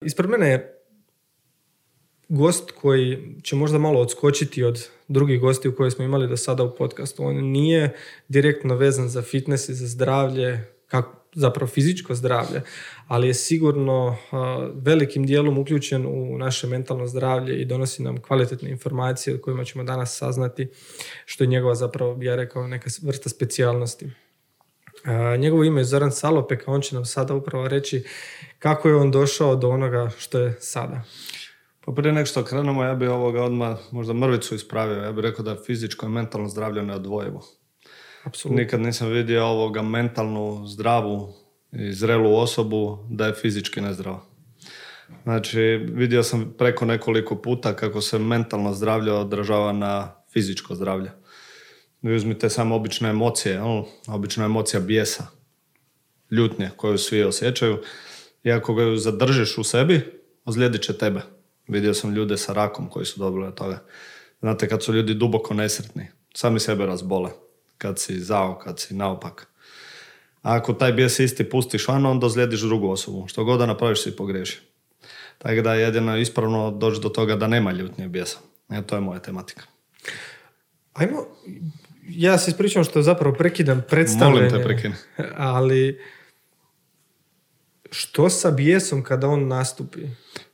Ispred mene je gost koji će možda malo odskočiti od drugih gosti koje smo imali do sada u podcastu. On nije direktno vezan za fitness i za zdravlje, kako, zapravo fizičko zdravlje, ali je sigurno velikim dijelom uključen u naše mentalno zdravlje i donosi nam kvalitetne informacije o kojima ćemo danas saznati, što je njegova zapravo, ja rekao, neka vrsta specijalnosti. Njegovo ime je Zoran Salopek, a on će nam sada upravo reći kako je on došao do onoga što je sada. Pa prije nek što krenemo, ja bi ovoga odmah možda mrvicu ispravio. Ja bih rekao da je fizičko i mentalno zdravlje neodvojivo. Apsolutno. Nikad nisam vidio ovoga mentalnu, zdravu i zrelu osobu da je fizički nezdrava. Znači, vidio sam preko nekoliko puta kako se mentalno zdravlje odražava na fizičko zdravlje. Vi uzmite samo obične emocije, obična emocija bijesa, ljutnje koju svi osjećaju. I ako ga zadržiš u sebi, ozlijedit će tebe. Vidio sam ljude sa rakom koji su dobili od toga. Znate, kad su ljudi duboko nesretni, sami sebe razbole. Kad si zao, kad si naopak. A ako taj bijes isti pustiš van, onda ozlijediš drugu osobu. Što god da napraviš si pogriješi. Tako da je jedino ispravno doći do toga da nema ljutnje bijesa. E, to je moja tematika. Ajmo, ja se ispričavam što zapravo prekidam predstavljanje. Molim te prekini. Ali što sa bijesom kada on nastupi?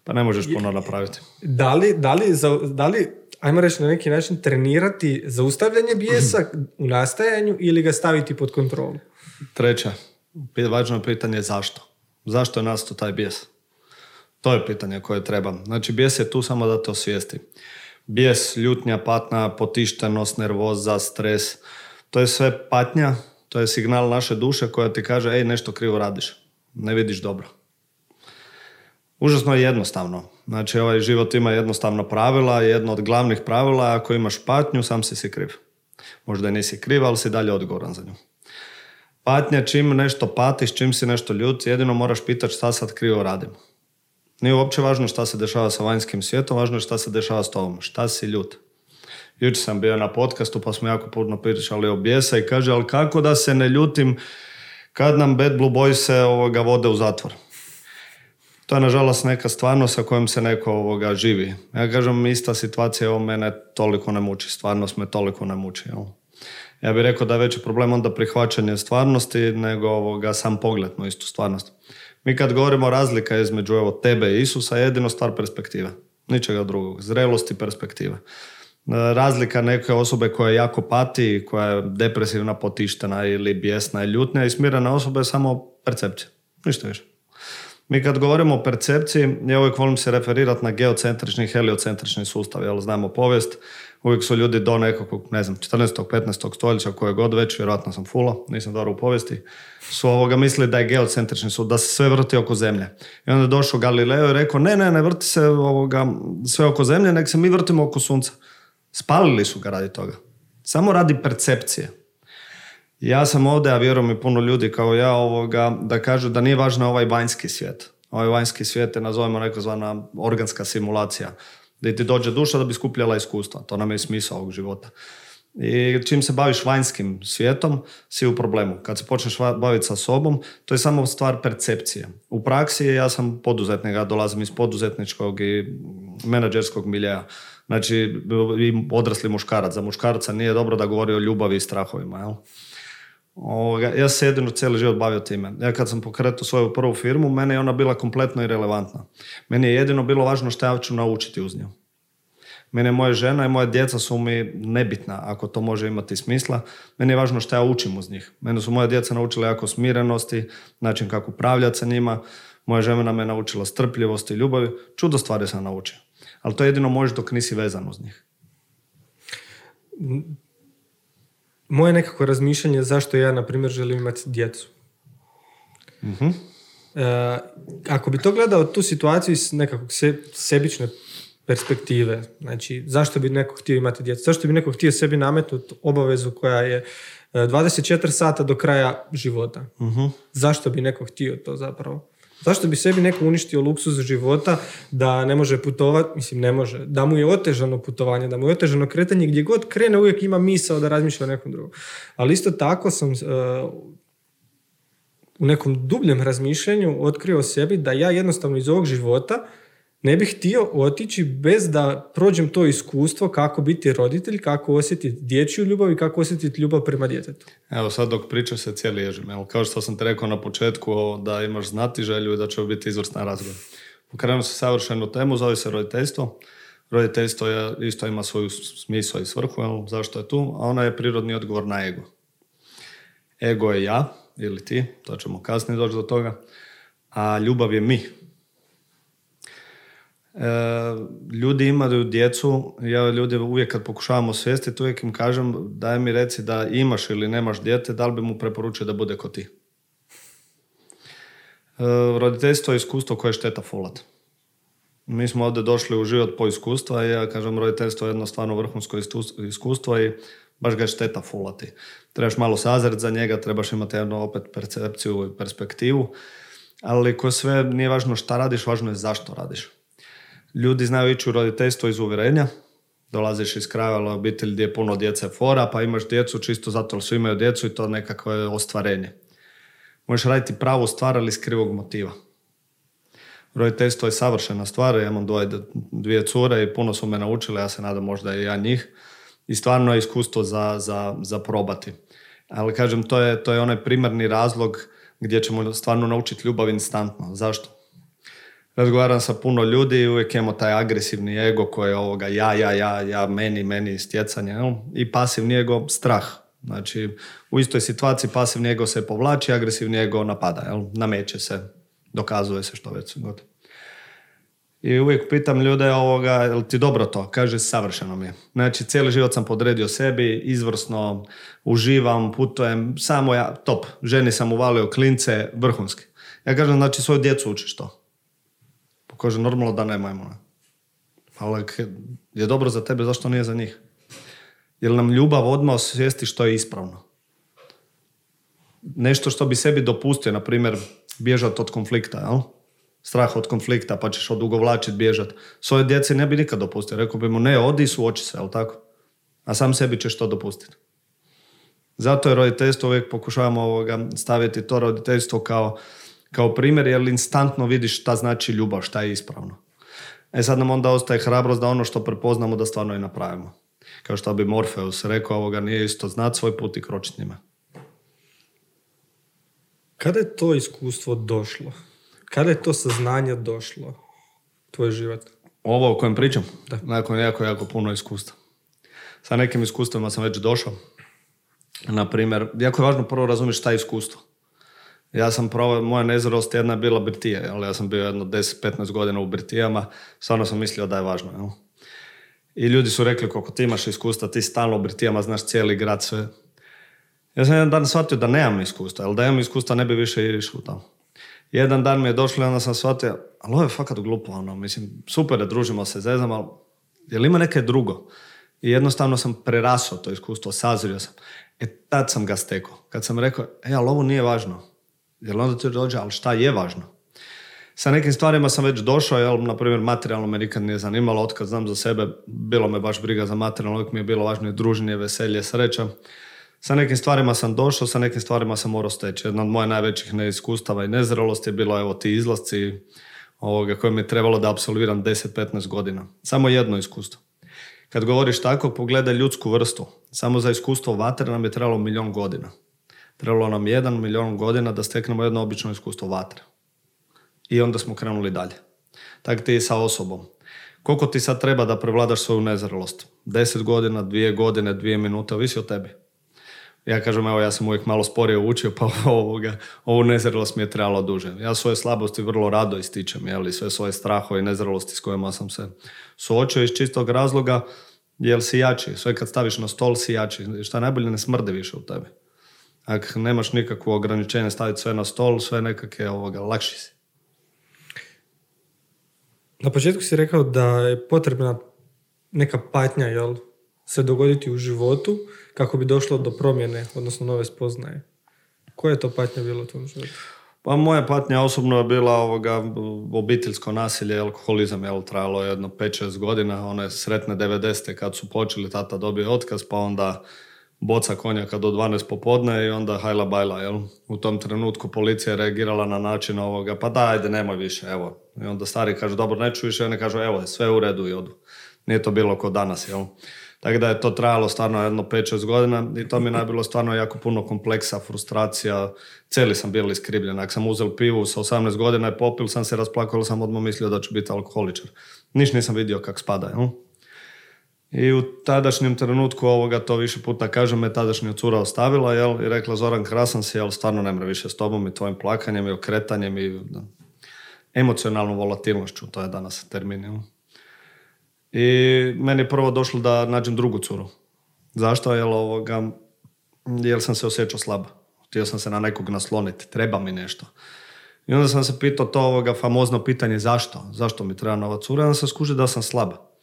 Pa ne možeš puno napraviti. Da li, da li, da li ajmo reći na neki način, trenirati zaustavljanje bijesa u nastajanju ili ga staviti pod kontrolu? Treća, važno pitanje je zašto. Zašto je nastao taj bijes? To je pitanje koje treba. Znači, bijes je tu samo da te osvijesti. Bijes, ljutnja, patnja, potištenost, nervoza, stres, to je sve patnja, to je signal naše duše koja ti kaže, ej, nešto krivo radiš, ne vidiš dobro. Užasno je jednostavno. Znači, ovaj život ima jednostavno pravila, jedno od glavnih pravila, ako imaš patnju, sam si si kriv. Možda nisi kriv, ali si dalje odgovoran za nju. Patnja, čim nešto patiš, čim si nešto ljut, jedino moraš pitati šta sad krivo radim. Nije uopće važno šta se dešava sa vanjskim svijetom, važno je šta se dešava s tobom. Šta si ljut? Jučer sam bio na podcastu pa smo jako puno pričali o bijesa i kaže, ali kako da se ne ljutim kad nam Bad Blue Boys ovoga vode u zatvor? to je nažalost neka stvarnost sa kojom se neko ovoga živi. Ja kažem, ista situacija ovo mene toliko ne muči, stvarnost me toliko ne muči. Jel? Ja bih rekao da je veći problem onda prihvaćanje stvarnosti nego ovoga sam pogled na istu stvarnost. Mi kad govorimo razlika između evo, tebe i Isusa je jedino stvar perspektive. Ničega drugog. Zrelosti perspektive. Razlika neke osobe koja jako pati, koja je depresivna, potištena ili bijesna i ljutna i smirena osoba je samo percepcija. Ništa više. Mi kad govorimo o percepciji, ja uvijek volim se referirati na geocentrični i heliocentrični sustav, jel znamo povijest, uvijek su ljudi do nekog, ne znam, 14. 15. stoljeća, koje god već, vjerojatno sam fula, nisam dobro u povijesti, su ovoga mislili da je geocentrični sustav, da se sve vrti oko zemlje. I onda je došao Galileo i rekao, ne, ne, ne vrti se ovoga, sve oko zemlje, nek se mi vrtimo oko sunca. Spalili su ga radi toga. Samo radi percepcije. Ja sam ovdje, a vjerujem i puno ljudi kao ja, ovoga, da kažu da nije važno ovaj vanjski svijet. Ovaj vanjski svijet je, nazovemo nekozvana organska simulacija. Da ti dođe duša da bi skupljala iskustva. To nam je smisao ovog života. I čim se baviš vanjskim svijetom, si u problemu. Kad se počneš baviti sa sobom, to je samo stvar percepcije. U praksi ja sam poduzetnik, ja dolazim iz poduzetničkog i menadžerskog miljeja. Znači, odrasli muškarac. Za muškarca nije dobro da govori o ljubavi i strahovima. Jel? Ovoga, ja se jedino cijeli život bavio time. Ja kad sam pokretao svoju prvu firmu, meni je ona bila kompletno irelevantna. Meni je jedino bilo važno što ja ću naučiti uz nju. Mene moja žena i moja djeca su mi nebitna, ako to može imati smisla. Meni je važno što ja učim uz njih. Mene su moja djeca naučila jako smirenosti, način kako upravljati sa njima. Moja žena me naučila strpljivosti i ljubavi. Čudo stvari sam naučio. Ali to jedino možeš dok nisi vezan uz njih moje nekako razmišljanje zašto ja, na primjer, želim imati djecu. uh ako bi to gledao tu situaciju iz nekakvog sebične perspektive, znači zašto bi neko htio imati djecu, zašto bi neko htio sebi nametnuti obavezu koja je 24 e, sata do kraja života. uh Zašto bi neko htio to zapravo? Zašto bi sebi neko uništio luksuz života da ne može putovati, mislim ne može, da mu je otežano putovanje, da mu je otežano kretanje, gdje god krene uvijek ima misao da razmišlja o nekom drugom. Ali isto tako sam uh, u nekom dubljem razmišljanju otkrio sebi da ja jednostavno iz ovog života ne bih htio otići bez da prođem to iskustvo kako biti roditelj, kako osjetiti dječju ljubav i kako osjetiti ljubav prema djetetu. Evo sad dok priča se cijeli ježim. Evo, kao što sam te rekao na početku da imaš znati želju i da će biti izvrsna razgovor. Pokrenuo se savršenu temu, zove se roditeljstvo. Roditeljstvo je, isto ima svoju smisao i svrhu, jel, zašto je tu, a ona je prirodni odgovor na ego. Ego je ja ili ti, to ćemo kasnije doći do toga, a ljubav je mi. E, ljudi imaju djecu, ja ljudi uvijek kad pokušavamo svijestiti, uvijek im kažem daj mi reci da imaš ili nemaš dijete, da li bi mu preporučio da bude ko ti. E, roditeljstvo je iskustvo koje šteta folat. Mi smo ovdje došli u život po iskustva i ja kažem roditeljstvo je jedno stvarno vrhunsko iskustvo i baš ga je šteta fulati. Trebaš malo sazret za njega, trebaš imati jednu opet percepciju i perspektivu, ali ko sve nije važno šta radiš, važno je zašto radiš. Ljudi znaju ići u roditeljstvo iz uvjerenja, dolaziš iz kraja obitelji gdje je puno djece fora, pa imaš djecu čisto zato jer svi imaju djecu i to nekako je ostvarenje. Možeš raditi pravu stvar, ali iz krivog motiva. Roditeljstvo je savršena stvar, ja imam dvoje, dvije cure i puno su me naučile, ja se nadam možda i ja njih. I stvarno je iskustvo za, za, za probati. Ali kažem, to je, to je onaj primarni razlog gdje ćemo stvarno naučiti ljubav instantno. Zašto? Razgovaram sa puno ljudi i uvijek imamo taj agresivni ego koji je ovoga ja, ja, ja, ja, meni, meni, stjecanje. I pasivni ego, strah. Znači, u istoj situaciji pasivni ego se povlači, agresivni ego napada, jel? nameće se, dokazuje se što već god. I uvijek pitam ljude ovoga, jel ti dobro to? Kaže, savršeno mi je. Znači, cijeli život sam podredio sebi, izvrsno, uživam, putujem, samo ja, top. Ženi sam uvalio klince, vrhunski. Ja kažem, znači, svoju djecu učiš to. Kaže, normalno da nemojmo. Ne? Ali je dobro za tebe, zašto nije za njih? Jer nam ljubav odmah osvijesti što je ispravno. Nešto što bi sebi dopustio, na primjer, bježati od konflikta, jel? strah od konflikta, pa ćeš odugovlačiti, bježati. Svoje djeci ne bi nikad dopustio. Rekao bi mu, ne, odi, suoči se, jel tako? A sam sebi ćeš to dopustiti. Zato je roditeljstvo uvijek pokušavamo ovoga staviti to roditeljstvo kao, kao primjer, jer instantno vidiš šta znači ljubav, šta je ispravno. E sad nam onda ostaje hrabrost da ono što prepoznamo da stvarno i napravimo. Kao što bi Morfeus rekao, ovoga nije isto znat svoj put i kročiti njima. Kada je to iskustvo došlo? Kada je to saznanje došlo u tvoj život? Ovo o kojem pričam? Da. Nakon jako, jako puno iskustva. Sa nekim iskustvima sam već došao. Na primjer, jako je važno prvo razumjeti šta je iskustvo. Ja sam probao, moja nezrelost jedna je bila Birtije, ali ja sam bio jedno 10-15 godina u Birtijama, stvarno sam mislio da je važno. Jel? I ljudi su rekli koliko ti imaš iskustva, ti stalno u Birtijama znaš cijeli grad, sve. Ja sam jedan dan shvatio da nemam iskustva, jer da imam iskustva ne bi više išao tamo jedan dan mi je došlo i onda sam shvatio, ali ovo je fakat glupo, ono, mislim, super da družimo se, zezam, ali je li ima neke drugo? I jednostavno sam prerasao to iskustvo, sazrio sam. E, tad sam ga stekao. Kad sam rekao, e, ali ovo nije važno. Jer onda ti dođe, ali šta je važno? Sa nekim stvarima sam već došao, jel, na primjer, materijalno me nikad nije zanimalo, otkad znam za sebe, bilo me baš briga za materijalno, uvijek mi je bilo važno i druženje, veselje, sreća. Sa nekim stvarima sam došao, sa nekim stvarima sam morao steći. Jedna od mojih najvećih neiskustava i nezrelosti je bilo evo ti izlasci ovoga koje mi je trebalo da apsolviram 10-15 godina. Samo jedno iskustvo. Kad govoriš tako, pogledaj ljudsku vrstu. Samo za iskustvo vatre nam je trebalo milion godina. Trebalo nam jedan milion godina da steknemo jedno obično iskustvo vatre. I onda smo krenuli dalje. Tako ti i sa osobom. Koliko ti sad treba da prevladaš svoju nezrelost? 10 godina, dvije godine, dvije minute, ovisi o tebi ja kažem, evo ja sam uvijek malo sporije učio, pa ovoga, ovu nezrelost mi je trebalo duže. Ja svoje slabosti vrlo rado ističem, jeli, sve svoje strahove i nezrelosti s kojima sam se suočio iz čistog razloga, jer si jači. Sve kad staviš na stol si jači. Šta najbolje ne smrde više u tebi. Ako nemaš nikakvo ograničenje staviti sve na stol, sve nekakve ovoga, lakši si. Na početku si rekao da je potrebna neka patnja, jel, se dogoditi u životu kako bi došlo do promjene, odnosno nove spoznaje. Koja je to patnja bila u tom životu? Pa moja patnja osobno je bila ovoga obiteljsko nasilje, alkoholizam, jel, trajalo jedno 5-6 godina, one sretne 90. kad su počeli, tata dobio otkaz, pa onda boca konjaka do 12 popodne i onda hajla bajla, jel? U tom trenutku policija je reagirala na način ovoga, pa da, nemoj više, evo. I onda stari kaže, dobro, neću više, oni kažu, evo, sve u redu i odu. Nije to bilo kod danas, jel? Tako da je to trajalo stvarno jedno 5-6 godina i to mi je najbilo stvarno jako puno kompleksa, frustracija. Cijeli sam bio iskribljen. Ako sam uzel pivu sa 18 godina i popil sam se rasplakao, sam odmah mislio da ću biti alkoholičar. Niš nisam vidio kak spada. Jel? I u tadašnjem trenutku ovoga, to više puta kažem, me tadašnja cura ostavila jel, i rekla Zoran krasan si, jel, stvarno ne mre više s tobom i tvojim plakanjem i okretanjem i emocionalnom volatilnošću, to je danas termin. Jel. I meni je prvo došlo da nađem drugu curu. Zašto? Jer, ovoga, jer sam se osjećao slabo. Htio sam se na nekog nasloniti. Treba mi nešto. I onda sam se pitao to ovoga famozno pitanje zašto? Zašto mi treba nova cura? I onda sam skužio da sam slaba.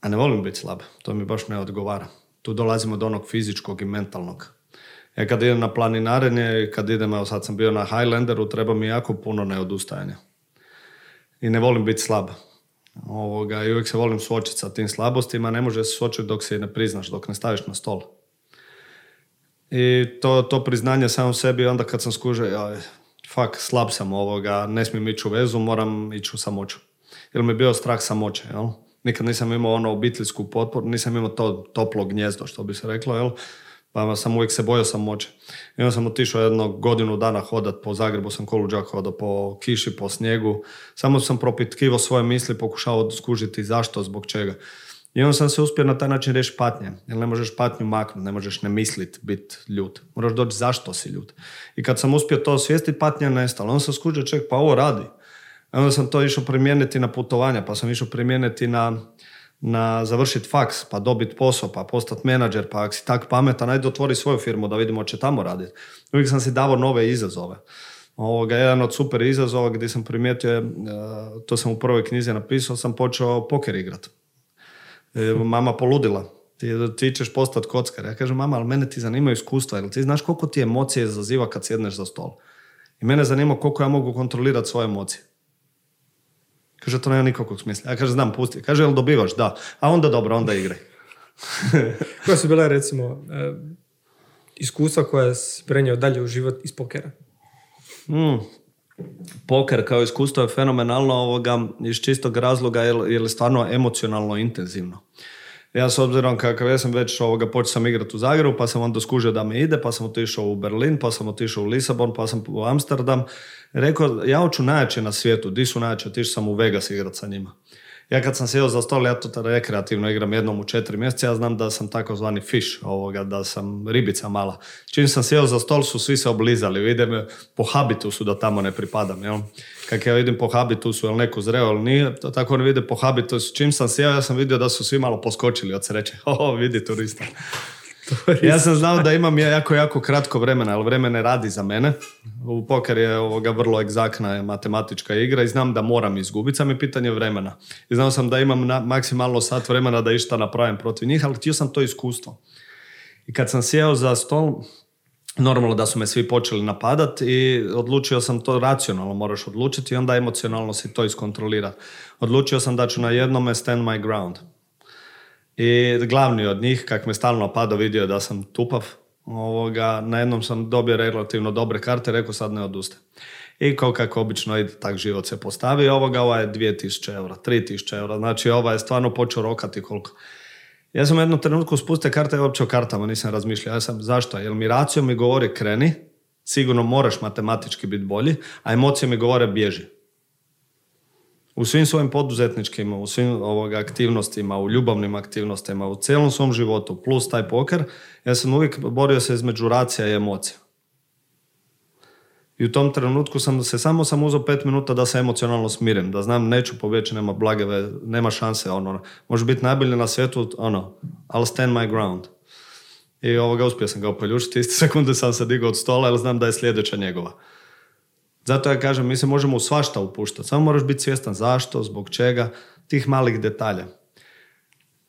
A ne volim biti slab. To mi baš ne odgovara. Tu dolazimo do onog fizičkog i mentalnog. Ja kad idem na planinarenje, kad idem, evo sad sam bio na Highlanderu, treba mi jako puno neodustajanja. I ne volim biti slab. Ovoga, I uvijek se volim suočiti sa tim slabostima, ne može se suočiti dok se ne priznaš, dok ne staviš na stol. I to, to priznanje samo sebi, onda kad sam skužio, ja, fak, slab sam ovoga, ne smijem ići u vezu, moram ići u samoću. Jer mi je bio strah samoće, jel? Nikad nisam imao ono obiteljsku potporu, nisam imao to toplo gnjezdo, što bi se reklo, jel? Pa sam uvijek se bojao samoće. I onda sam otišao jedno godinu dana hodat po Zagrebu, sam koluđak hodao po kiši, po snijegu. Samo sam propitkivao svoje misli, pokušao skužiti zašto, zbog čega. I onda sam se uspio na taj način reći patnje. Jer ne možeš patnju maknuti, ne možeš ne mislit, biti ljut. Moraš doći zašto si ljut. I kad sam uspio to osvijestiti, patnja je nestala. Onda sam skužio, ček, pa ovo radi. Onda sam to išao primijeniti na putovanja, pa sam išao primijeniti na na završiti faks, pa dobiti posao, pa postati menadžer, pa ako si tak pametan, ajde otvori svoju firmu da vidimo će tamo raditi. Uvijek sam si davao nove izazove. Ovoga, jedan od super izazova gdje sam primijetio, e, to sam u prvoj knjizi napisao, sam počeo poker igrat. E, mama poludila, ti, ti ćeš postati kockar. Ja kažem, mama, ali mene ti zanimaju iskustva, jer ti znaš koliko ti emocije izaziva kad sjedneš za stol. I mene zanima koliko ja mogu kontrolirati svoje emocije. Kaže, to nema nikakvog smisla. Ja kaže, znam, pusti. Kaže, jel dobivaš? Da. A onda dobro, onda igraj. koja su bila, recimo, e, iskustva koja si prenio dalje u život iz pokera? Mm. Poker kao iskustvo je fenomenalno ovoga iz čistog razloga jer, je stvarno emocionalno intenzivno. Ja s obzirom kakav ja sam već ovoga, počeo sam igrati u Zagrebu, pa sam onda skužio da mi ide, pa sam otišao u Berlin, pa sam otišao u Lisabon, pa sam u Amsterdam. Rekao, ja hoću najjače na svijetu, di su najjače, otišao sam u Vegas igrati sa njima. Ja kad sam sjeo za stol, ja to rekreativno igram jednom u četiri mjeseca, ja znam da sam takozvani fish, ovoga, da sam ribica mala. Čim sam sjeo za stol su svi se oblizali, vide me po habitusu da tamo ne pripadam. Jel? Kak ja vidim po habitusu, jel neko zreo ili nije, to tako oni vide po habitusu. Čim sam sjeo, ja sam vidio da su svi malo poskočili od sreće. O, vidi turista. Ja sam znao da imam jako, jako kratko vremena, ali vreme ne radi za mene. U poker je ovoga vrlo egzaktna matematička igra i znam da moram izgubiti, sam je pitanje vremena. I znao sam da imam na, maksimalno sat vremena da išta napravim protiv njih, ali htio sam to iskustvo. I kad sam sjeo za stol, normalno da su me svi počeli napadat i odlučio sam to racionalno moraš odlučiti i onda emocionalno si to iskontrolirati. Odlučio sam da ću na jednome stand my ground i glavni od njih, kak me stalno pado, vidio da sam tupav, ovoga, na jednom sam dobio relativno dobre karte, rekao sad ne oduste. I kao kako obično ide, tak život se postavi, ovoga, ova je 2000 eura, 3000 eura, znači ova je stvarno počeo rokati koliko. Ja sam u jednom trenutku spustio karte i uopće o kartama nisam razmišljao. Ja sam, zašto? Jer mi racio mi govori kreni, sigurno moraš matematički biti bolji, a emocije mi govore bježi u svim svojim poduzetničkim, u svim ovoga aktivnostima, u ljubavnim aktivnostima, u cijelom svom životu, plus taj poker, ja sam uvijek borio se između racija i emocija. I u tom trenutku sam se samo sam uzeo pet minuta da se emocionalno smirim, da znam neću pobjeći, nema blageve, nema šanse, ono, može biti najbolje na svijetu, ono, I'll stand my ground. I ovoga uspio sam ga opoljučiti, iste sekunde sam se digao od stola, jer znam da je sljedeća njegova. Zato ja kažem, mi se možemo u svašta upuštati. Samo moraš biti svjestan zašto, zbog čega, tih malih detalja.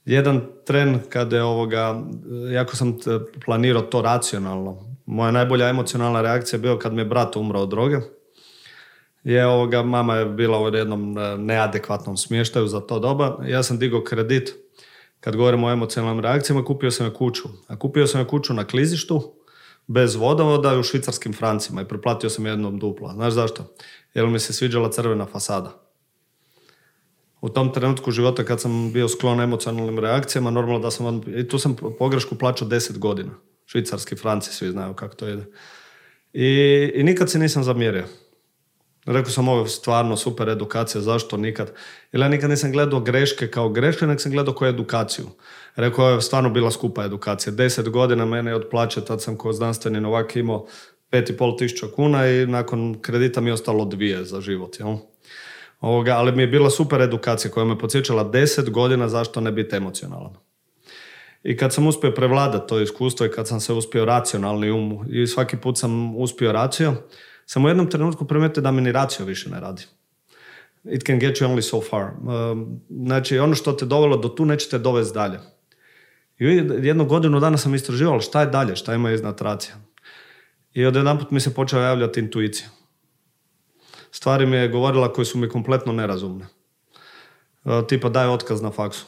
Jedan tren kada je ovoga, jako sam planirao to racionalno. Moja najbolja emocionalna reakcija je bio kad mi je brat umro od droge. Je ovoga, mama je bila u jednom e, neadekvatnom smještaju za to doba. Ja sam digao kredit Kad govorimo o emocionalnim reakcijama, kupio sam je kuću. A kupio sam je kuću na klizištu, bez vodovoda u švicarskim francima i preplatio sam jednom dupla. Znaš zašto? Jer mi se sviđala crvena fasada. U tom trenutku života kad sam bio sklon emocionalnim reakcijama, normalno da sam, i tu sam pogrešku plaćao 10 godina. Švicarski franci, svi znaju kako to ide. I, i nikad se nisam zamjerio. Rekao sam ovo stvarno super edukacija, zašto nikad? Jer ja nikad nisam gledao greške kao greške, nego sam gledao koju edukaciju. Rekao je stvarno bila skupa edukacija. Deset godina mene je od plaće, tad sam kao znanstveni novak imao pet i pol tisuća kuna i nakon kredita mi je ostalo dvije za život. Jel? Ovoga, ali mi je bila super edukacija koja me podsjećala deset godina zašto ne biti emocionalan. I kad sam uspio prevladati to iskustvo i kad sam se uspio racionalni um i svaki put sam uspio racio, sam u jednom trenutku primetio da mi ni racio više ne radi. It can get you only so far. Um, znači, ono što te dovelo do tu neće te dovesti dalje. I jednu godinu dana sam istraživao šta je dalje, šta ima iznad racija. I od jedan put mi se počela javljati intuicija. Stvari mi je govorila koje su mi kompletno nerazumne. Uh, tipa daj otkaz na faksu.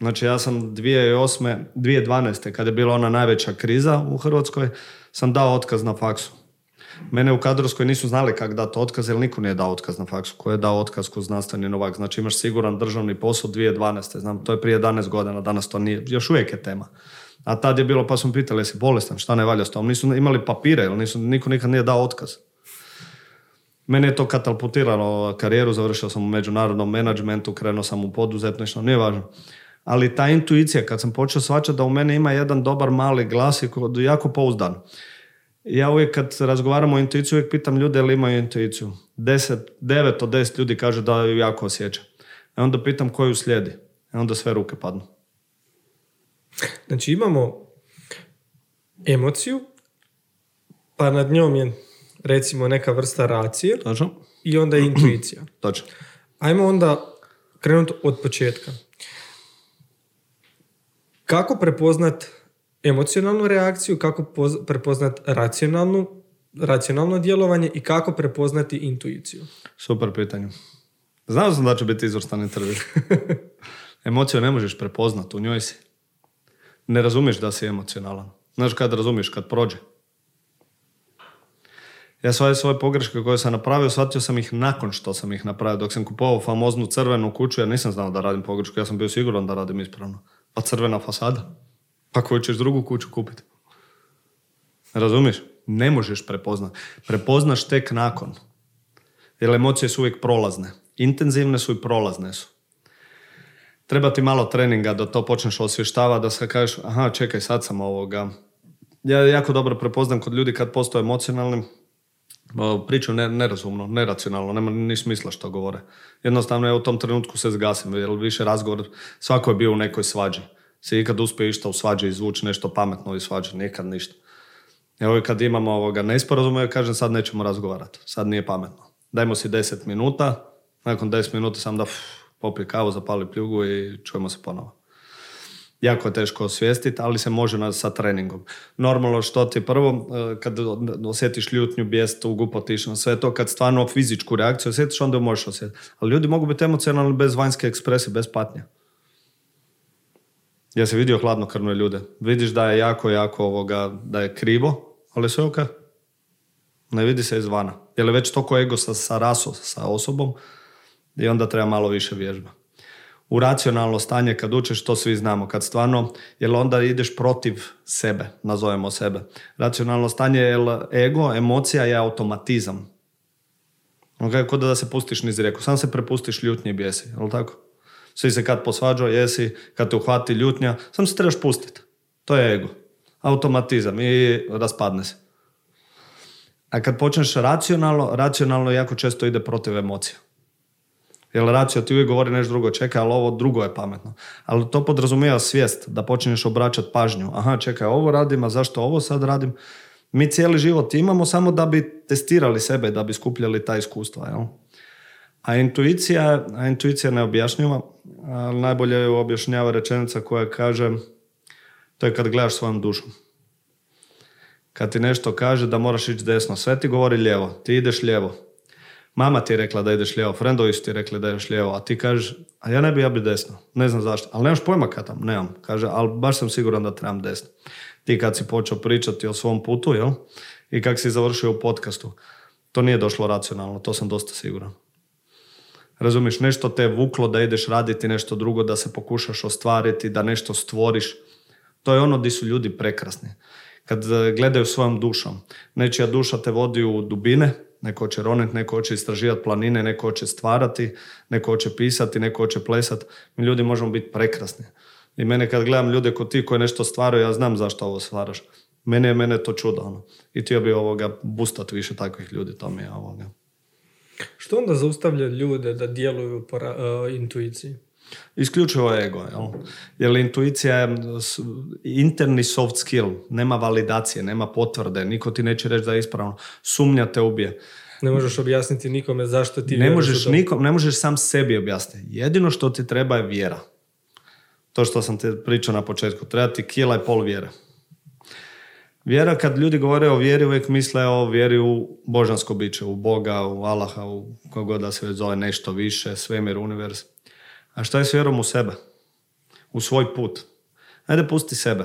Znači ja sam 2008. 2012. kada je bila ona najveća kriza u Hrvatskoj, sam dao otkaz na faksu. Mene u kadrovskoj nisu znali kako dati otkaz, jer niko nije dao otkaz na faksu. Ko je dao otkaz ko znanstveni novak? Znači imaš siguran državni posao 2012. Znam, to je prije 11 godina, danas to nije, još uvijek je tema. A tad je bilo, pa smo pitali, jesi bolestan, šta ne valja s tom? Nisu imali papire, jer nisu, niko nikad nije dao otkaz. Mene je to katapultiralo karijeru, završio sam u međunarodnom menadžmentu, krenuo sam u poduzetništvo, nije važno. Ali ta intuicija, kad sam počeo svačati da u mene ima jedan dobar mali glas i jako pouzdan ja uvijek kad razgovaramo o intuiciju, uvijek pitam ljude ili imaju intuiciju. Deset, devet od deset ljudi kaže da ju jako osjeća. A onda pitam koju slijedi. I onda sve ruke padnu. Znači imamo emociju, pa nad njom je recimo neka vrsta racije Točno. i onda je intuicija. Točno. Ajmo onda krenuti od početka. Kako prepoznat emocionalnu reakciju, kako prepoznat racionalnu, racionalno djelovanje i kako prepoznati intuiciju? Super pitanje. Znao sam da će biti izvrstan intervju. Emociju ne možeš prepoznat, u njoj si. Ne razumiješ da si emocionalan. Znaš kad razumiješ, kad prođe. Ja svoje svoje pogreške koje sam napravio, shvatio sam ih nakon što sam ih napravio. Dok sam kupovao famoznu crvenu kuću, ja nisam znao da radim pogrešku, ja sam bio siguran da radim ispravno. Pa crvena fasada. Pa koju ćeš drugu kuću kupiti? Razumiješ? Ne možeš prepoznat. Prepoznaš tek nakon. Jer emocije su uvijek prolazne. Intenzivne su i prolazne su. Treba ti malo treninga da to počneš osvještavati, da se kažeš, aha, čekaj, sad sam ovoga. Ja jako dobro prepoznam kod ljudi kad postoje emocionalni, priču ne, nerazumno, neracionalno, nema ni smisla što govore. Jednostavno ja u tom trenutku se zgasim, jer više razgovor, svako je bio u nekoj svađi se ikad uspije išta u svađi izvući nešto pametno iz svađe, nikad ništa. Evo kad imamo ovoga nesporazume, kažem sad nećemo razgovarati, sad nije pametno. Dajmo si 10 minuta, nakon 10 minuta sam da popije kavu, zapali pljugu i čujemo se ponovo. Jako je teško osvijestiti, ali se može sa treningom. Normalno što ti prvo, e, kad osjetiš ljutnju, bijes, tugu, potišno, sve to, kad stvarno fizičku reakciju osjetiš, onda možeš osjetiti. Ali ljudi mogu biti emocionalni bez vanjske ekspresije, bez patnje. Ja se vidio hladnokrvne ljude. Vidiš da je jako, jako ovoga, da je krivo, ali sve ok. Ne vidi se izvana. Jer je već toliko ego sa, sa raso, sa osobom i onda treba malo više vježba. U racionalno stanje kad učeš, to svi znamo, kad stvarno, jer onda ideš protiv sebe, nazovemo sebe. Racionalno stanje je ego, emocija je automatizam. Okay, kod da se pustiš niz rijeku, sam se prepustiš ljutnji i bijesi, je tako? Svi se kad posvađao, jesi, kad te uhvati ljutnja, sam se trebaš pustiti. To je ego. Automatizam i raspadne se. A kad počneš racionalno, racionalno jako često ide protiv emocija. Jer racio ti uvijek govori nešto drugo, čekaj, ali ovo drugo je pametno. Ali to podrazumijeva svijest, da počneš obraćati pažnju. Aha, čekaj, ovo radim, a zašto ovo sad radim? Mi cijeli život imamo samo da bi testirali sebe, da bi skupljali ta iskustva. Jel? A intuicija, a intuicija ne objašnjava, ali najbolje je objašnjava rečenica koja kaže to je kad gledaš svojom dušom. Kad ti nešto kaže da moraš ići desno, sve ti govori lijevo, ti ideš lijevo. Mama ti je rekla da ideš lijevo, frendovi su ti rekli da ideš lijevo, a ti kažeš, a ja ne bi, ja bi desno. Ne znam zašto, ali nemaš pojma kad tam, nemam. Kaže, ali baš sam siguran da trebam desno. Ti kad si počeo pričati o svom putu, jel? I kako si završio u podcastu, to nije došlo racionalno, to sam dosta siguran. Razumiješ, nešto te vuklo da ideš raditi nešto drugo, da se pokušaš ostvariti, da nešto stvoriš. To je ono di su ljudi prekrasni. Kad e, gledaju svojom dušom. Nečija duša te vodi u dubine, neko će roniti, neko hoće istraživati planine, neko hoće stvarati, neko hoće pisati, neko hoće plesati. Mi ljudi možemo biti prekrasni. I mene kad gledam ljude kod ti koji nešto stvaraju, ja znam zašto ovo stvaraš. Mene je mene to čudo. Ono. I htio bi ovoga bustat više takvih ljudi, to mi je ovoga. Što onda zaustavlja ljude da djeluju po uh, intuiciji? Isključivo ego, jel? Jer intuicija je interni soft skill, nema validacije, nema potvrde, niko ti neće reći da je ispravno. Sumnja te ubije. Ne možeš objasniti nikome zašto ti ne možeš, nikom, ne možeš sam sebi objasniti. Jedino što ti treba je vjera. To što sam ti pričao na početku. Treba ti kila i pol vjere. Vjera, kad ljudi govore o vjeri, uvijek misle o vjeri u božansko biće, u Boga, u Allaha, u kogod da se zove nešto više, svemir, univers. A šta je s vjerom u sebe? U svoj put. Ajde pusti sebe.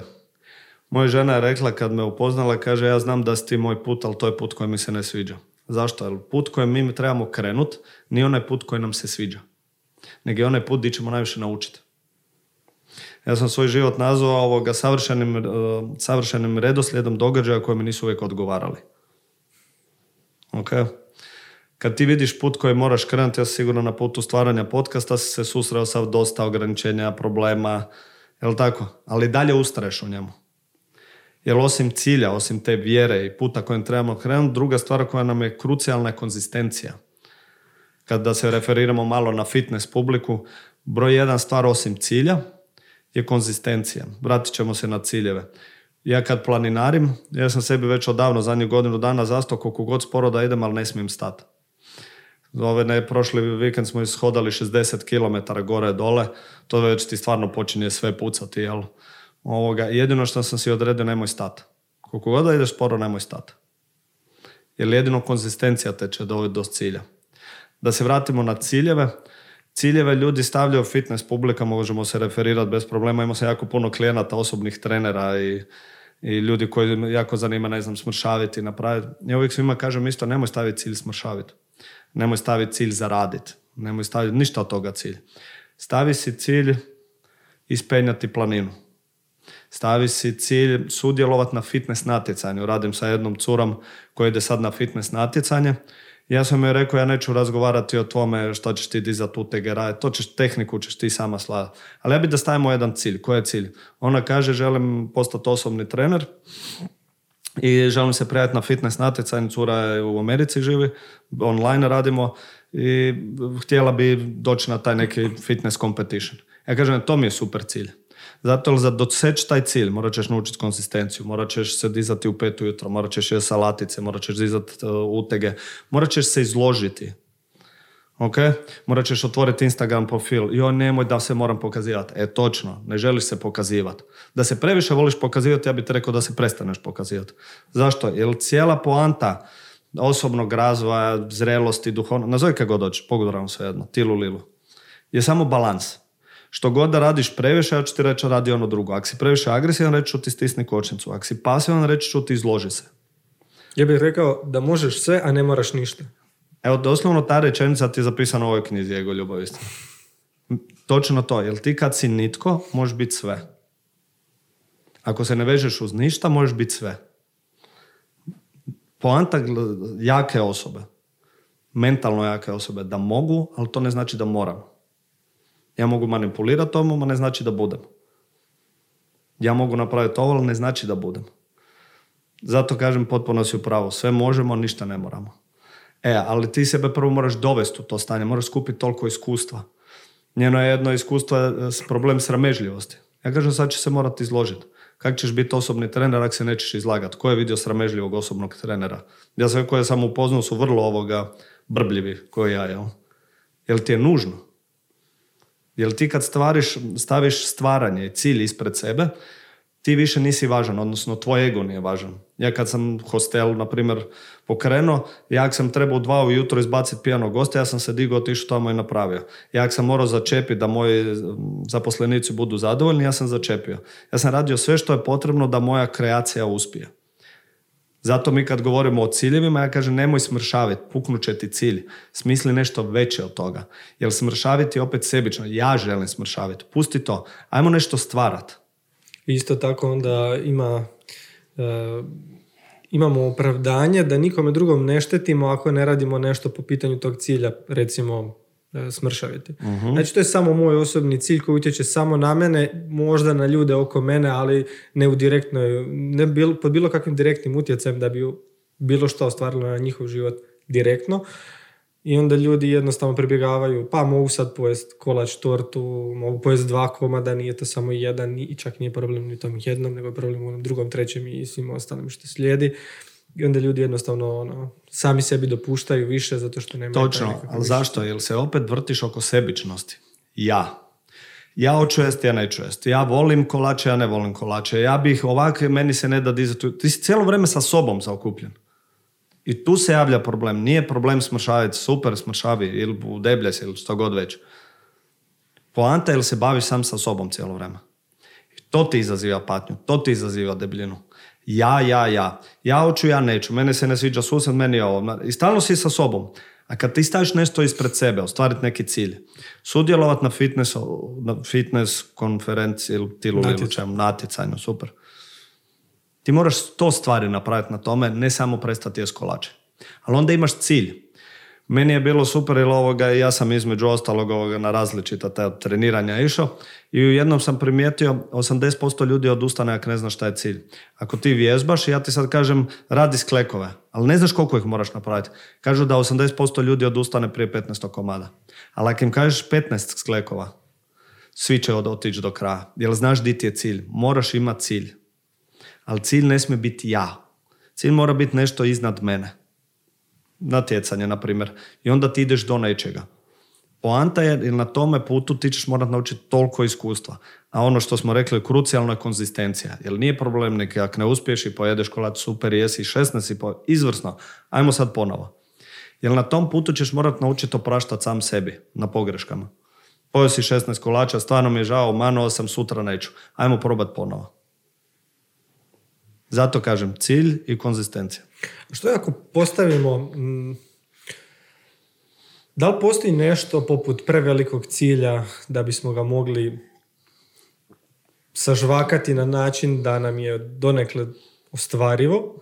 Moja žena je rekla kad me upoznala, kaže ja znam da si ti moj put, ali to je put koji mi se ne sviđa. Zašto? Jer put kojem mi trebamo krenut nije onaj put koji nam se sviđa. Nego je onaj put gdje ćemo najviše naučiti. Ja sam svoj život nazvao ovoga savršenim, e, savršenim redoslijedom događaja koje mi nisu uvijek odgovarali. Ok? Kad ti vidiš put koji moraš krenuti, ja sam sigurno na putu stvaranja podcasta si se susreo sa dosta ograničenja, problema, jel tako? Ali dalje ustraješ u njemu. Jer osim cilja, osim te vjere i puta kojim trebamo krenuti, druga stvar koja nam je krucijalna je konzistencija. Kada se referiramo malo na fitness publiku, broj jedan stvar osim cilja je konzistencija. Vratit ćemo se na ciljeve. Ja kad planinarim, ja sam sebi već odavno zadnjih godinu dana zastao koliko god sporo da idem, ali ne smijem stati. Ove ne, prošli vikend smo ishodali 60 km gore dole, to već ti stvarno počinje sve pucati, jel? Ovoga, jedino što sam si odredio, nemoj stati. Koliko god da ideš sporo, nemoj stati. Jer jedino konzistencija te će dovesti do cilja. Da se vratimo na ciljeve, ciljeve ljudi stavljaju fitness publika, možemo se referirati bez problema. Imamo se jako puno klijenata, osobnih trenera i, i ljudi koji jako zanima, ne znam, smršaviti, napraviti. Ja uvijek svima kažem isto, nemoj staviti cilj smršaviti. Nemoj staviti cilj zaraditi. Nemoj staviti ništa od toga cilj. Stavi si cilj ispenjati planinu. Stavi si cilj sudjelovati na fitness natjecanju. Radim sa jednom curom koja ide sad na fitness natjecanje ja sam joj rekao, ja neću razgovarati o tome što ćeš ti dizati utege, to ćeš, tehniku ćeš ti sama slavati. Ali ja bi da stavimo jedan cilj. Koji je cilj? Ona kaže, želim postati osobni trener i želim se prijaviti na fitness natjecanje, cura je u Americi živi, online radimo i htjela bi doći na taj neki fitness competition. Ja kažem, to mi je super cilj. Zato za doseći taj cilj morat ćeš naučiti konsistenciju, morat ćeš se dizati u pet ujutro, morat ćeš jesti salatice, morat ćeš dizati uh, utege, morat ćeš se izložiti. Ok? Morat ćeš otvoriti Instagram profil. Jo, nemoj da se moram pokazivati. E, točno, ne želiš se pokazivati. Da se previše voliš pokazivati, ja bih te rekao da se prestaneš pokazivati. Zašto? Jer cijela poanta osobnog razvoja, zrelosti, duhovno, nazovi kako god dođeš, pogodoram sve jedno, tilu lilu, je samo balans što god da radiš previše, ja ću ti reći radi ono drugo. Ako si previše agresivan, reći ću ti stisni kočnicu. Ako si pasivan, reći ću ti izloži se. Ja bih rekao da možeš sve, a ne moraš ništa. Evo, doslovno ta rečenica ti je zapisana u ovoj knjizi Ego ljubavisti. Točno to, jer ti kad si nitko, možeš biti sve. Ako se ne vežeš uz ništa, možeš biti sve. Poanta jake osobe, mentalno jake osobe, da mogu, ali to ne znači da moram. Ja mogu manipulirati tomu, a ne znači da budem. Ja mogu napraviti ovo, ali ne znači da budem. Zato kažem, potpuno si u pravu. Sve možemo, ništa ne moramo. E, ali ti sebe prvo moraš dovesti u to stanje, moraš skupiti toliko iskustva. Njeno je jedno iskustvo e, problem sramežljivosti. Ja kažem, sad će se morati izložiti. Kako ćeš biti osobni trener ako se nećeš izlagati? Ko je vidio sramežljivog osobnog trenera? Ja sve koje sam upoznao su vrlo ovoga brbljivi, koji ja, jel? Jel ti je nužno? Jer ti kad stvariš, staviš stvaranje cilj ispred sebe, ti više nisi važan, odnosno tvoj ego nije važan. Ja kad sam hostel, na primjer, pokrenuo, ja sam trebao u dva ujutro izbaciti pijanog gosta, ja sam se digao, otišao tamo i napravio. Ja sam morao začepiti da moji zaposlenici budu zadovoljni, ja sam začepio. Ja sam radio sve što je potrebno da moja kreacija uspije. Zato mi kad govorimo o ciljevima, ja kažem nemoj smršaviti, puknut će ti cilj. Smisli nešto veće od toga. Jer smršaviti je opet sebično. Ja želim smršaviti. Pusti to. Ajmo nešto stvarat. Isto tako onda ima e, imamo opravdanje da nikome drugom ne štetimo ako ne radimo nešto po pitanju tog cilja, recimo smršaviti. uh Znači to je samo moj osobni cilj koji utječe samo na mene, možda na ljude oko mene, ali ne u direktnoj, ne bil, pod bilo kakvim direktnim utjecajem da bi bilo što ostvarilo na njihov život direktno. I onda ljudi jednostavno pribjegavaju, pa mogu sad pojest kolač, tortu, mogu pojest dva komada, nije to samo jedan i čak nije problem ni tom jednom, nego je problem u onom drugom, trećem i svim ostalim što slijedi. I onda ljudi jednostavno ono, sami sebi dopuštaju više zato što nema... Točno, ali zašto? Jer se opet vrtiš oko sebičnosti. Ja. Ja hoću jesti, ja neću jesti. Ja volim kolače, ja ne volim kolače. Ja bih ovakve, meni se ne da dizati. Ti si cijelo vrijeme sa sobom zaokupljen. I tu se javlja problem. Nije problem smršaviti, super smršavi ili deblje se ili što god već. Poanta je li se baviš sam sa sobom cijelo vrijeme. I to ti izaziva patnju, to ti izaziva debljinu. Ja, ja, ja. Ja hoću, ja neću. Mene se ne sviđa sused, meni je ovo. I stalno si sa sobom. A kad ti staviš nešto ispred sebe, ostvariti neki cilj, sudjelovati na fitness, na fitness konferenciji ili tilu natjecanju, super. Ti moraš sto stvari napraviti na tome, ne samo prestati jest kolače. Ali onda imaš cilj. Meni je bilo super jer ovoga, ja sam između ostalog ovoga na različita ta treniranja išao i u jednom sam primijetio 80% ljudi odustane ako ne znaš šta je cilj. Ako ti vježbaš, ja ti sad kažem radi sklekove, ali ne znaš koliko ih moraš napraviti. Kažu da 80% ljudi odustane prije 15 komada. Ali ako im kažeš 15 sklekova, svi će otići do kraja. Jer znaš di ti je cilj. Moraš imati cilj ali cilj ne smije biti ja. Cilj mora biti nešto iznad mene. Natjecanje, na primjer. I onda ti ideš do nečega. Poanta je, jer na tome putu ti ćeš morati naučiti toliko iskustva. A ono što smo rekli, krucijalna je konzistencija. Jer nije problem neki, ako ne uspiješ i pojedeš kolač super, jesi 16 i po... izvrsno. Ajmo sad ponovo. Jer na tom putu ćeš morati naučiti opraštati sam sebi na pogreškama. Pojeo si 16 kolača, stvarno mi je žao, manuo sam, sutra neću. Ajmo probati ponovo. Zato kažem cilj i konzistencija. Što je ako postavimo, mm, da li postoji nešto poput prevelikog cilja da bismo ga mogli sažvakati na način da nam je donekle ostvarivo,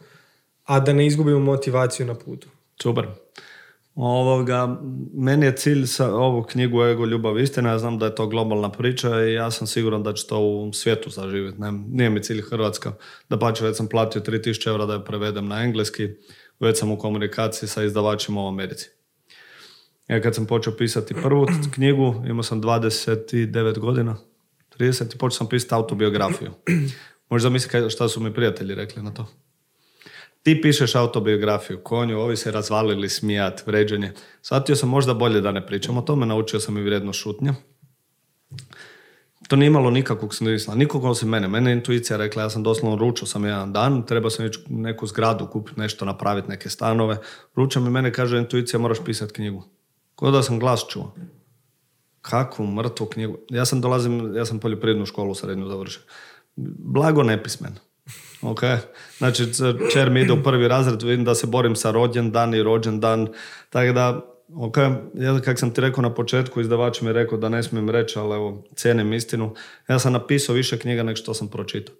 a da ne izgubimo motivaciju na putu? Super. Ovoga, meni je cilj sa ovu knjigu Ego, ljubav, istina. Ja znam da je to globalna priča i ja sam siguran da će to u svijetu zaživjeti. Ne, nije mi cilj Hrvatska. Da pače, već sam platio 3000 eura da je prevedem na engleski. Već sam u komunikaciji sa izdavačima u Americi. Ja kad sam počeo pisati prvu knjigu, imao sam 29 godina, 30 i počeo sam pisati autobiografiju. Možda misli šta su mi prijatelji rekli na to. Ti pišeš autobiografiju, konju, ovi se razvalili smijat, vređanje. Shvatio sam možda bolje da ne pričam o tome, naučio sam i vrijedno šutnja. To nije imalo nikakvog smisla, nikog osim mene. Mene intuicija rekla, ja sam doslovno ručao sam jedan dan, treba sam ići neku zgradu, kupiti nešto, napraviti neke stanove. Ručam i mene kaže intuicija, moraš pisati knjigu. Ko da sam glas čuo. Kakvu mrtvu knjigu. Ja sam dolazim, ja sam poljoprivrednu školu srednju završio. Blago nepismen. Ok, znači čer mi ide u prvi razred, vidim da se borim sa rođendan i rođendan, tako da, ok, ja kako sam ti rekao na početku, izdavač mi je rekao da ne smijem reći, ali evo, cijenim istinu, ja sam napisao više knjiga nego što sam pročitao.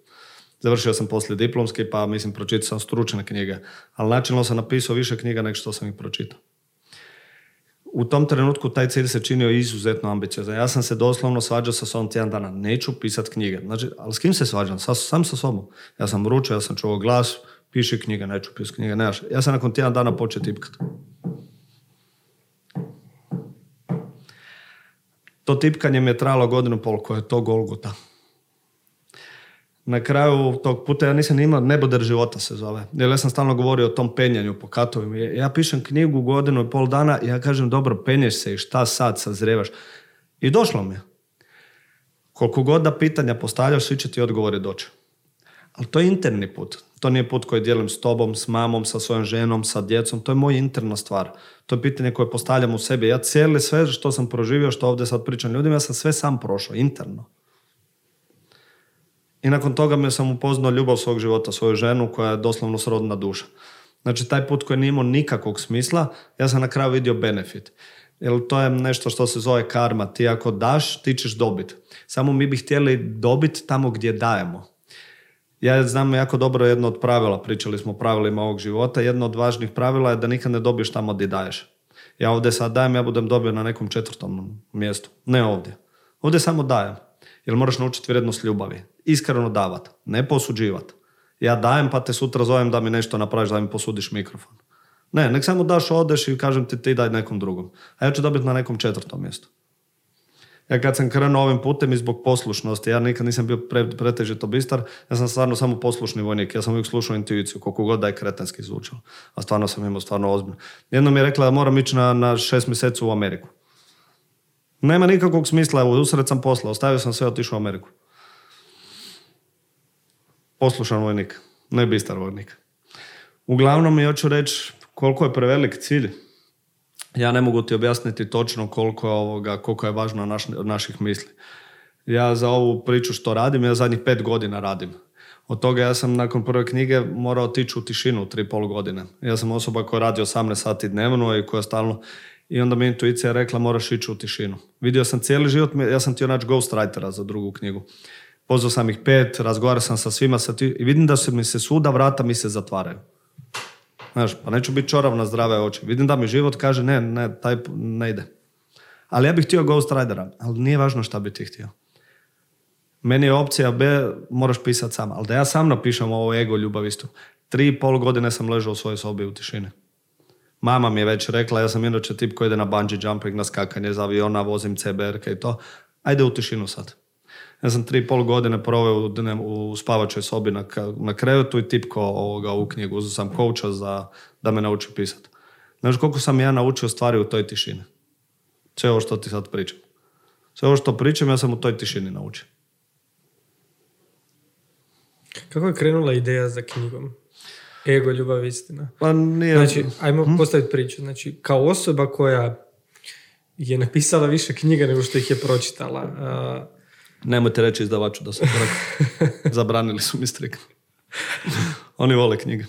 Završio sam poslije diplomski, pa mislim pročitao sam stručne knjige, ali načinno sam napisao više knjiga nego što sam ih pročitao u tom trenutku taj cilj se činio izuzetno ambiciozan. Ja sam se doslovno svađao sa sobom tjedan dana. Neću pisati knjige. Znači, ali s kim se svađam? Sa, sam sa sobom. Ja sam vručio, ja sam čuo glas, piši knjige, neću pisati knjige, nemaš. Ja sam nakon tjedan dana počeo tipkati. To tipkanje mi je trajalo godinu pol, koje je to Golgota na kraju tog puta ja nisam imao neboder života se zove. Jer ja sam stalno govorio o tom penjanju po katovima. Ja pišem knjigu godinu i pol dana i ja kažem dobro penješ se i šta sad sazrevaš. I došlo mi je. Koliko god da pitanja postavljaš, svi će ti odgovori doći. Ali to je interni put. To nije put koji dijelim s tobom, s mamom, sa svojom ženom, sa djecom. To je moja interna stvar. To je pitanje koje postavljam u sebi. Ja cijeli sve što sam proživio, što ovdje sad pričam ljudima, ja sam sve sam prošao, interno. I nakon toga me sam upoznao ljubav svog života, svoju ženu koja je doslovno srodna duša. Znači taj put koji nije imao nikakvog smisla, ja sam na kraju vidio benefit. Jer to je nešto što se zove karma. Ti ako daš, ti ćeš dobiti. Samo mi bi htjeli dobiti tamo gdje dajemo. Ja znam jako dobro jedno od pravila, pričali smo o pravilima ovog života, jedno od važnih pravila je da nikad ne dobiješ tamo gdje daješ. Ja ovdje sad dajem, ja budem dobio na nekom četvrtom mjestu. Ne ovdje. Ovdje samo dajem. Jer moraš naučiti vrijednost ljubavi. Iskreno davat, ne posuđivat. Ja dajem pa te sutra zovem da mi nešto napraviš, da mi posudiš mikrofon. Ne, nek samo daš, odeš i kažem ti ti daj nekom drugom. A ja ću dobiti na nekom četvrtom mjestu. Ja kad sam krenuo ovim putem i zbog poslušnosti, ja nikad nisam bio pre, pretežito bistar, ja sam stvarno samo poslušni vojnik, ja sam uvijek slušao intuiciju, koliko god da je kretenski zvučalo. A stvarno sam imao stvarno ozbiljno. Jedno mi je rekla da moram ići na, na šest mjeseci u Ameriku. Nema nikakvog smisla, evo, usred sam posla, ostavio sam sve, otišao u Ameriku. Poslušan vojnik, ne bistar vojnik. Uglavnom, ja ću reći koliko je prevelik cilj ja ne mogu ti objasniti točno koliko je, ovoga, koliko je važno naš, naših misli. Ja za ovu priču što radim, ja zadnjih pet godina radim. Od toga ja sam nakon prve knjige morao otići u tišinu tri pol godine. Ja sam osoba koja radi 18 sati dnevno i koja stalno... I onda mi intuicija rekla moraš ići u tišinu. Vidio sam cijeli život, ja sam htio naći ghostwritera za drugu knjigu. Pozvao sam ih pet, razgovarao sam sa svima sa i vidim da se mi se suda vrata mi se zatvaraju. Znaš, pa neću biti čorav na zdrave oči. Vidim da mi život kaže ne, ne, taj ne ide. Ali ja bih htio Ghost Ridera, ali nije važno šta bi ti htio. Meni je opcija B, moraš pisati sam. Ali da ja sam napišem ovo ego ljubavistu. Tri i pol godine sam ležao u svojoj sobi u tišini. Mama mi je već rekla, ja sam inače tip koji ide na bungee jumping, na skakanje za aviona, vozim CBR i to. Ajde u tišinu sad. Ja sam tri pol godine proveo u, u spavačoj sobi na, na krevetu i tipko ovoga u knjigu. Uzeo sam coacha za, da me nauči pisati. Znaš koliko sam ja naučio stvari u toj tišini? Sve ovo što ti sad pričam. Sve ovo što pričam ja sam u toj tišini naučio. Kako je krenula ideja za knjigom? Ego, ljubav, istina. Pa nije... Znači, ajmo hm? postaviti priču. Znači, kao osoba koja je napisala više knjiga nego što ih je pročitala, Nemojte reći izdavaču da sam Zabranili su mi striktno. Oni vole knjige.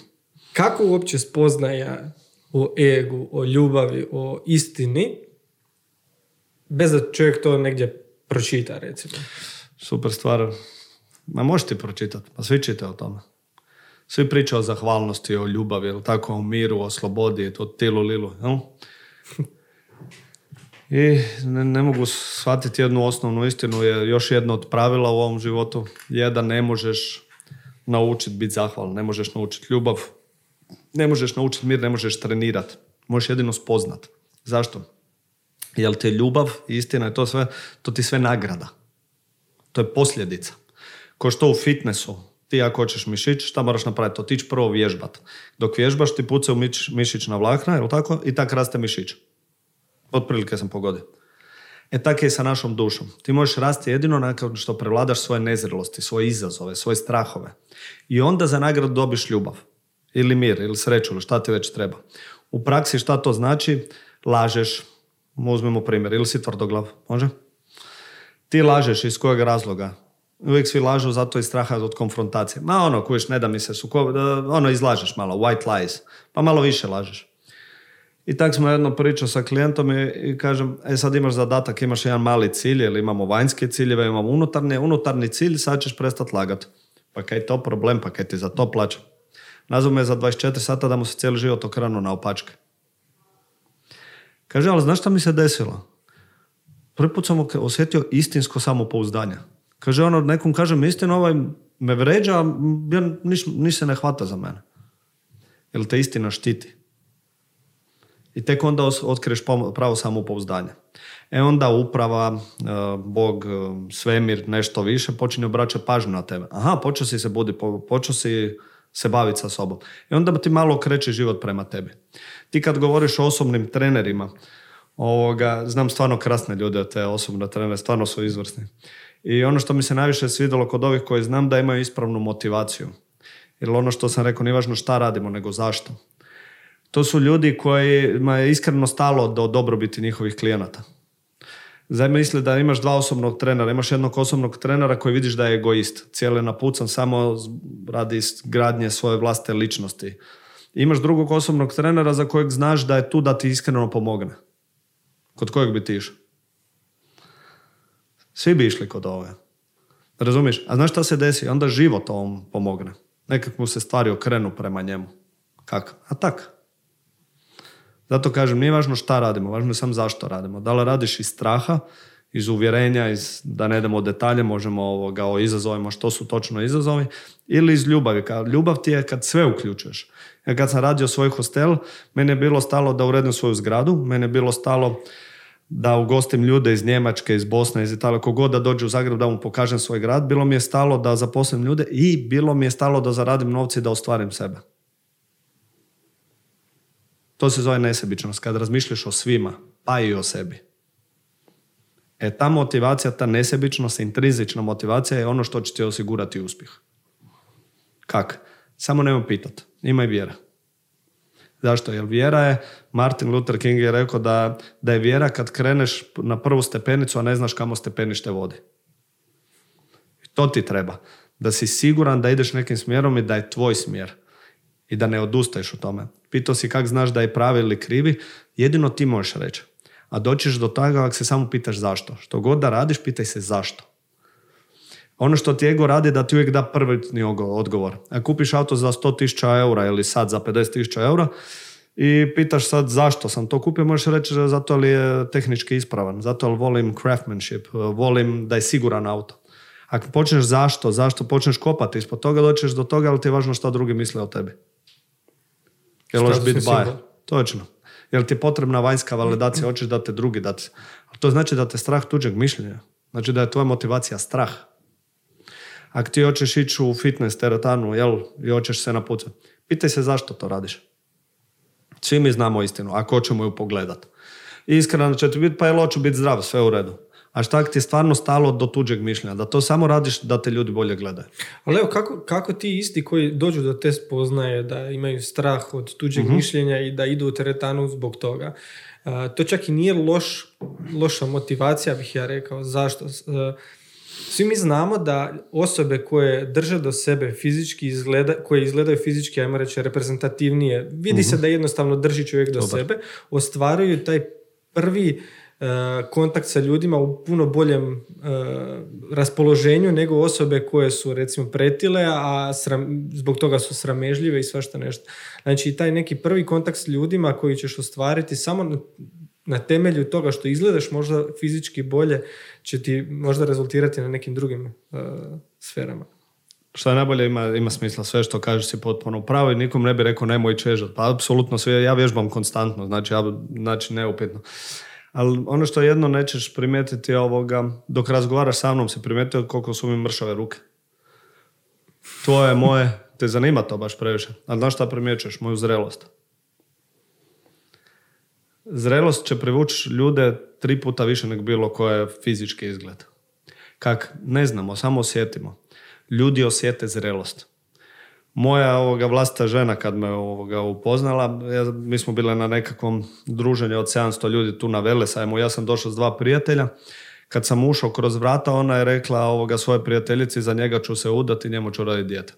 Kako uopće spoznaja o egu, o ljubavi, o istini, bez da čovjek to negdje pročita, recimo? Super stvar. Ma možeš ti pročitati, pa svi čite o tome. Svi pričaju o zahvalnosti, o ljubavi, tako, o miru, o slobodi, o tilu lilu. Jel? I ne, ne, mogu shvatiti jednu osnovnu istinu, je još jedno od pravila u ovom životu je da ne možeš naučiti biti zahvalan, ne možeš naučiti ljubav, ne možeš naučiti mir, ne možeš trenirati. Možeš jedino spoznat. Zašto? Jel te ljubav, istina je to sve, to ti sve nagrada. To je posljedica. Ko što u fitnessu, ti ako hoćeš mišić, šta moraš napraviti? Otići prvo vježbat. Dok vježbaš ti pucaju mišić na vlakna, jel tako? I tak raste mišić. Otprilike sam pogodio. E tako je sa našom dušom. Ti možeš rasti jedino nakon što prevladaš svoje nezrelosti, svoje izazove, svoje strahove. I onda za nagradu dobiš ljubav. Ili mir, ili sreću, ili šta ti već treba. U praksi šta to znači? Lažeš. Uzmemo primjer. Ili si tvrdoglav. Može? Ti lažeš iz kojeg razloga? Uvijek svi lažu zato iz straha od konfrontacije. Ma ono, kojiš, ne da mi se suko... Ono, izlažeš malo, white lies. Pa malo više lažeš. I tak smo jedno pričao sa klijentom i, kažem, e sad imaš zadatak, imaš jedan mali cilj, ili imamo vanjske ciljeve, imamo unutarnje, unutarnji cilj, sad ćeš prestati lagati. Pa kaj je to problem, pa kaj ti za to plaća? Nazvu me za 24 sata da mu se cijeli život okrenu na opačke. Kaže, ali znaš šta mi se desilo? Prvi put sam osjetio istinsko samopouzdanje. Kaže, ono, nekom kažem istinu, ovaj me vređa, a niš, se ne hvata za mene. Jer te istina štiti. I tek onda otkriješ pravo samopouzdanje. E onda uprava, e, Bog, e, svemir, nešto više počinje obraćati pažnju na tebe. Aha, počeo si se budi, počeo si se baviti sa sobom. I onda ti malo kreće život prema tebi. Ti kad govoriš o osobnim trenerima, ovoga, znam stvarno krasne ljude te osobne trenere, stvarno su izvrsni. I ono što mi se najviše svidjelo kod ovih koji znam da imaju ispravnu motivaciju Jer ono što sam rekao, nije važno šta radimo, nego zašto. To su ljudi kojima je iskreno stalo do dobrobiti njihovih klijenata. Zamisli da imaš dva osobnog trenera, imaš jednog osobnog trenera koji vidiš da je egoist, cijeli napucan samo radi gradnje svoje vlastite ličnosti. Imaš drugog osobnog trenera za kojeg znaš da je tu da ti iskreno pomogne. Kod kojeg bi ti išao? Svi bi išli kod ovoga. Razumiješ? A znaš šta se desi? Onda život ovom pomogne. Nekak mu se stvari okrenu prema njemu. Kako? A tak. Zato kažem, nije važno šta radimo, važno je samo zašto radimo. Da li radiš iz straha, iz uvjerenja, iz, da ne idemo detalje, možemo ovoga, o izazovima, što su točno izazovi, ili iz ljubavi. Ljubav ti je kad sve uključuješ. Ja kad sam radio svoj hostel, meni je bilo stalo da uredim svoju zgradu, meni je bilo stalo da ugostim ljude iz Njemačke, iz Bosne, iz Italije, kogod da dođe u Zagreb da mu pokažem svoj grad, bilo mi je stalo da zaposlim ljude i bilo mi je stalo da zaradim novce i da ostvarim sebe. To se zove nesebičnost, kad razmišljaš o svima, pa i o sebi. E ta motivacija, ta nesebičnost, intrizična motivacija je ono što će ti osigurati uspjeh. Kak? Samo nemoj pitat. Imaj vjera. Zašto? Jer vjera je, Martin Luther King je rekao da, da je vjera kad kreneš na prvu stepenicu, a ne znaš kamo stepenište vodi. To ti treba. Da si siguran da ideš nekim smjerom i da je tvoj smjer. I da ne odustaješ u tome. Pitao si kak znaš da je pravi ili krivi, jedino ti možeš reći. A doćiš do toga ako se samo pitaš zašto. Što god da radiš, pitaj se zašto. Ono što ti ego radi da ti uvijek da prvi odgovor. A kupiš auto za 100.000 eura ili sad za 50.000 eura i pitaš sad zašto sam to kupio, možeš reći zato li je tehnički ispravan, zato li volim craftsmanship, volim da je siguran auto. Ako počneš zašto, zašto počneš kopati ispod toga, doćeš do toga, ali ti je važno što drugi misle o tebi. Jel hoćeš biti bajer? Točno. Jel ti je potrebna vanjska validacija, hoćeš da te drugi dati. To znači da te strah tuđeg mišljenja. Znači da je tvoja motivacija strah. Ako ti hoćeš ići u fitness teretanu, jel, i hoćeš se napucati, pitaj se zašto to radiš. Svi mi znamo istinu, ako hoćemo ju pogledat. Iskreno će ti biti, pa jel hoću biti zdrav, sve u redu. A šta ti je stvarno stalo do tuđeg mišljenja? Da to samo radiš da te ljudi bolje gledaju. Ali evo, kako, kako ti isti koji dođu do te spoznaje da imaju strah od tuđeg mhm. mišljenja i da idu u teretanu zbog toga, to čak i nije loš, loša motivacija, bih ja rekao. Zašto? Svi mi znamo da osobe koje drže do sebe fizički izgleda, koje izgledaju fizički, ajmo reći, reprezentativnije, vidi se mhm. da jednostavno drži čovjek do sebe, ostvaruju taj prvi kontakt sa ljudima u puno boljem e, raspoloženju nego osobe koje su recimo pretile, a zbog toga su sramežljive i svašta nešto. Znači taj neki prvi kontakt s ljudima koji ćeš ostvariti samo na temelju toga što izgledaš možda fizički bolje će ti možda rezultirati na nekim drugim uh, sferama. Što je najbolje ima, ima smisla, sve što kažeš si potpuno pravo i nikom ne bi rekao nemoj čežat. Pa apsolutno sve, ja vježbam konstantno, znači, ja, znači neupitno. Ali ono što jedno nećeš primijetiti ovoga, dok razgovaraš sa mnom si primijetio koliko su mi mršave ruke. Tvoje, moje, te zanima to baš previše. Ali znaš šta primjećuješ? Moju zrelost. Zrelost će privući ljude tri puta više nego bilo koje fizički izgled. Kak? Ne znamo, samo osjetimo. Ljudi osjete zrelost. Moja ovoga vlastita žena kad me ovoga upoznala, ja, mi smo bili na nekakvom druženju od 700 ljudi tu na Velesajmu, ja sam došao s dva prijatelja. Kad sam ušao kroz vrata, ona je rekla ovoga svoje prijateljici, za njega ću se udati, njemu ću raditi dijete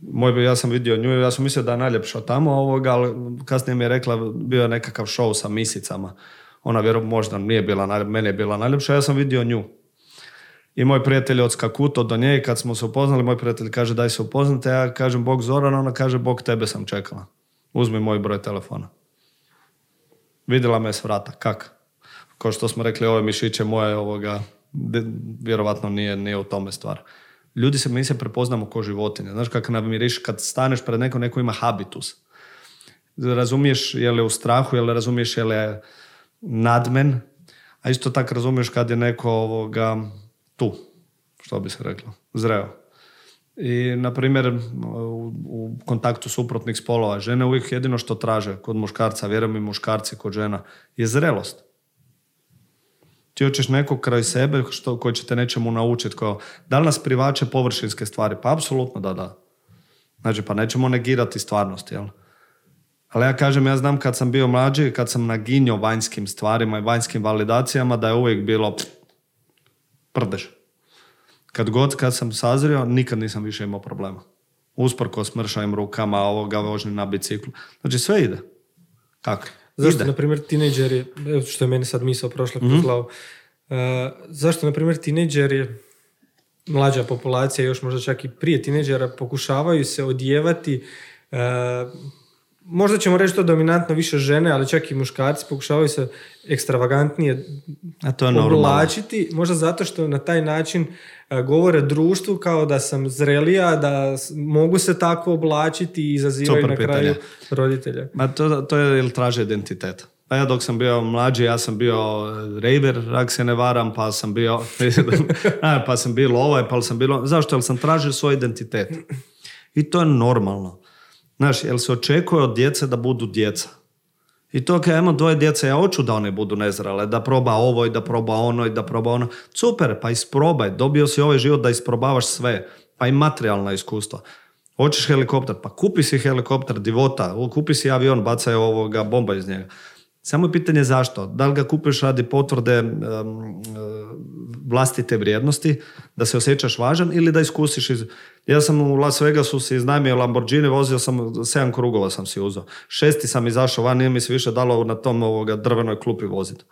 moj, ja sam vidio nju, ja sam mislio da je najljepša tamo ovoga, ali kasnije mi je rekla, bio je nekakav show sa misicama. Ona vjerovatno možda nije bila, meni je bila najljepša, ja sam vidio nju. I moj prijatelj odskakuto do nje i kad smo se upoznali, moj prijatelj kaže daj se upoznate, ja kažem Bog Zoran, ona kaže Bog tebe sam čekala. Uzmi moj broj telefona. Vidjela me s vrata, kak? Kao što smo rekli, ove mišiće moje ovoga, vjerovatno nije, nije u tome stvar ljudi se, mi se prepoznamo ko životinje. Znaš kako namiriš kad staneš pred nekom, neko ima habitus. Razumiješ je li u strahu, je li razumiješ je li nadmen, a isto tako razumiješ kad je neko ovoga tu, što bi se reklo, zreo. I, na primjer, u, u kontaktu suprotnih spolova, žene uvijek jedino što traže kod muškarca, vjerujem i muškarci kod žena, je zrelost. Ti hoćeš nekog kraj sebe što, koji će te nečemu naučiti. Kao, da li nas privače površinske stvari? Pa apsolutno da, da. Znači, pa nećemo negirati stvarnost, jel? Ali ja kažem, ja znam kad sam bio mlađi, kad sam naginio vanjskim stvarima i vanjskim validacijama, da je uvijek bilo prdež. Kad god kad sam sazrio, nikad nisam više imao problema. Usprko smršavim rukama, ovoga vožnje na biciklu. Znači sve ide. Kako? Zašto, na primjer, tinejdžeri, evo što je meni sad misao prošla Mhm. kroz glavu, e, zašto, na primjer, tinejdžeri, mlađa populacija, još možda čak i prije tinejdžera, pokušavaju se odjevati, e, možda ćemo reći to dominantno više žene, ali čak i muškarci pokušavaju se ekstravagantnije A to je normalno. oblačiti, možda zato što na taj način e, govore društvu kao da sam zrelija, da mogu se tako oblačiti i izazivaju Super na pitanje. kraju roditelja. Ma to, to je ili traže identitet. Pa ja dok sam bio mlađi, ja sam bio raver, ak se ne varam, pa sam bio, pa sam bilo ovaj, pa sam bilo, zašto? Jer sam tražio svoj identitet. I to je normalno. Znaš, jer se očekuje od djece da budu djeca. I to kad ja imam dvoje djece, ja hoću da one budu nezrale, da proba ovo i da proba ono i da proba ono. Super, pa isprobaj, dobio si ovaj život da isprobavaš sve, pa i materijalna iskustva. Hoćeš helikopter, pa kupi si helikopter, divota, kupi si avion, bacaj ovoga bomba iz njega. Samo je pitanje zašto. Da li ga kupiš radi potvrde em, e, vlastite vrijednosti, da se osjećaš važan ili da iskusiš. Iz... Ja sam u Las Vegasu si iznajmio Lamborghini, vozio sam, sedam krugova sam si uzeo. Šesti sam izašao van, nije mi se više dalo na tom ovoga drvenoj klupi voziti.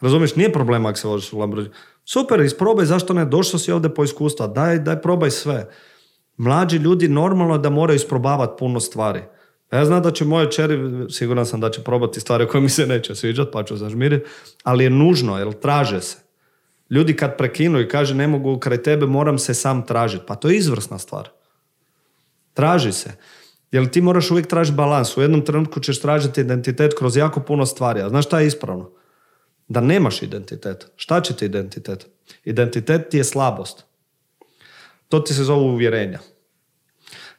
Razumiješ, nije problem ako se voziš u Lamborghini. Super, isprobaj, zašto ne? Došao si ovdje po iskustva, daj, daj probaj sve. Mlađi ljudi normalno je da moraju isprobavati puno stvari. Ja znam da će moje čeri, siguran sam da će probati stvari koje mi se neće sviđati, pa ću zažmiriti, ali je nužno, jer traže se. Ljudi kad prekinu i kaže ne mogu kraj tebe, moram se sam tražiti. Pa to je izvrsna stvar. Traži se. Jer ti moraš uvijek tražiti balans. U jednom trenutku ćeš tražiti identitet kroz jako puno stvari. A znaš šta je ispravno? Da nemaš identitet. Šta će ti identitet? Identitet ti je slabost. To ti se zove uvjerenja.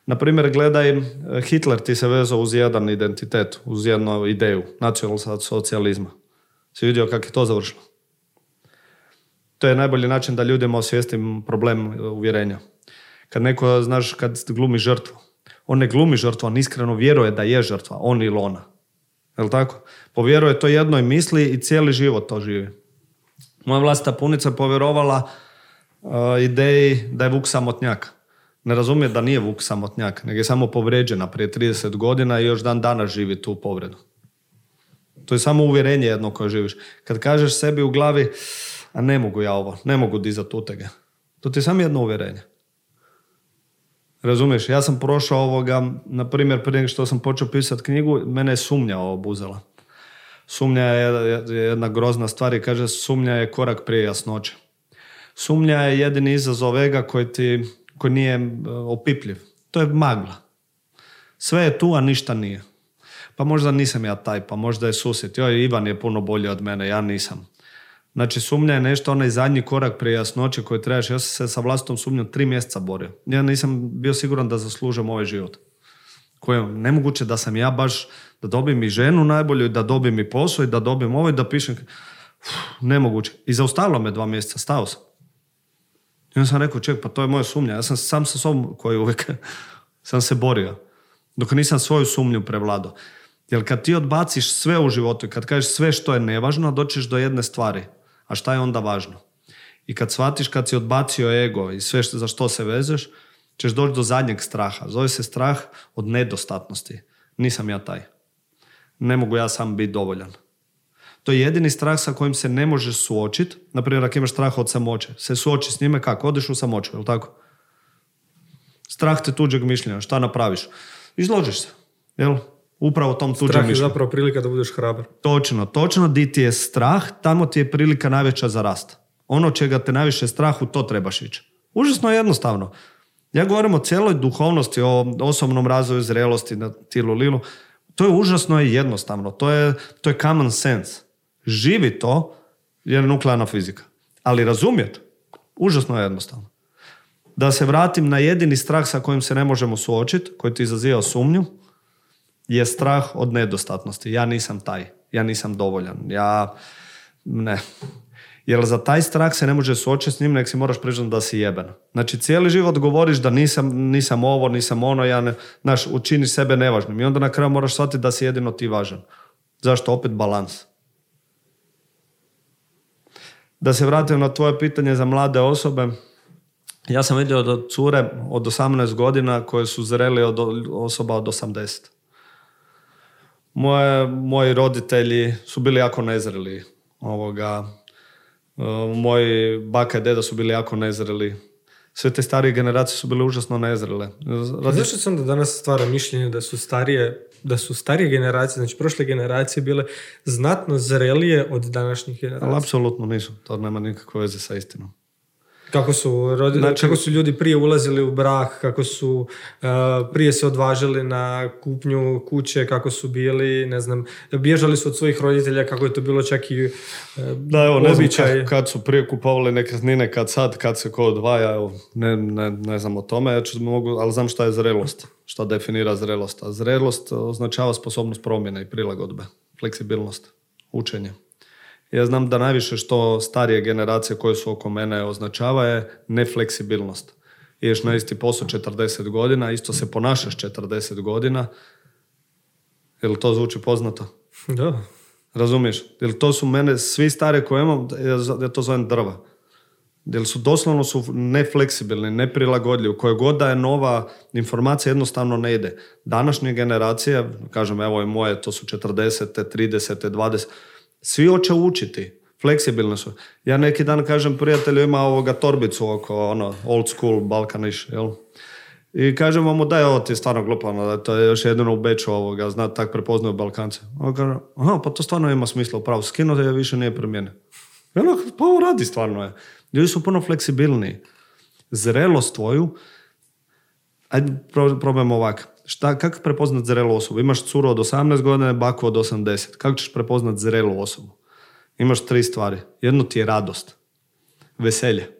Na primjer, gledaj, Hitler ti se vezao uz jedan identitet, uz jednu ideju, nacionalnog socijalizma. Si vidio kako je to završilo? To je najbolji način da ljudima osvijestim problem e, uvjerenja. Kad neko, znaš, kad glumi žrtvu, on ne glumi žrtvu, on iskreno vjeruje da je žrtva, on ili ona. Jel tako? Povjeruje to jednoj misli i cijeli život to živi. Moja vlastita punica je povjerovala uh, ideji da je Vuk samotnjak. Ne razumije da nije Vuk samotnjak, nego je samo povređena prije 30 godina i još dan danas živi tu povredu. To je samo uvjerenje jedno koje živiš. Kad kažeš sebi u glavi, a ne mogu ja ovo, ne mogu dizati utege. To ti je samo jedno uvjerenje. Razumiješ, ja sam prošao ovoga, na primjer, prije nego što sam počeo pisati knjigu, mene je sumnja obuzela. Sumnja je jedna grozna stvar i kaže sumnja je korak prije jasnoće. Sumnja je jedini izazov ega koji, ti, koji nije e, opipljiv. To je magla. Sve je tu, a ništa nije. Pa možda nisam ja taj, pa možda je susjed. Joj, Ivan je puno bolji od mene, ja nisam. Znači, sumnja je nešto, onaj zadnji korak prije jasnoće koji trebaš. Ja sam se sa vlastitom sumnjom tri mjeseca borio. Ja nisam bio siguran da zaslužem ovaj život. Koje je nemoguće da sam ja baš, da dobijem i ženu najbolju, da dobijem i posao, i da dobijem ovo, i da pišem... Nemoguće. I zaustavilo me dva mjeseca, stao sam. I onda sam rekao, ček, pa to je moja sumnja. Ja sam sam sa sobom koji uvijek sam se borio. Dok nisam svoju sumnju prevladao. Jer kad ti odbaciš sve u životu i kad kažeš sve što je nevažno, doćeš do jedne stvari. A šta je onda važno? I kad shvatiš kad si odbacio ego i sve što, za što se vezeš, ćeš doći do zadnjeg straha. Zove se strah od nedostatnosti. Nisam ja taj. Ne mogu ja sam biti dovoljan. To je jedini strah sa kojim se ne možeš suočiti. Naprimjer, ako imaš strah od samoće, se suoči s njime kako? Odeš u samoću, je tako? Strah te tuđeg mišljenja, šta napraviš? Izložiš se, jel? Upravo tom tuđem Strah je mišljenju. zapravo prilika da budeš hrabar. Točno, točno di ti je strah, tamo ti je prilika najveća za rast. Ono čega te najviše strah, u to trebaš ići. Užasno je jednostavno. Ja govorim o cijeloj duhovnosti, o osobnom razvoju zrelosti na tilu lilu. To je užasno i jednostavno. To je, to je common sense. Živi to, je nuklearna fizika. Ali razumjeti, užasno je jednostavno. Da se vratim na jedini strah sa kojim se ne možemo suočiti, koji ti izaziva sumnju, je strah od nedostatnosti. Ja nisam taj. Ja nisam dovoljan. Ja Ne. Jer za taj strah se ne može suočiti s njim, nek si moraš priznati da si jeben. Znači, cijeli život govoriš da nisam, nisam ovo, nisam ono, ja ne, znaš, učiniš sebe nevažnim. I onda na kraju moraš shvatiti da si jedino ti važan. Zašto? Opet balans. Da se vratim na tvoje pitanje za mlade osobe, ja sam vidio da cure od 18 godina koje su zreli od osoba od 80. Moje, moji roditelji su bili jako nezreli. Ovoga, e, moji baka i deda su bili jako nezreli. Sve te starije generacije su bile užasno nezrele. Radi... Zašto sam da danas stvara mišljenje da su starije da su starije generacije, znači prošle generacije bile znatno zrelije od današnjih generacija. Ali apsolutno nisu. To nema nikakve veze sa istinom. Kako su, rodi, znači, kako su ljudi prije ulazili u brak, kako su uh, prije se odvažili na kupnju kuće, kako su bili, ne znam, bježali su od svojih roditelja, kako je to bilo čak i uh, Da, evo, ne znam kad, kad, su prije kupovali nekretnine, kad sad, kad se ko odvaja, evo, ne, ne, ne znam o tome, ja ću, mogu, ali znam šta je zrelost, šta definira zrelost. A zrelost označava sposobnost promjene i prilagodbe, fleksibilnost, učenje. Ja znam da najviše što starije generacije koje su oko mene označava je nefleksibilnost. Ideš na isti posao 40 godina, isto se ponašaš 40 godina. Jel to zvuči poznato? Da. Razumiješ? Jel to su mene, svi stare koje imam, ja to zovem drva. Jer su doslovno su nefleksibilni, neprilagodljivi. Koje god da je nova informacija jednostavno ne ide. Današnje generacije, kažem evo i moje, to su 40. 30. 20 svi hoće učiti. Fleksibilni su. Ja neki dan kažem prijatelju ima ovoga torbicu oko ono old school balkaniš, jel? I kažem mu da je ovo ti je stvarno da to je još jedino u Beču ovoga, zna, tak prepoznaju Balkance. On kaže, aha, pa to stvarno ima smisla, upravo, skinuti je više nije promjene. Ono, pa ovo radi stvarno je. Ljudi su puno fleksibilniji. Zrelost tvoju, ajde probajmo ovak. Šta, kako prepoznat zrelu osobu? Imaš curu od 18 godina, baku od 80. Kako ćeš prepoznat zrelu osobu? Imaš tri stvari. Jedno ti je radost. Veselje.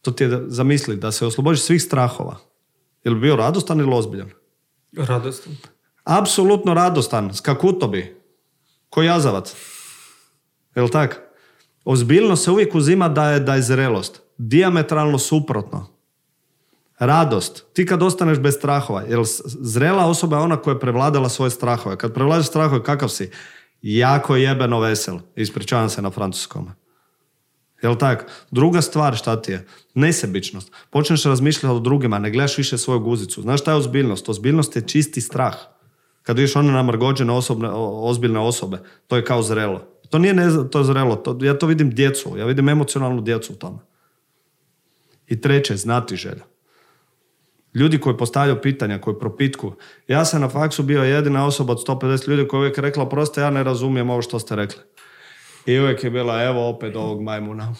To ti je zamisli da se oslobodiš svih strahova. Je li bio radostan ili ozbiljan? Radostan. Apsolutno radostan. Skakuto bi. Ko jazavac. Jel tak? Ozbiljno se uvijek uzima da je, da je zrelost. Diametralno suprotno radost. Ti kad ostaneš bez strahova, jer zrela osoba je ona koja je prevladala svoje strahove. Kad prevladaš strahove, kakav si? Jako jebeno vesel. Ispričavam se na francuskom. Jel tak? Druga stvar šta ti je? Nesebičnost. Počneš razmišljati o drugima, ne gledaš više svoju guzicu. Znaš šta je ozbiljnost? Ozbiljnost je čisti strah. Kad vidiš one namrgođene osobne, ozbiljne osobe, to je kao zrelo. To nije ne, to je zrelo. To, ja to vidim djecu. Ja vidim emocionalnu djecu u tome. I treće, znati želja ljudi koji postavljaju pitanja, koji propitku. Ja sam na faksu bio jedina osoba od 150 ljudi koja je uvijek rekla, prosto ja ne razumijem ovo što ste rekli. I uvijek je bila, evo opet ovog majmuna.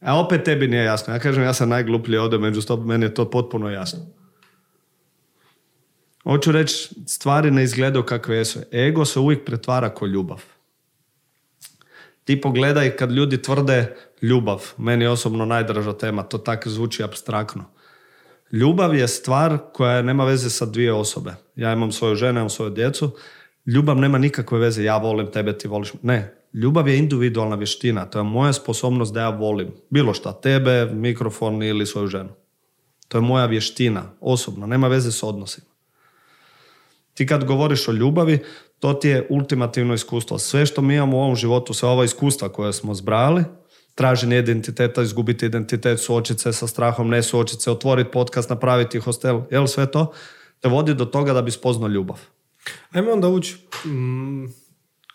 A opet tebi nije jasno. Ja kažem, ja sam najgluplji ovdje među stop, meni je to potpuno jasno. Hoću reći, stvari ne izgledaju kakve jesu. Ego se uvijek pretvara ko ljubav. Ti pogledaj kad ljudi tvrde ljubav, meni je osobno najdraža tema, to tako zvuči abstraktno. Ljubav je stvar koja nema veze sa dvije osobe. Ja imam svoju ženu, imam svoju djecu. Ljubav nema nikakve veze, ja volim tebe, ti voliš. Ne, ljubav je individualna vještina. To je moja sposobnost da ja volim. Bilo šta, tebe, mikrofon ili svoju ženu. To je moja vještina, osobno, nema veze s odnosima. Ti kad govoriš o ljubavi, to ti je ultimativno iskustvo. Sve što mi imamo u ovom životu, sve ova iskustva koje smo zbrali, traženje identiteta, izgubiti identitet, suočiti se sa strahom, ne suočiti se, otvoriti podcast, napraviti hostel, jel sve to te vodi do toga da bi spoznao ljubav. Ajmo onda ući mm,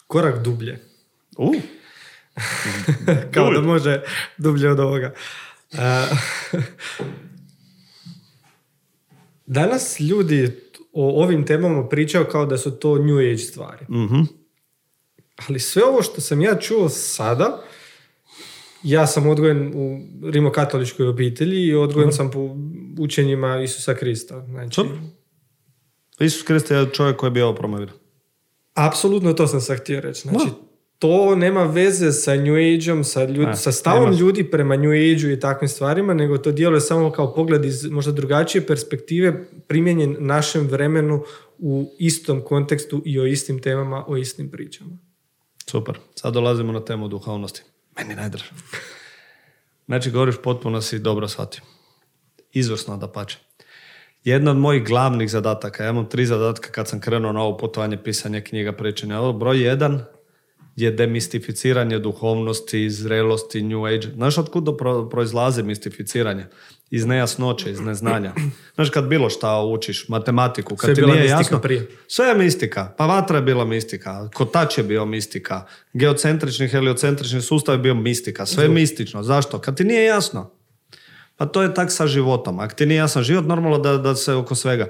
korak dublje. Uh. Kao da može dublje od ovoga. danas ljudi o ovim temama pričaju kao da su to new age stvari. mm Ali sve ovo što sam ja čuo sada ja sam odgojen u rimokatoličkoj obitelji i odgojen sam po učenjima Isusa Krista. Znači, Isus Krist je čovjek koji je bio promoviran. Apsolutno to sam sad htio reći. Znači, to nema veze sa New Age-om, sa, sa stavom ljudi prema New Age-u i takvim stvarima, nego to djeluje samo kao pogled iz možda drugačije perspektive primjenjen našem vremenu u istom kontekstu i o istim temama, o istim pričama. Super. Sad dolazimo na temu duhovnosti. Meni najdraže. Znači, govoriš potpuno si dobro shvatio. Izvrsno da pače. Jedna od mojih glavnih zadataka, ja imam tri zadatka kad sam krenuo na ovo putovanje, pisanje knjiga, pričanja. Broj jedan je demistificiranje duhovnosti, zrelosti, new age. Znaš otkud pro, proizlaze mistificiranje? Iz nejasnoće, iz neznanja. Znaš kad bilo šta učiš, matematiku, kad Sve ti nije jasno, prije. sve je mistika. Pa vatra je bila mistika, kotač je bio mistika, geocentrični, heliocentrični sustav je bio mistika. Sve je mistično. Zašto? Kad ti nije jasno. Pa to je tak sa životom. Ako ti nije jasan život, normalno da, da se oko svega.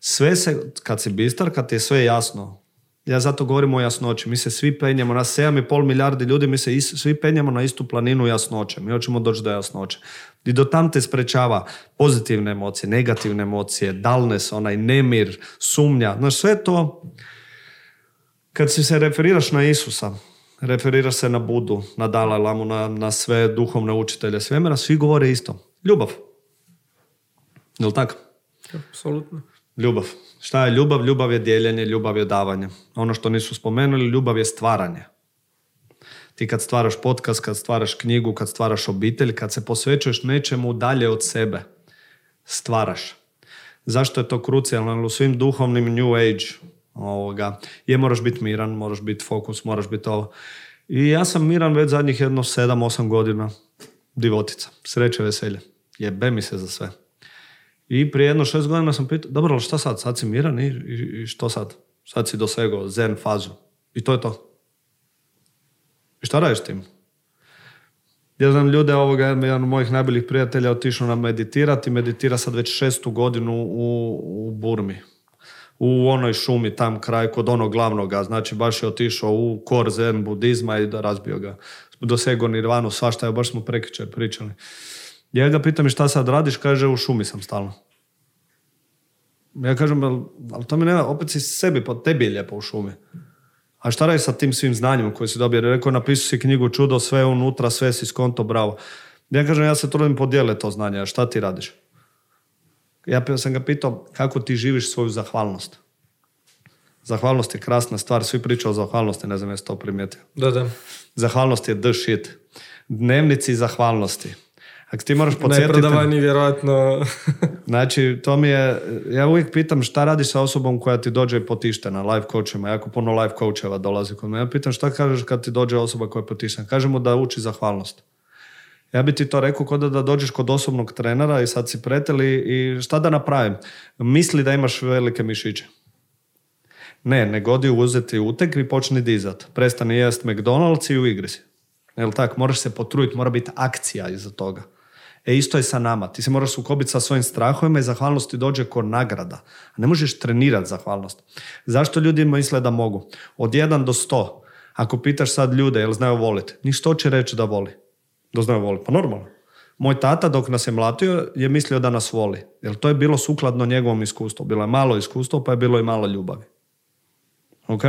Sve se, kad si bistar, kad ti je sve jasno, ja zato govorim o jasnoći. Mi se svi penjemo, nas 7,5 milijardi ljudi, mi se is- svi penjemo na istu planinu jasnoće. Mi hoćemo doći do jasnoće. I do tam te sprečava pozitivne emocije, negativne emocije, dalnes, onaj nemir, sumnja. Znaš, sve to, kad si se referiraš na Isusa, referiraš se na Budu, na Dalaj Lamu, na, na sve duhovne učitelje svemira, svi govore isto. Ljubav. Jel tako? Apsolutno. Ljubav. Šta je ljubav? Ljubav je dijeljenje, ljubav je davanje. Ono što nisu spomenuli, ljubav je stvaranje. Ti kad stvaraš podcast, kad stvaraš knjigu, kad stvaraš obitelj, kad se posvećuješ nečemu dalje od sebe, stvaraš. Zašto je to krucijalno? U svim duhovnim new age ovoga, je moraš biti miran, moraš biti fokus, moraš biti ovo. I ja sam miran već zadnjih jedno 7-8 godina. Divotica. Sreće, veselje. Jebe mi se za sve. I prije jedno šest godina sam pitao, dobro, ali šta sad? Sad si miran i, i, i što sad? Sad si dosegao zen fazu. I to je to. I šta radiš tim? Ja znam ljude, ovoga, jedan od mojih najboljih prijatelja otišao na meditirati, meditira sad već šestu godinu u, u Burmi. U onoj šumi tam kraj kod onog glavnoga, znači baš je otišao u kor zen budizma i razbio ga. Dosegao nirvanu, svašta je, baš smo prekjučer pričali. Ja ga pitam i šta sad radiš, kaže u šumi sam stalno. Ja kažem, "Al- ali to mi nema, opet si sebi, pa tebi je lijepo u šumi. A šta radiš sa tim svim znanjem koje si dobio? Jer je Rekao, napisao si knjigu Čudo, sve unutra, sve si skonto, bravo. Ja kažem, ja se trudim podijele to znanje, a šta ti radiš? Ja sam ga pitao, kako ti živiš svoju zahvalnost? Zahvalnost je krasna stvar, svi pričaju o zahvalnosti, ne znam jesi to primijetio. Da, da. Zahvalnost je the shit. Dnevnici zahvalnosti. Ako ti moraš podsjetiti... Najprodavaniji vjerojatno. Znači, to mi je, ja uvijek pitam šta radiš sa osobom koja ti dođe potištena, life coachima, jako puno life coacheva dolazi kod mene. Ja pitam šta kažeš kad ti dođe osoba koja je potištena? Kažemo da uči zahvalnost. Ja bi ti to rekao kod da, da dođeš kod osobnog trenera i sad si preteli i šta da napravim? Misli da imaš velike mišiće. Ne, ne godi uzeti utek i počni dizat. Prestani jest McDonald's i u igri si. Jel tak? Moraš se potruditi, mora biti akcija iza toga. E isto je sa nama. Ti se moraš sukobiti sa svojim strahovima i zahvalnost ti dođe ko nagrada. A ne možeš trenirati zahvalnost. Zašto ljudi misle da mogu? Od 1 do 100. Ako pitaš sad ljude jel znaju voliti, ni što će reći da voli. Da znaju voliti. Pa normalno. Moj tata dok nas je mlatio je mislio da nas voli. Jer to je bilo sukladno njegovom iskustvu. Bilo je malo iskustvo pa je bilo i malo ljubavi. Ok?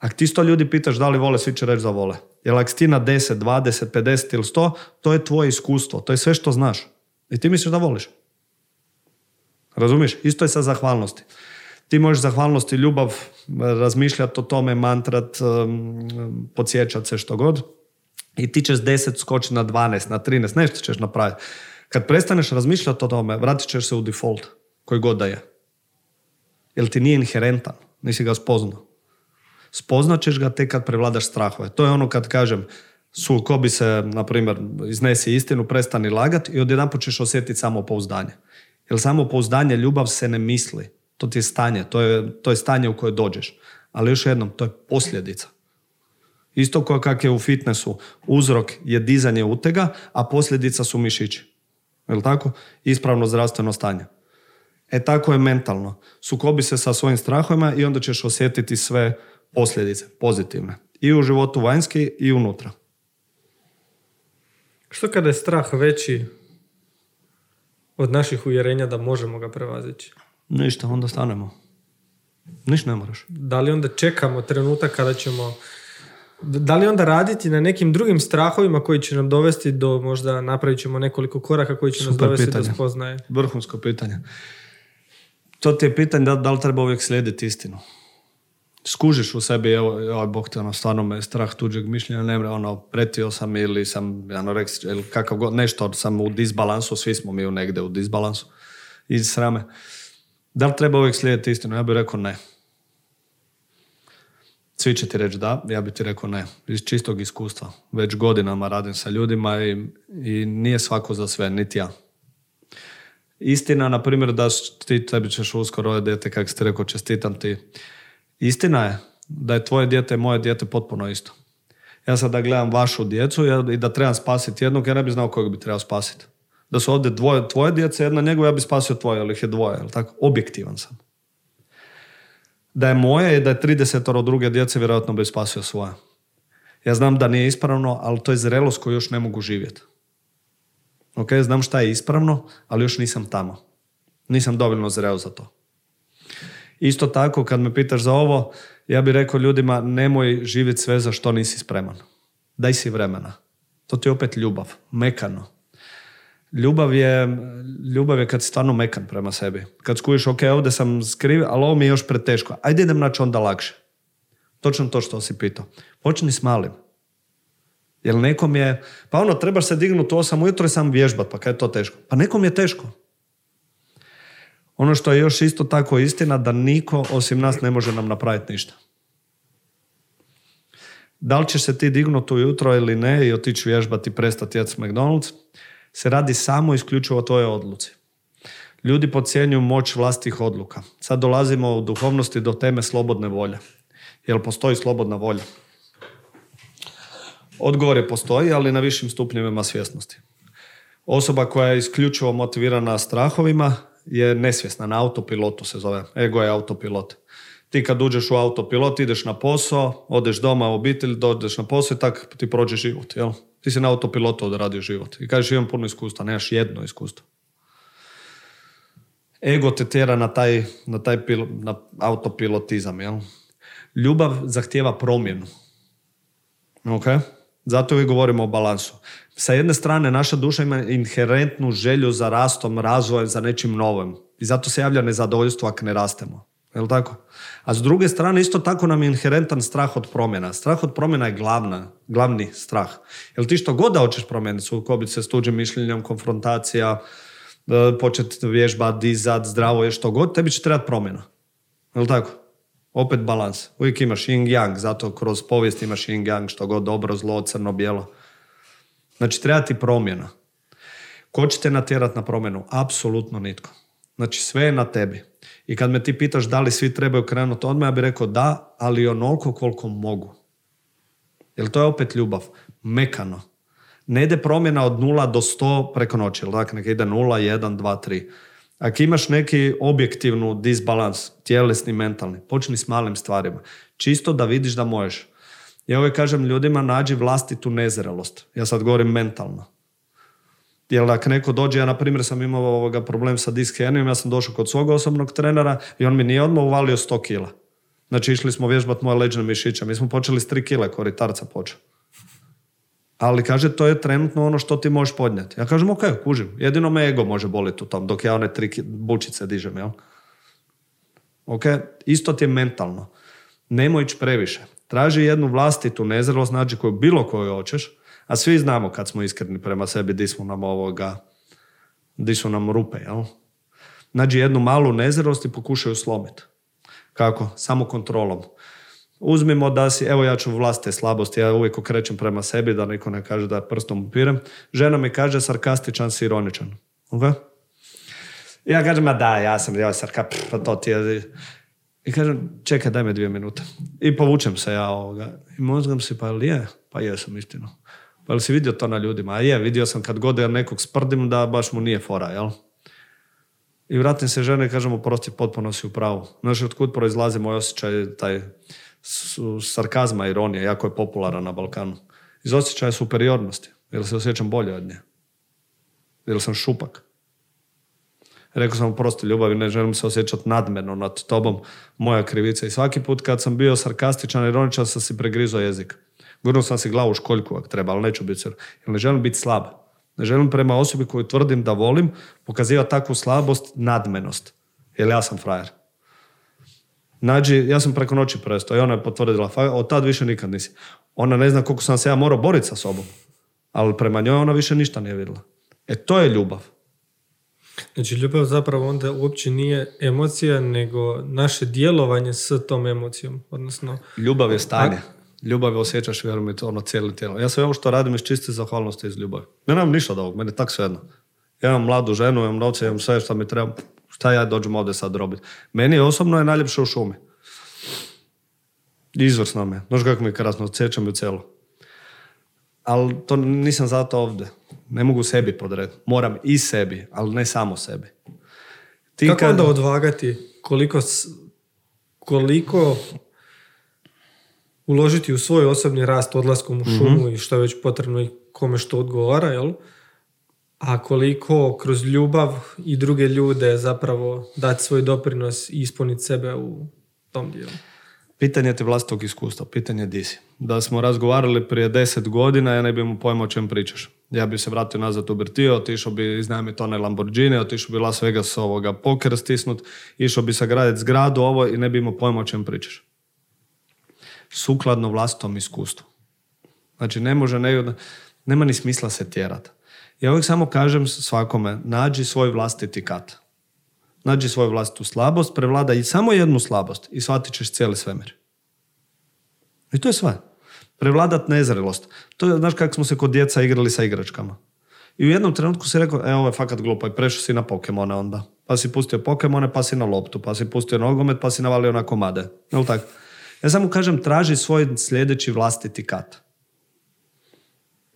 Ako ti sto ljudi pitaš da li vole, svi će reći da vole. Jer ako ti na 10, 20, 50 ili 100, to je tvoje iskustvo. To je sve što znaš. I ti misliš da voliš. Razumiješ? Isto je sa zahvalnosti. Ti možeš zahvalnost i ljubav razmišljati o tome, mantrat, podsjećati se što god. I ti ćeš s 10 skočiti na 12, na 13, nešto ćeš napraviti. Kad prestaneš razmišljati o tome, vratit ćeš se u default, koji god da je. Jer ti nije inherentan, nisi ga spoznao. Spoznat ćeš ga tek kad prevladaš strahove. To je ono kad kažem, sukobi se, na primjer, iznesi istinu, prestani lagati i odjedanput ćeš osjetiti samopouzdanje. Jer samopouzdanje, ljubav se ne misli. To ti je stanje, to je, to je stanje u koje dođeš. Ali još jednom, to je posljedica. Isto kao kak je u fitnessu. Uzrok je dizanje utega, a posljedica su mišići. Je tako? Ispravno zdravstveno stanje. E tako je mentalno. Sukobi se sa svojim strahovima i onda ćeš osjetiti sve posljedice, pozitivne. I u životu vanjski i unutra. Što kada je strah veći od naših uvjerenja da možemo ga prevazići? Ništa, onda stanemo. Ništa ne moraš. Da li onda čekamo trenutak kada ćemo... Da li onda raditi na nekim drugim strahovima koji će nam dovesti do, možda napravit ćemo nekoliko koraka koji će nas Super dovesti pitanje. do spoznaje? Vrhunsko pitanje. To ti je pitanje da, da li treba uvijek slijediti istinu. Skužiš u sebi, evo, evo bog te, ono, stvarno me strah tuđeg mišljenja, ne ono, pretio sam ili sam anoreksičan, ili kakav god, nešto sam u disbalansu, svi smo mi u negde u disbalansu iz srame. Da li treba uvijek slijediti istinu? Ja bih rekao ne. Svi će ti reći da, ja bih ti rekao ne. Iz čistog iskustva. Već godinama radim sa ljudima i, i nije svako za sve, niti ja. Istina, na primjer, da ti tebi ćeš uskoro ove djete, kako ste rekao, čestitam ti. Istina je da je tvoje dijete i moje dijete potpuno isto. Ja sad da gledam vašu djecu i da trebam spasiti jednog, ja ne bi znao kojeg bi trebao spasiti. Da su ovdje dvoje, tvoje djece, jedna njegova, ja bi spasio tvoje, ali ih je dvoje, jel tako? Objektivan sam. Da je moje i da je 30 od druge djece, vjerojatno bi spasio svoje. Ja znam da nije ispravno, ali to je zrelost koju još ne mogu živjeti. Ok, znam šta je ispravno, ali još nisam tamo. Nisam dovoljno zreo za to. Isto tako, kad me pitaš za ovo, ja bih rekao ljudima, nemoj živjeti sve za što nisi spreman. Daj si vremena. To ti je opet ljubav, mekano. Ljubav je, ljubav je kad si stvarno mekan prema sebi. Kad skujiš, ok, ovdje sam skriv, ali ovo mi je još preteško. Ajde idem naći onda lakše. Točno to što si pitao. Počni s malim. Jer nekom je, pa ono, trebaš se dignuti u osam ujutro i sam vježbat, pa kaj je to teško? Pa nekom je teško. Ono što je još isto tako istina, da niko osim nas ne može nam napraviti ništa. Da li ćeš se ti dignuti ujutro ili ne i otići vježbati i prestati jeti McDonald's, se radi samo isključivo o tvojoj odluci. Ljudi podcjenjuju moć vlastih odluka. Sad dolazimo u duhovnosti do teme slobodne volje. Jel postoji slobodna volja? Odgovor je postoji, ali na višim stupnjevima svjesnosti. Osoba koja je isključivo motivirana strahovima je nesvjesna, na autopilotu se zove. Ego je autopilot. Ti kad uđeš u autopilot, ideš na posao, odeš doma u obitelj, dođeš na posao i tak ti prođe život. Jel? Ti si na autopilotu odradio život. I kažeš imam puno iskustva, nemaš jedno iskustvo. Ego te tjera na taj, na taj na autopilotizam. Jel? Ljubav zahtjeva promjenu. Ok? Zato uvijek govorimo o balansu. Sa jedne strane, naša duša ima inherentnu želju za rastom, razvojem, za nečim novim. I zato se javlja nezadovoljstvo ako ne rastemo. Je tako? A s druge strane, isto tako nam je inherentan strah od promjena. Strah od promjena je glavna, glavni strah. Jel ti što god da hoćeš promijeniti, sukobiti se s tuđim mišljenjem, konfrontacija, e, početi vježba, dizat, zdravo je što god, tebi će trebati promjena. Jel tako? Opet balans. Uvijek imaš yin yang, zato kroz povijest imaš yin yang, što god dobro, zlo, crno, bijelo. Znači, treba ti promjena. Ko će te natjerati na promjenu? Apsolutno nitko. Znači, sve je na tebi. I kad me ti pitaš da li svi trebaju krenuti odmah, ja bih rekao da, ali onoliko koliko mogu. Jer to je opet ljubav. Mekano. Ne ide promjena od 0 do 100 preko noći. Dakle, neka ide 0, 1, 2, 3. Ako imaš neki objektivnu disbalans, tjelesni, mentalni, počni s malim stvarima. Čisto da vidiš da možeš. Ja uvijek kažem ljudima nađi vlastitu nezrelost. Ja sad govorim mentalno. Jer ako neko dođe, ja na primjer sam imao ovoga problem sa disk ja sam došao kod svog osobnog trenera i on mi nije odmah uvalio 100 kila. Znači išli smo vježbati moje leđne mišiće. Mi smo počeli s 3 kile, koritarca počeo. Ali kaže, to je trenutno ono što ti možeš podnijeti. Ja kažem, ok, kužim. Jedino me ego može boliti u tom, dok ja one tri bučice dižem, jel? Ok, isto ti je mentalno. Nemoj ići previše. Traži jednu vlastitu nezrelost, znači koju bilo koju hoćeš, a svi znamo kad smo iskreni prema sebi, di smo nam ovoga, di su nam rupe, jel? Nađi jednu malu nezrelost i pokušaju slomiti. Kako? Samo kontrolom. Uzmimo da si, evo ja ću vlastite slabosti, ja uvijek okrećem prema sebi da niko ne kaže da prstom upirem. Žena mi kaže sarkastičan si ironičan. Ja kažem, ma da, ja sam ja sarka, pa to ti je... I kažem, čekaj, daj me dvije minute. I povučem se ja ovoga. I mozgam si, pa li je? Pa jesam, istinu. Pa li si vidio to na ljudima? A je, vidio sam kad god ja nekog sprdim da baš mu nije fora, jel? I vratim se žene i kažem, oprosti, potpuno si u pravu. Znaš, otkud proizlazi moj osjećaj, taj sarkazma, ironije, jako je popularan na Balkanu. Iz osjećaja superiornosti. Jer se osjećam bolje od nje. Jer sam šupak. Rekao sam prosto ljubavi, ne želim se osjećati nadmeno nad tobom, moja krivica. I svaki put kad sam bio sarkastičan, ironičan, sam si pregrizao jezik. Gurnuo sam si glavu u školjku ako treba, ali neću biti jer ne želim biti slab. Ne želim prema osobi koju tvrdim da volim pokazivati takvu slabost, nadmenost. Jer ja sam frajer. Nađi, ja sam preko noći prestao i ona je potvrdila, "Fa- od tad više nikad nisi. Ona ne zna koliko sam se ja morao boriti sa sobom. Ali prema njoj ona više ništa nije vidjela. E to je ljubav. Znači, ljubav zapravo onda uopće nije emocija, nego naše djelovanje s tom emocijom. Odnosno, Ljubav je stanje. Ljubav je osjećaš, vjerujem mi, to ono cijelo tijelo. Ja sve ovo što radim iz čiste zahvalnosti iz ljubavi. Ne nemam ništa od ovog, meni je tak svejedno. Ja imam mladu ženu, imam novce, imam sve što mi treba. Šta ja dođem ovdje sad robiti? Meni osobno je najljepše u šumi. Izvrsno je. Znaš kako mi je krasno, osjećam ju cijelo. Ali to nisam zato ovdje. Ne mogu sebi podrediti. Moram i sebi, ali ne samo sebi. Ti kako kad- onda odvagati koliko, koliko uložiti u svoj osobni rast odlaskom u šumu i što je već potrebno i kome što odgovara, jel? A koliko kroz ljubav i druge ljude zapravo dati svoj doprinos i ispuniti sebe u tom dijelu. Pitanje ti vlastitog iskustva, pitanje di si. Da smo razgovarali prije deset godina, ja ne bi imao pojma o čem pričaš. Ja bi se vratio nazad u Bertio, otišao bi iznajmiti onaj Lamborghini, otišao bi Las Vegas ovoga poker stisnut, išao bi sagraditi zgradu ovo i ne bi imao pojma o čem pričaš. Sukladno vlastitom iskustvu. Znači ne može, ne, nema ni smisla se tjerati. Ja uvijek samo kažem svakome, nađi svoj vlastiti kat. Nađi svoju vlastitu slabost, prevladaj i samo jednu slabost i shvatit ćeš cijeli svemir. I to je sve. Prevladat nezrelost. To je, znaš kako smo se kod djeca igrali sa igračkama. I u jednom trenutku si rekao, e, ovo je fakat glupo i prešao si na Pokemone onda. Pa si pustio Pokemone, pa si na loptu, pa si pustio nogomet, pa si navalio na komade. Jel tako? Ja samo kažem, traži svoj sljedeći vlastiti kat.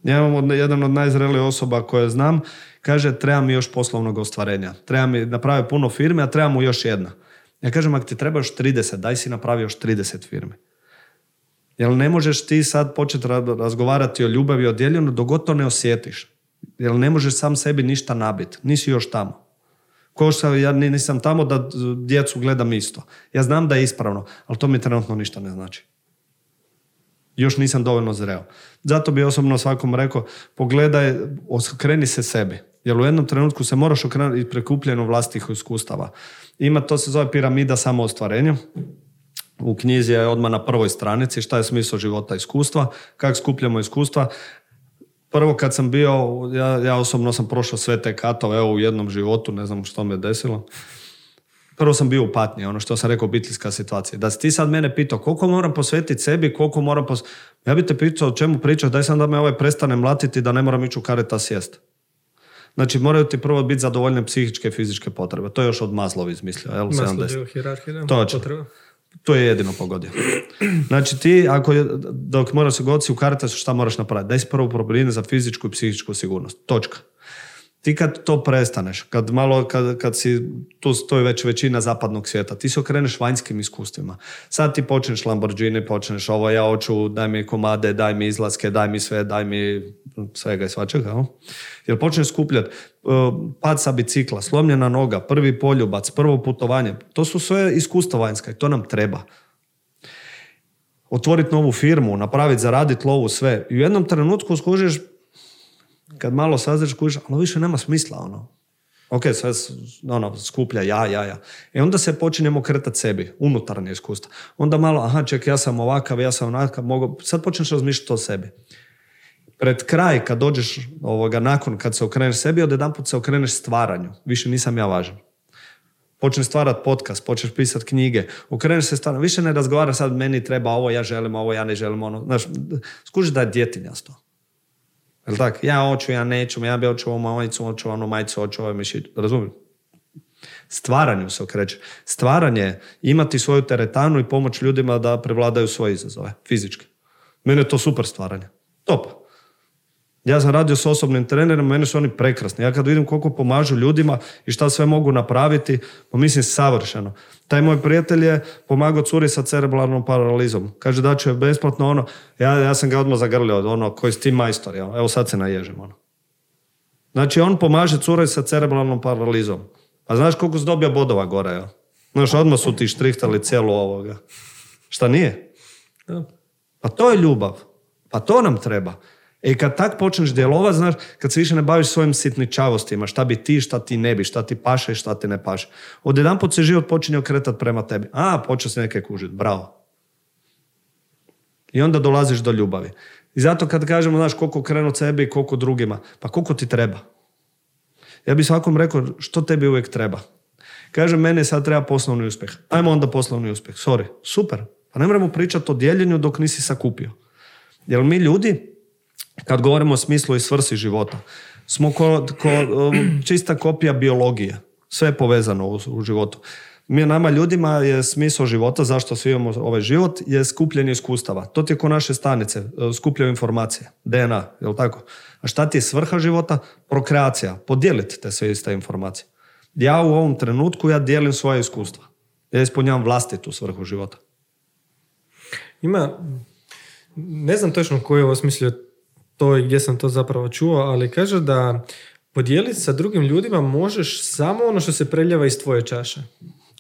Ja imam jedan od najzrelijih osoba koje znam, kaže treba mi još poslovnog ostvarenja. Treba mi napravi puno firme, a treba mu još jedna. Ja kažem, ako ti treba još 30, daj si napravi još 30 firme. Jer ne možeš ti sad početi ra- razgovarati o ljubavi o dijeljenju dok to ne osjetiš. Jer ne možeš sam sebi ništa nabiti. Nisi još tamo. Ko što ja ni- nisam tamo da djecu gledam isto. Ja znam da je ispravno, ali to mi trenutno ništa ne znači još nisam dovoljno zreo. Zato bi osobno svakom rekao, pogledaj, okreni se sebi. Jer u jednom trenutku se moraš okrenuti i prikupljenu vlastitih iskustava. Ima, to se zove piramida samoostvarenja. U knjizi je odmah na prvoj stranici šta je smisao života iskustva, kako skupljamo iskustva. Prvo kad sam bio, ja, ja osobno sam prošao sve te katove, evo u jednom životu, ne znam što me desilo. Prvo sam bio u patnji, ono što sam rekao, obiteljska situacija. Da si ti sad mene pitao koliko moram posvetiti sebi, koliko moram pos... Ja bi te pitao o čemu pričaš, daj sam da me ovaj prestane mlatiti da ne moram ići u kareta sjest. Znači, moraju ti prvo biti zadovoljne psihičke i fizičke potrebe. To je još od Maslov izmislio, jel? 70. Maslow da, Točno. potreba. To je jedino pogodio. Znači ti, ako je, dok moraš se goditi u Caritasu, šta moraš napraviti? Daj si prvo probrini za fizičku i psihičku sigurnost. Točka. Ti kad to prestaneš, kad malo, kad, kad si, tu stoji već većina zapadnog svijeta, ti se okreneš vanjskim iskustvima. Sad ti počneš Lamborghini, počneš ovo, ja hoću, daj mi komade, daj mi izlaske, daj mi sve, daj mi svega i svačega. jel? Jer počneš skupljati uh, pad sa bicikla, slomljena noga, prvi poljubac, prvo putovanje. To su sve iskustva vanjska i to nam treba otvoriti novu firmu, napraviti, zaraditi lovu, sve. I u jednom trenutku skužiš, kad malo saznaš, skužiš, ali više nema smisla, ono. Ok, sve s- ono, skuplja ja, ja, ja. I onda se počinjemo kretati sebi, unutarnje iskustva. Onda malo, aha, ček, ja sam ovakav, ja sam onakav, mogu... sad počneš razmišljati o sebi. Pred kraj, kad dođeš ovoga, nakon, kad se okreneš sebi, odjedanput se okreneš stvaranju. Više nisam ja važan počneš stvarat podcast, počneš pisat knjige, okreneš se stvarno, više ne razgovara sad meni treba ovo, ja želim ovo, ja ne želim ono, znaš, skužiš da je djetinjasto. Jel tak? Ja hoću, ja neću, ja bi hoću ovu majicu, hoću onu majicu, hoću ovaj mišić, razumijem? Stvaranju se okreće. Stvaranje je imati svoju teretanu i pomoć ljudima da prevladaju svoje izazove, fizički. Mene je to super stvaranje. Top. Ja sam radio s osobnim trenerom, meni su oni prekrasni. Ja kad vidim koliko pomažu ljudima i šta sve mogu napraviti, pa mislim savršeno. Taj moj prijatelj je pomagao curi sa cerebralnom paralizom. Kaže da ću je besplatno ono, ja, ja sam ga odmah zagrlio, ono, koji si ti majstor, jel? evo sad se naježim. Ono. Znači on pomaže curi sa cerebralnom paralizom. A znaš koliko si dobio bodova gore, jel? Znaš, odmah su ti štrihtali cijelu ovoga. Šta nije? Pa to je ljubav. Pa to nam treba. E kad tak počneš djelovati, znaš, kad se više ne baviš svojim sitničavostima, šta bi ti, šta ti ne bi, šta ti paše i šta ti ne paše. Odjedanput se život počinje okretati prema tebi. A, počeo se neke kužit, bravo. I onda dolaziš do ljubavi. I zato kad kažemo, znaš, koliko krenu sebi i koliko drugima, pa koliko ti treba? Ja bi svakom rekao, što tebi uvijek treba? Kaže, mene sad treba poslovni uspjeh. Ajmo onda poslovni uspjeh. Sorry, super. Pa ne moramo pričati o dijeljenju dok nisi sakupio. Jer mi ljudi, kad govorimo o smislu i svrsi života, smo ko, ko čista kopija biologije. Sve je povezano u, u životu. Mi nama ljudima je smisao života, zašto svi imamo ovaj život, je skupljenje iskustava. To ti je ko naše stanice, e, skupljaju informacije, DNA, jel tako? A šta ti je svrha života? Prokreacija, podijeliti te sve iste informacije. Ja u ovom trenutku, ja dijelim svoje iskustva. Ja ispunjavam vlastitu svrhu života. Ima, ne znam točno ko je osmislio to i gdje sam to zapravo čuo, ali kaže da podijeliti sa drugim ljudima možeš samo ono što se preljeva iz tvoje čaše.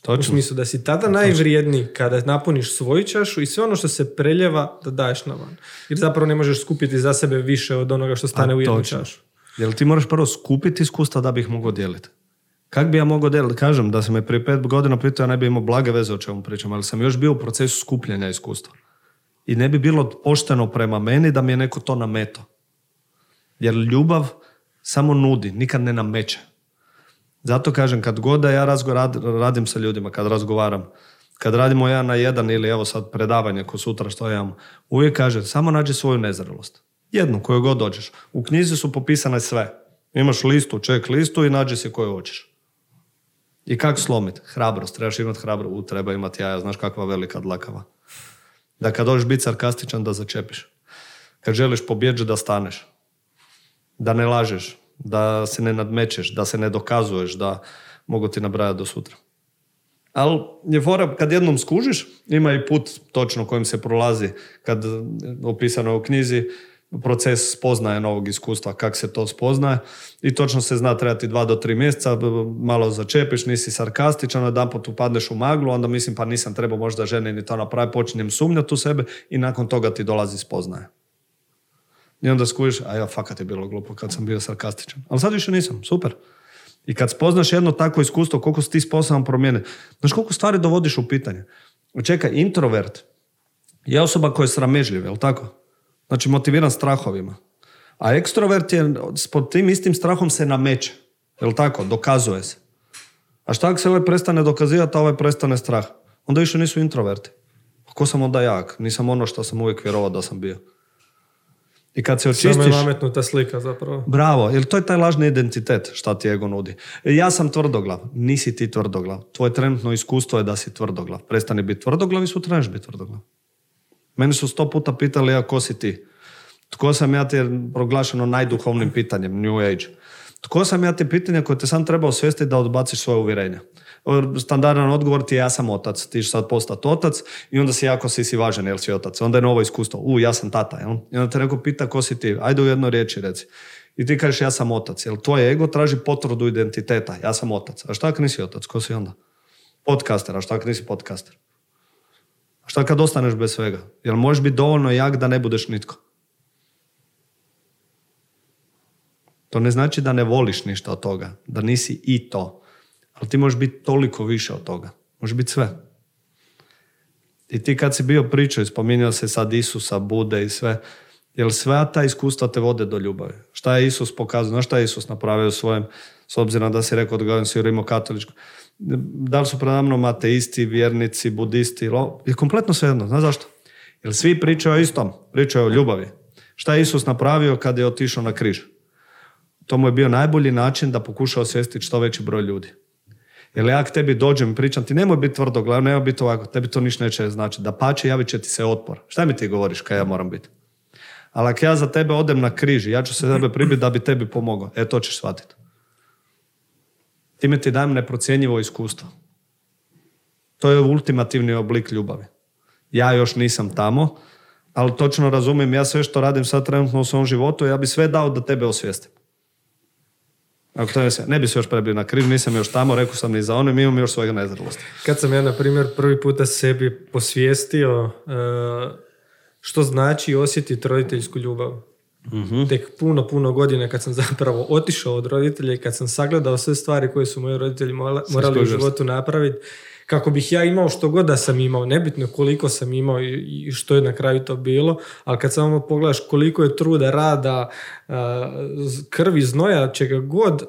Točno. U smislu da si tada najvrijedniji kada napuniš svoju čašu i sve ono što se preljeva da daješ na van. Jer zapravo ne možeš skupiti za sebe više od onoga što stane u jednu čašu. Jel ti moraš prvo skupiti iskustva da bi ih mogao dijeliti? Kak bi ja mogao dijeliti? Kažem da sam me prije pet godina pitao, ja ne bi imao blage veze o čemu pričam, ali sam još bio u procesu skupljanja iskustva. I ne bi bilo pošteno prema meni da mi je neko to nameto. Jer ljubav samo nudi, nikad ne nameće. Zato kažem, kad god da ja radim sa ljudima, kad razgovaram, kad radimo jedan na jedan ili evo sad predavanje ko sutra što imamo, uvijek kaže samo nađi svoju nezrelost. Jednu, koju god dođeš. U knjizi su popisane sve. Imaš listu, ček listu i nađi se koju hoćeš. I kako slomiti? Hrabrost. Trebaš imati hrabro. U, treba imati jaja. Znaš kakva velika dlakava. Da kad dođeš biti sarkastičan da začepiš. Kad želiš pobjeđi da staneš. Da ne lažeš da se ne nadmećeš, da se ne dokazuješ, da mogu ti nabrajati do sutra. Ali je fora, kad jednom skužiš, ima i put točno kojim se prolazi, kad opisano u knjizi, proces spoznaje novog iskustva, kak se to spoznaje i točno se zna trebati dva do tri mjeseca, malo začepiš, nisi sarkastičan, jedan put upadneš u maglu, onda mislim pa nisam trebao možda žene ni to napraviti, počinjem sumnjati u sebe i nakon toga ti dolazi spoznaje. I onda skužiš, a ja, fakat je bilo glupo kad sam bio sarkastičan. Ali sad više nisam, super. I kad spoznaš jedno takvo iskustvo, koliko si ti sposoban promijeniti, znaš koliko stvari dovodiš u pitanje. Čekaj, introvert je osoba koja je sramežljiva, jel tako? Znači motiviran strahovima. A ekstrovert je, pod tim istim strahom se nameće. Jel tako? Dokazuje se. A šta ako se ovaj prestane dokazivati, a ovaj prestane strah? Onda više nisu introverti. Ko sam onda jak? Nisam ono što sam uvijek vjerovao da sam bio. I kad se očistiš... Samo je nametnuta slika zapravo. Bravo, jer to je taj lažni identitet šta ti ego nudi. E, ja sam tvrdoglav, nisi ti tvrdoglav. Tvoje trenutno iskustvo je da si tvrdoglav. Prestani biti tvrdoglav i sutra neš biti tvrdoglav. Meni su sto puta pitali, ja ko si ti? Tko sam ja ti je proglašeno najduhovnim pitanjem, New Age. Tko sam ja ti pitanje koje te sam treba osvijestiti da odbaciš svoje uvjerenja? standardan odgovor ti je ja sam otac, ti ćeš sad postati otac i onda si jako si si važan jer si otac. Onda je novo iskustvo, u ja sam tata. Jel? I onda te neko pita ko si ti, ajde u jednoj riječi reci. I ti kažeš ja sam otac, jer tvoj ego traži potvrdu identiteta, ja sam otac. A šta ako nisi otac, ko si onda? Podcaster, a šta ako nisi podcaster? Šta kad ostaneš bez svega? Jel možeš biti dovoljno jak da ne budeš nitko? To ne znači da ne voliš ništa od toga, da nisi i to. Ali ti možeš biti toliko više od toga. Može biti sve. I ti kad si bio pričao i spominjao se sad Isusa, Bude i sve, jer sve ta iskustva te vode do ljubavi. Šta je Isus pokazao? Šta je Isus napravio svojem, s obzirom da si rekao da si katoličko. Da li su predamnom ateisti, vjernici, budisti, lo, je kompletno svejedno. Znaš zašto? Jer svi pričaju o istom, pričaju o ljubavi. Šta je Isus napravio kad je otišao na križ? To mu je bio najbolji način da pokuša osvijestiti što veći broj ljudi. Jer ja k tebi dođem i pričam ti, nemoj biti tvrdoglav, nemoj biti ovako, tebi to ništa neće znači. Da pače, javit će ti se otpor. Šta mi ti govoriš kaj ja moram biti? Ali ako ja za tebe odem na križi, ja ću se tebe pribiti da bi tebi pomogao. E, to ćeš shvatiti. Time ti dajem neprocjenjivo iskustvo. To je ultimativni oblik ljubavi. Ja još nisam tamo, ali točno razumijem, ja sve što radim sad trenutno u svom životu, ja bi sve dao da tebe osvijestim. Ako to ne, ne bi se još prebio na križ, nisam još tamo, rekao sam ni za one, mi imamo još svojega nezrelosti. Kad sam ja, na primjer, prvi puta sebi posvijestio uh, što znači osjetiti roditeljsku ljubav. Tek puno, puno godina kad sam zapravo otišao od roditelja i kad sam sagledao sve stvari koje su moji roditelji morali u životu napraviti, kako bih ja imao što god da sam imao, nebitno koliko sam imao i, što je na kraju to bilo, ali kad samo pogledaš koliko je truda, rada, krvi, znoja, čega god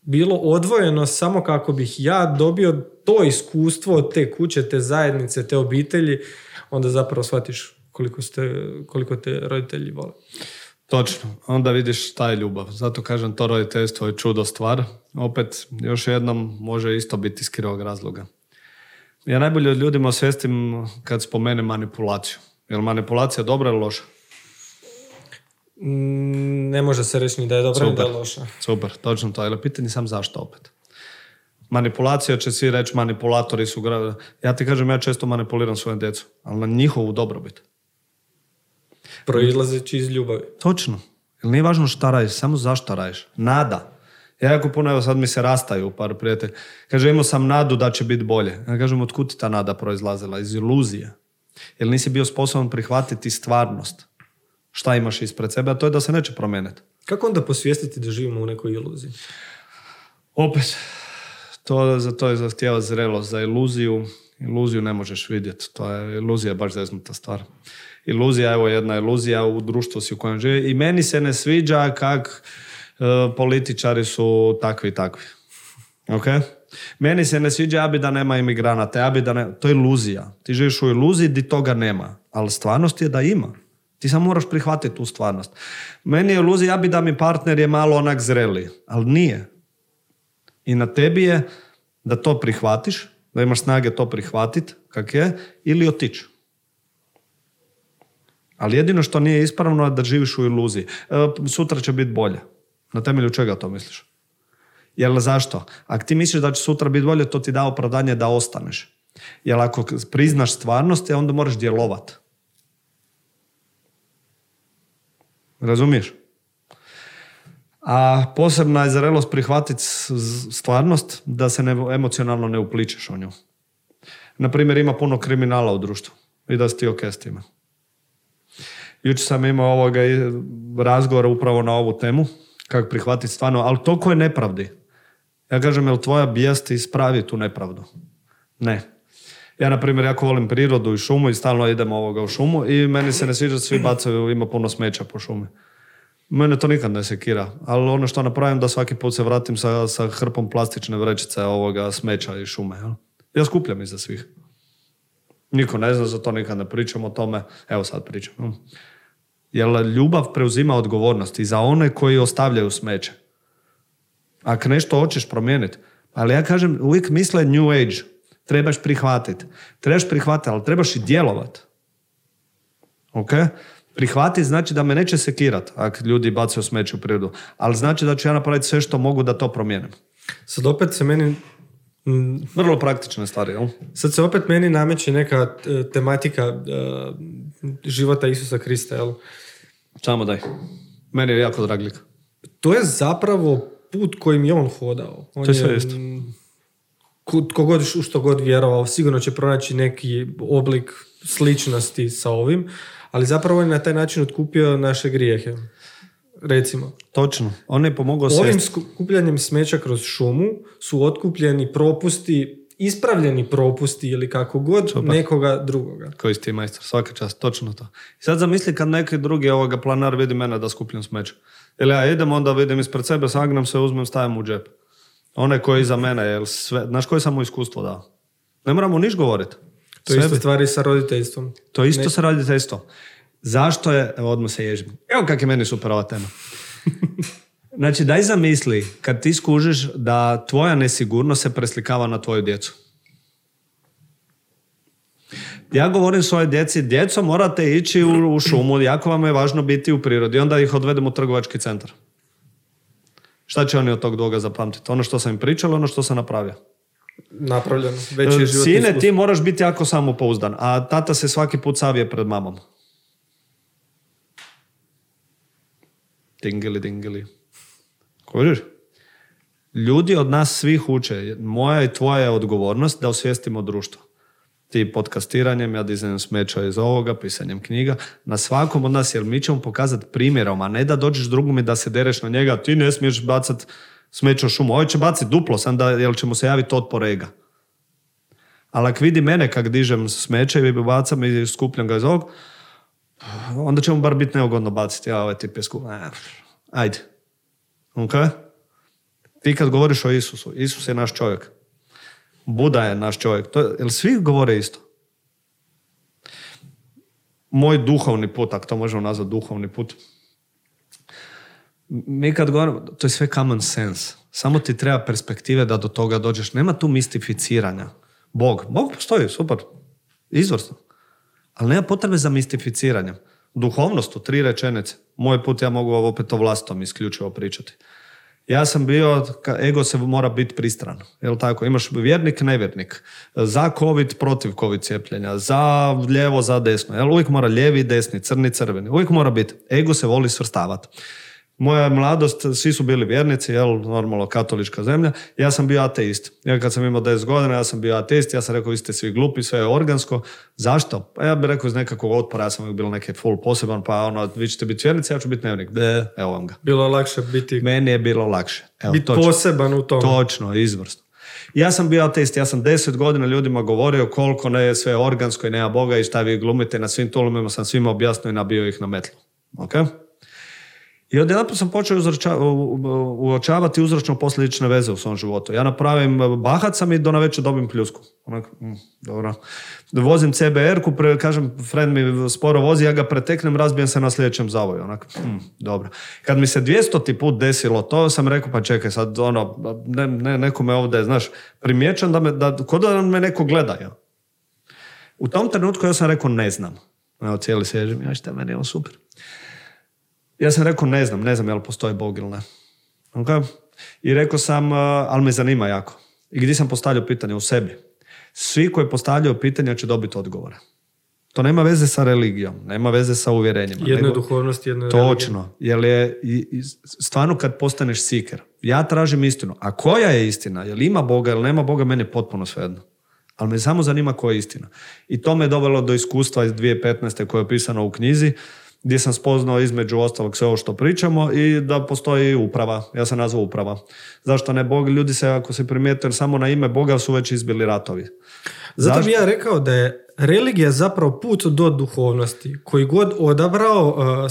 bilo odvojeno samo kako bih ja dobio to iskustvo od te kuće, te zajednice, te obitelji, onda zapravo shvatiš koliko, ste, koliko te roditelji vole. Točno, onda vidiš šta je ljubav. Zato kažem, to roditeljstvo je čudo stvar. Opet, još jednom, može isto biti iz krivog razloga. Ja najbolje ljudima osvjestim kad spomenem manipulaciju. Jel manipulacija dobra ili loša? Mm, Ne može se reći ni da je dobra ni da je loša. Super, točno to. Ali pitanje sam zašto opet. Manipulacija će svi reći manipulatori su... Ja ti kažem, ja često manipuliram svoju djecu, ali na njihovu dobrobit. Proizlazeći iz ljubavi. Točno. Jer nije važno šta radiš, samo zašto radiš. Nada. Ja jako puno, evo sad mi se rastaju par prijatelja. Kaže, imao sam nadu da će biti bolje. Ja kažem, otkud ti ta nada proizlazila? Iz iluzije. Jer nisi bio sposoban prihvatiti stvarnost. Šta imaš ispred sebe, a to je da se neće promijeniti. Kako onda posvijestiti da živimo u nekoj iluziji? Opet, to, za to je zahtjeva zrelost. Za iluziju, iluziju ne možeš vidjeti. To je, iluzija je baš zeznuta stvar. Iluzija, evo jedna iluzija u društvu si u kojem živi. I meni se ne sviđa kak e, političari su takvi takvi. Ok? Meni se ne sviđa ja bi da nema imigranata, ja bi da ne... To je iluzija. Ti živiš u iluziji di toga nema. Ali stvarnost je da ima. Ti samo moraš prihvatiti tu stvarnost. Meni je iluzija, ja bi da mi partner je malo onak zreli. Ali nije. I na tebi je da to prihvatiš, da imaš snage to prihvatiti kak je, ili otići. Ali jedino što nije ispravno je da živiš u iluziji. E, sutra će biti bolje. Na temelju čega to misliš? Jel zašto? Ako ti misliš da će sutra biti bolje, to ti da opravdanje da ostaneš. Jer ako priznaš stvarnost, e, onda moraš djelovat. Razumiješ? A posebna je zrelost prihvatiti stvarnost da se ne, emocionalno ne upličeš u nju. Na primjer, ima puno kriminala u društvu i da si ti ok s. Jučer sam imao ovoga razgovora upravo na ovu temu, kako prihvatiti stvarno, ali toliko je nepravdi. Ja kažem, jel tvoja bijest ispravi tu nepravdu? Ne. Ja, na primjer, jako volim prirodu i šumu i stalno idem ovoga u šumu i meni se ne sviđa svi bacaju, ima puno smeća po šumi. Mene to nikad ne sekira, ali ono što napravim da svaki put se vratim sa, sa hrpom plastične vrećice ovoga smeća i šume. Jel? Ja skupljam iza svih. Niko ne zna za to, nikad ne pričam o tome. Evo sad pričam. Jer ljubav preuzima odgovornost i za one koji ostavljaju smeće. Ako nešto hoćeš promijeniti, ali ja kažem, uvijek misle new age. Trebaš prihvatiti. Trebaš prihvatiti, ali trebaš i djelovat. Ok? Prihvatiti znači da me neće sekirat ako ljudi bacaju smeće u prirodu. Ali znači da ću ja napraviti sve što mogu da to promijenim. Sad opet se meni Vrlo praktične stvari, jel? Sad se opet meni nameće neka e, tematika e, života Isusa Krista, jel? Samo daj. Meni je jako drag lik. To je zapravo put kojim je on hodao. On To je sve isto. mm, ko- Tko god u što god vjerovao, sigurno će pronaći neki oblik sličnosti sa ovim, ali zapravo je na taj način otkupio naše grijehe. Recimo, Točno. On je pomogao ovim skupljanjem smeća kroz šumu su otkupljeni propusti, ispravljeni propusti ili kako god nekoga drugoga. Koji si ti majstor, svaka čast, točno to. I sad zamisli kad neki drugi ovoga planar vidi mene da skupljam smeće. Ili ja idem, onda vidim ispred sebe, sagnem se, uzmem, stavim u džep. One koji iza mene, jel sve, znaš koje sam mu iskustvo dao? Ne moramo niš govoriti. To je isto stvari sa roditeljstvom. To isto se radi isto. Zašto je, evo odmah se ježim. Evo kak je meni super ova tema. Znači, daj zamisli kad ti skužiš da tvoja nesigurnost se preslikava na tvoju djecu. Ja govorim svojoj djeci, djeco morate ići u, u šumu, jako vam je važno biti u prirodi, onda ih odvedem u trgovački centar. Šta će oni od tog duga zapamtiti? Ono što sam im pričao, ono što sam napravio. Napravljeno. Veći je životni Sine, iskustvo. ti moraš biti jako samopouzdan, a tata se svaki put savije pred mamom. Dingili, dingili. Kužiš? Ljudi od nas svih uče. Moja i tvoja je odgovornost da osvijestimo društvo. Ti podcastiranjem, ja dizajnem smeća iz ovoga, pisanjem knjiga, na svakom od nas, jer mi ćemo pokazati primjerom, a ne da dođeš drugom i da se dereš na njega, ti ne smiješ bacati smeće u šumu. Ovaj će baciti duplo, sam da, jer će mu se javiti otpor ega. Ali ako vidi mene kak dižem smeće i bacam i skupljam ga iz ovog, onda će mu bar biti neugodno baciti. Ja, ovaj tip je skup... Ajde. Ok? Ti kad govoriš o Isusu, Isus je naš čovjek. Buda je naš čovjek. To, jel svi govore isto? Moj duhovni put, ako to možemo nazvati duhovni put, mi kad govorimo, to je sve common sense. Samo ti treba perspektive da do toga dođeš. Nema tu mistificiranja. Bog. Bog postoji, super. Izvrsno. Ali nema potrebe za mistificiranjem. Duhovnost u tri rečenice. Moj put ja mogu opet o vlastom isključivo pričati. Ja sam bio, ego se mora biti pristran. Jel tako? Imaš vjernik, nevjernik. Za covid, protiv covid cijepljenja. Za lijevo, za desno. Jel? Uvijek mora lijevi, desni, crni, crveni. Uvijek mora biti. Ego se voli svrstavati. Moja mladost, svi su bili vjernici, jel, normalno katolička zemlja. Ja sam bio ateist. Ja kad sam imao 10 godina, ja sam bio ateist, ja sam rekao, vi ste svi glupi, sve je organsko. Zašto? Pa ja bih rekao iz nekakvog otpora, ja sam uvijek bio neki full poseban, pa ono, vi ćete biti vjernici, ja ću biti nevjernik. evo vam ga. Bilo je lakše biti... Meni je bilo lakše. Evo, biti poseban u tom. Točno, izvrsno. Ja sam bio ateist, ja sam deset godina ljudima govorio koliko ne je sve organsko i nema Boga i šta vi glumite na svim tulumima, sam svima objasnio i nabio ih na metlu. Okay? I odjedanput sam počeo uočavati uzročno posljedične veze u svom životu. Ja napravim bahat sam i do na večer dobim pljusku. Onak, mm, dobro. Vozim CBR-ku, kažem, friend mi sporo vozi, ja ga preteknem, razbijem se na sljedećem zavoju. Onak, mm, dobro. Kad mi se dvijestoti put desilo to, sam rekao, pa čekaj, sad ono, ne, ne, neko me ovdje, znaš, primjećam da me, da, kod da me neko gleda. Ja. U tom trenutku ja sam rekao, ne znam. Evo, cijeli sježim, ja šta meni je super. Ja sam rekao, ne znam, ne znam jel postoji Bog ili ne. Okay? I rekao sam, ali me zanima jako. I gdje sam postavljao pitanje u sebi. Svi koji postavljaju pitanja će dobiti odgovore. To nema veze sa religijom, nema veze sa uvjerenjima. Jedno je duhovnost, jedno je Točno. Jer je stvarno kad postaneš siker, ja tražim istinu. A koja je istina? Jel ima Boga ili nema Boga, meni je potpuno svejedno. Ali me samo zanima koja je istina. I to me je dovelo do iskustva iz 2015. koje je opisano u knjizi gdje sam spoznao između ostalog sve ovo što pričamo i da postoji uprava. Ja sam nazvao uprava. Zašto ne Bog? Ljudi se, ako se primijete, jer samo na ime Boga su već izbili ratovi. Zato bi ja rekao da je religija zapravo put do duhovnosti. Koji god odabrao, uh,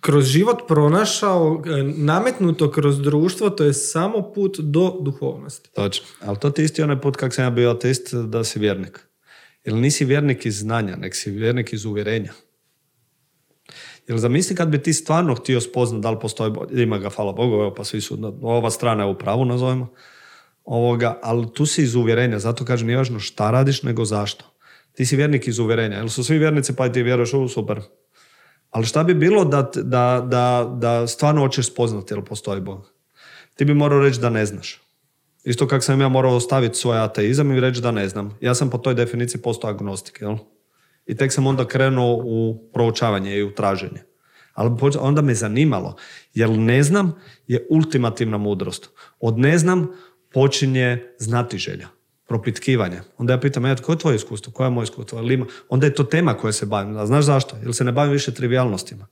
kroz život pronašao, uh, nametnuto kroz društvo, to je samo put do duhovnosti. Točno. Ali to ti isti onaj put kak sam ja bio ateist da si vjernik. Jer nisi vjernik iz znanja, nek si vjernik iz uvjerenja. Jer zamisli kad bi ti stvarno htio spoznat da li postoji, ima ga, hvala Bogu, evo pa svi su, ova strana je u pravu, nazovemo, ovoga, ali tu si iz uvjerenja, zato kažem, nije važno šta radiš, nego zašto. Ti si vjernik iz uvjerenja, jer su svi vjernici pa i ti vjeruješ, u super. Ali šta bi bilo da, da, da, da stvarno hoćeš spoznati jel postoji Bog? Ti bi morao reći da ne znaš. Isto kako sam ja morao ostaviti svoj ateizam i reći da ne znam. Ja sam po toj definiciji postao agnostik, jel? I tek sam onda krenuo u proučavanje i u traženje. Ali onda me zanimalo, jer ne znam je ultimativna mudrost. Od ne znam počinje znati želja, propitkivanje. Onda ja pitam, ja, koje je tvoje iskustvo, koja je moje iskustvo? Onda je to tema koja se bavim. A znaš zašto? Jer se ne bavim više trivialnostima.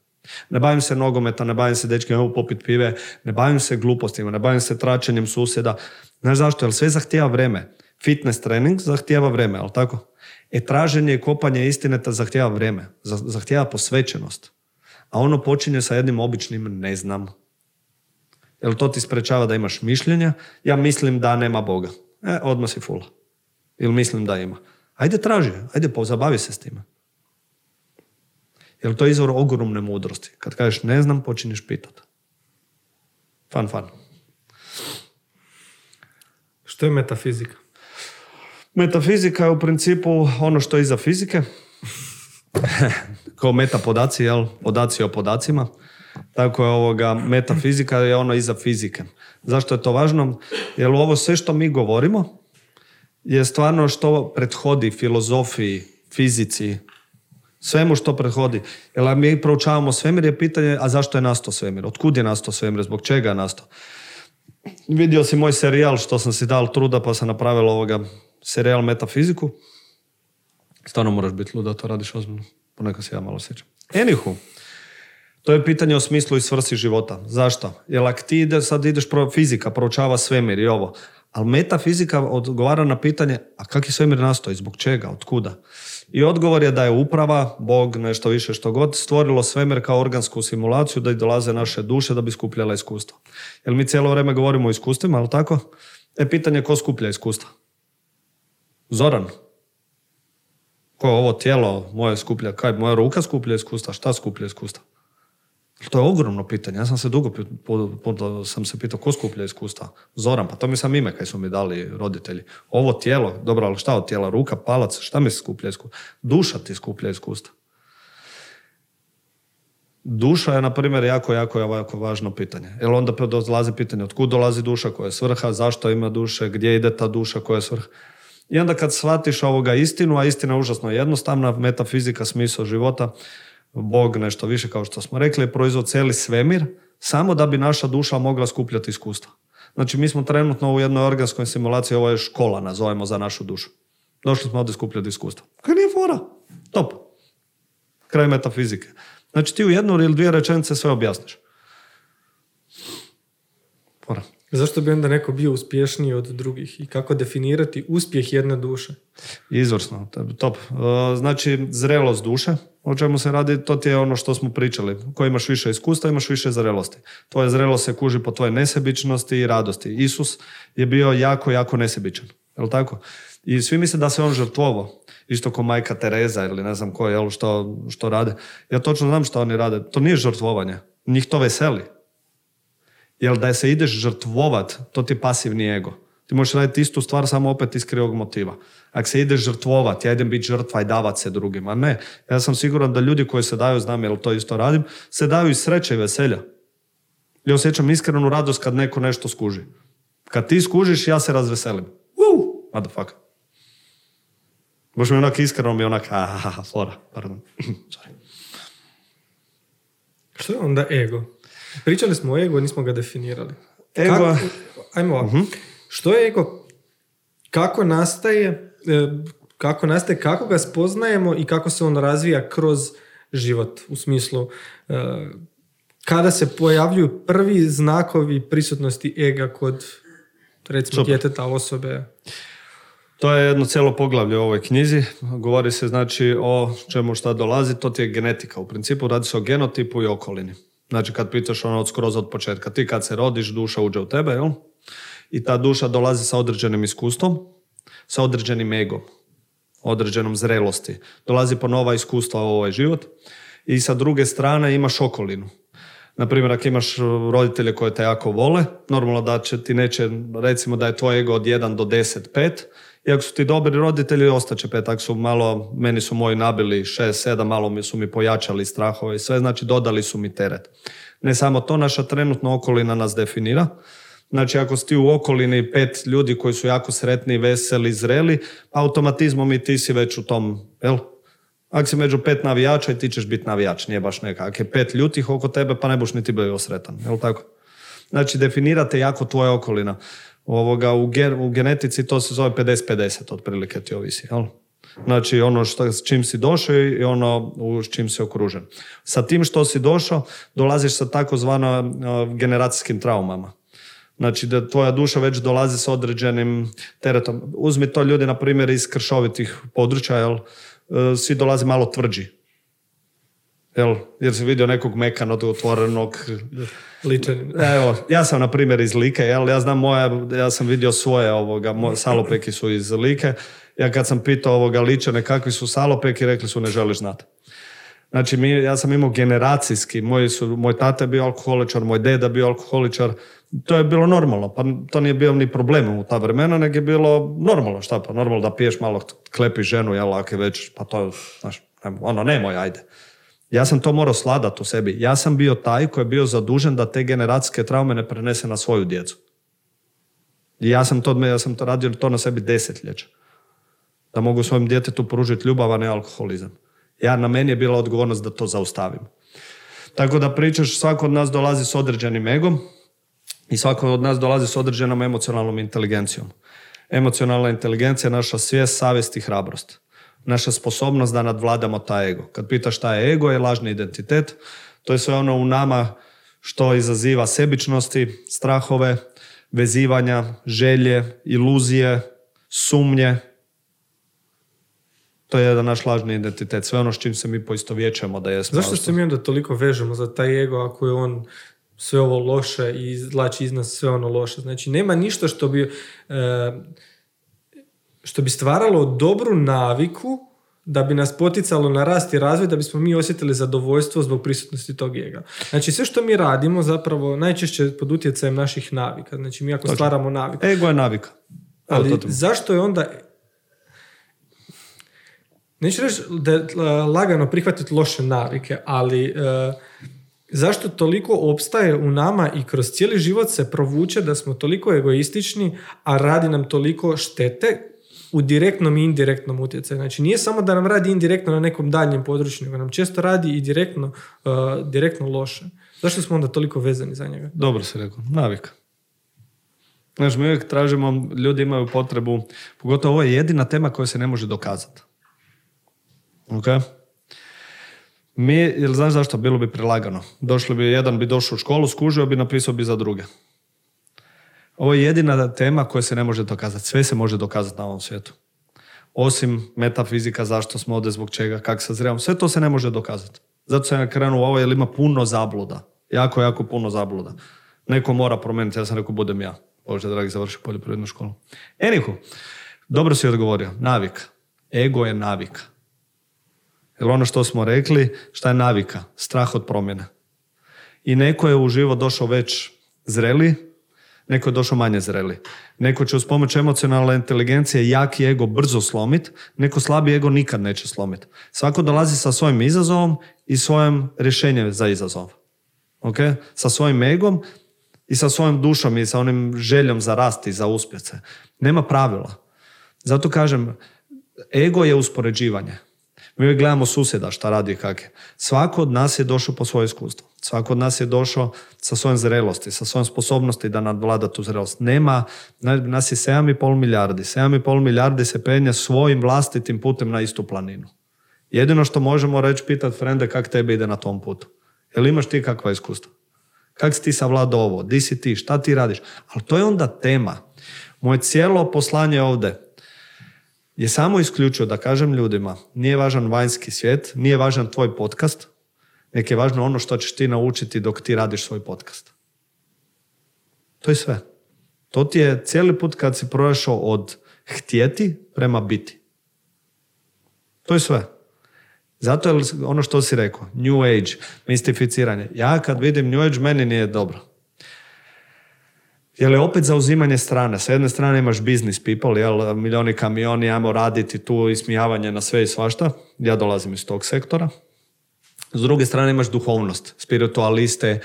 Ne bavim se nogometa, ne bavim se dečkim evo popit pive, ne bavim se glupostima, ne bavim se tračenjem susjeda. Znaš zašto? Jer sve zahtijeva vreme. Fitness trening zahtijeva vreme, ali tako? E traženje i kopanje istineta zahtjeva vrijeme, zahtjeva posvećenost. A ono počinje sa jednim običnim ne znam. Jel to ti sprečava da imaš mišljenja? Ja mislim da nema Boga. E, odmah si fula. Ili mislim da ima. Ajde traži, ajde pozabavi se s time. Jel to izvor ogromne mudrosti? Kad kažeš ne znam, počinješ pitati. Fan, fan. Što je metafizika? Metafizika je u principu ono što je iza fizike. Kao meta podaci, jel? Podaci o podacima. Tako je ovoga, metafizika je ono iza fizike. Zašto je to važno? Jer ovo sve što mi govorimo je stvarno što prethodi filozofiji, fizici, svemu što prethodi. Jer mi proučavamo svemir je pitanje, a zašto je nastao svemir? Otkud je nastao svemir? Zbog čega je nastao? Vidio si moj serijal što sam si dal truda pa sam napravila ovoga serijal Metafiziku. Stvarno moraš biti lud da to radiš ozbiljno. Ponekad se ja malo sjećam. Anywho, to je pitanje o smislu i svrsi života. Zašto? Jer ako ti ide, sad ideš pro fizika, proučava svemir i ovo, ali metafizika odgovara na pitanje, a kak je svemir nastoji, zbog čega, od kuda? I odgovor je da je uprava, Bog, nešto više što god, stvorilo svemir kao organsku simulaciju da i dolaze naše duše da bi skupljala iskustva. Jer mi cijelo vrijeme govorimo o iskustvima, ali tako? E, pitanje je ko skuplja iskustva? Zoran. Ko je ovo tijelo moje skuplja? Kaj, moja ruka skuplja iskustva? Šta skuplja iskustva? To je ogromno pitanje. Ja sam se dugo puta sam se pitao ko skuplja iskustva. Zoran, pa to mi sam ime kaj su mi dali roditelji. Ovo tijelo, dobro, ali šta od tijela? Ruka, palac, šta mi skuplja iskustva? Duša ti skuplja iskustva. Duša je, na primjer, jako, jako, jako važno pitanje. Jer onda dolazi pitanje od kud dolazi duša, koja je svrha, zašto ima duše, gdje ide ta duša, koja je svrha. I onda kad shvatiš ovoga istinu, a istina je užasno jednostavna, metafizika, smisao života, Bog nešto više kao što smo rekli, je proizvod cijeli svemir, samo da bi naša duša mogla skupljati iskustva. Znači mi smo trenutno u jednoj organskoj simulaciji, ovo je škola, nazovemo za našu dušu. Došli smo ovdje skupljati iskustva. Kaj nije fora? Top. Kraj metafizike. Znači ti u jednu ili dvije rečenice sve objasniš. Fora. Zašto bi onda neko bio uspješniji od drugih i kako definirati uspjeh jedne duše? Izvrsno, top. E, znači, zrelost duše, o čemu se radi, to ti je ono što smo pričali. Ko imaš više iskustva, imaš više zrelosti. Tvoja zrelost se kuži po tvojoj nesebičnosti i radosti. Isus je bio jako, jako nesebičan. Je tako? I svi misle da se on žrtvovo. Isto ko majka Tereza ili ne znam ko, jel, što, što rade. Ja točno znam što oni rade. To nije žrtvovanje. Njih to veseli. Jer da se ideš žrtvovat, to ti je pasivni ego. Ti možeš raditi istu stvar samo opet iz krivog motiva. Ako se ideš žrtvovat, ja idem biti žrtva i davat se drugima. Ne, ja sam siguran da ljudi koji se daju, znam jer to isto radim, se daju iz sreće i veselja. I osjećam iskrenu radost kad neko nešto skuži. Kad ti skužiš, ja se razveselim. Woo! Motherfucker. Boš mi onak iskreno mi onak, aha, flora, pardon. Sorry. Što je onda ego? Pričali smo o ego, nismo ga definirali. Ego... Kako, ajmo ovako. uh Što je ego? Kako nastaje? E, kako nastaje? Kako ga spoznajemo i kako se on razvija kroz život? U smislu e, kada se pojavljuju prvi znakovi prisutnosti ega kod recimo Super. djeteta osobe? To je jedno cijelo poglavlje u ovoj knjizi. Govori se znači o čemu šta dolazi, to ti je genetika. U principu radi se o genotipu i okolini. Znači kad pitaš ono od skroz od početka, ti kad se rodiš, duša uđe u tebe, jel? I ta duša dolazi sa određenim iskustvom, sa određenim egom, određenom zrelosti. Dolazi po nova iskustva u ovaj život i sa druge strane imaš okolinu. Naprimjer, ako imaš roditelje koje te jako vole, normalno da će ti neće, recimo da je tvoj ego od 1 do 10, 5, i ako su ti dobri roditelji, ostaće pet. Ako su malo, meni su moji nabili šest, sedam, malo mi su mi pojačali strahove i sve, znači dodali su mi teret. Ne samo to, naša trenutna okolina nas definira. Znači, ako si ti u okolini pet ljudi koji su jako sretni, veseli, zreli, automatizmom i ti si već u tom, jel? Ako si među pet navijača i ti ćeš biti navijač, nije baš neka. Ako je pet ljutih oko tebe, pa ne buš niti bio sretan, jel tako? Znači, definirate jako tvoja okolina ovoga, u, u genetici to se zove 50-50, otprilike ti ovisi, jel? Znači ono što, s čim si došao i ono u s čim si okružen. Sa tim što si došao, dolaziš sa takozvano generacijskim traumama. Znači da tvoja duša već dolazi s određenim teretom. Uzmi to ljudi, na primjer, iz kršovitih područja, jel? E, svi dolaze malo tvrđi. Jel? Jer si vidio nekog mekanog, otvorenog... Evo, ja sam na primjer iz Like, jel? ja znam moja, ja sam vidio svoje ovoga, moje, salopeki su iz Like. Ja kad sam pitao ovoga ličane kakvi su salopeki, rekli su ne želiš znati. Znači, mi, ja sam imao generacijski, moj, su, moj tata je bio alkoholičar, moj deda bio alkoholičar, to je bilo normalno, pa to nije bio ni problem u ta vremena, nego je bilo normalno, šta pa, normalno da piješ malo, klepi ženu, jel, ako je već, pa to, znaš, ono, nemoj, ajde. Ja sam to morao sladati u sebi. Ja sam bio taj koji je bio zadužen da te generacijske traume ne prenese na svoju djecu. I ja sam to, ja sam to radio to na sebi desetljeća. Da mogu svojim djetetu pružiti ljubav, a ne alkoholizam. Ja, na meni je bila odgovornost da to zaustavim. Tako da pričaš, svako od nas dolazi s određenim egom i svako od nas dolazi s određenom emocionalnom inteligencijom. Emocionalna inteligencija je naša svijest, savjest i hrabrost. Naša sposobnost da nadvladamo taj ego. Kad pitaš šta je ego, je lažni identitet. To je sve ono u nama što izaziva sebičnosti, strahove, vezivanja, želje, iluzije, sumnje. To je jedan naš lažni identitet. Sve ono s čim se mi poistovjećujemo da jesmo. Zašto se mi onda toliko vežemo za taj ego ako je on sve ovo loše i izlači iz nas sve ono loše? Znači, nema ništa što bi, e, što bi stvaralo dobru naviku da bi nas poticalo na rast i razvoj, da bismo mi osjetili zadovoljstvo zbog prisutnosti tog ega. Znači sve što mi radimo zapravo najčešće pod utjecajem naših navika. Znači mi ako stvaramo naviku. Ego je navika. Ali zašto je onda... Neću reći da je lagano prihvatiti loše navike, ali e, zašto toliko opstaje u nama i kroz cijeli život se provuče da smo toliko egoistični, a radi nam toliko štete u direktnom i indirektnom utjecaju. Znači nije samo da nam radi indirektno na nekom daljnjem području, nego nam često radi i direktno, uh, direktno loše. Zašto smo onda toliko vezani za njega? Dobro se rekao, navika. Znači, mi uvijek tražimo, ljudi imaju potrebu, pogotovo ovo je jedina tema koja se ne može dokazati. Ok? Mi, jel znaš zašto? Bilo bi prilagano. Došli bi, jedan bi došao u školu, skužio bi, napisao bi za druge. Ovo je jedina tema koja se ne može dokazati. Sve se može dokazati na ovom svijetu. Osim metafizika, zašto smo ovdje, zbog čega, kak sazrijamo. Sve to se ne može dokazati. Zato sam ja krenuo ovo jer ima puno zabluda. Jako, jako puno zabluda. Neko mora promijeniti, ja sam rekao budem ja. Bože, dragi, završi poljoprivrednu školu. Enihu, dobro si odgovorio. Navik. Ego je navika. Jer ono što smo rekli, šta je navika? Strah od promjene. I neko je u život došao već zreli, neko je došao manje zreli. Neko će uz pomoć emocionalne inteligencije jaki ego brzo slomit, neko slabi ego nikad neće slomit. Svako dolazi sa svojim izazovom i svojim rješenjem za izazov. Ok? Sa svojim egom i sa svojom dušom i sa onim željom za rast i za uspjece. Nema pravila. Zato kažem, ego je uspoređivanje. Mi gledamo susjeda šta radi i kak je. Svako od nas je došao po svoje iskustvo. Svako od nas je došao sa svojom zrelosti, sa svojom sposobnosti da nadvlada tu zrelost. Nema, nas je 7,5 milijardi. 7,5 milijardi se penja svojim vlastitim putem na istu planinu. Jedino što možemo reći, pitati frende kak tebi ide na tom putu. Jel imaš ti kakva iskustva? Kak si ti savladao ovo? Di si ti? Šta ti radiš? Ali to je onda tema. Moje cijelo poslanje ovdje je samo isključio da kažem ljudima, nije važan vanjski svijet, nije važan tvoj podcast, nek je važno ono što ćeš ti naučiti dok ti radiš svoj podcast. To je sve. To ti je cijeli put kad si prošao od htjeti prema biti. To je sve. Zato je ono što si rekao, New Age, mistificiranje. Ja kad vidim New Age, meni nije dobro. Jer je opet zauzimanje strane. S jedne strane imaš business people, jel, milioni kamioni, ajmo raditi tu ismijavanje na sve i svašta. Ja dolazim iz tog sektora. S druge strane imaš duhovnost, spiritualiste,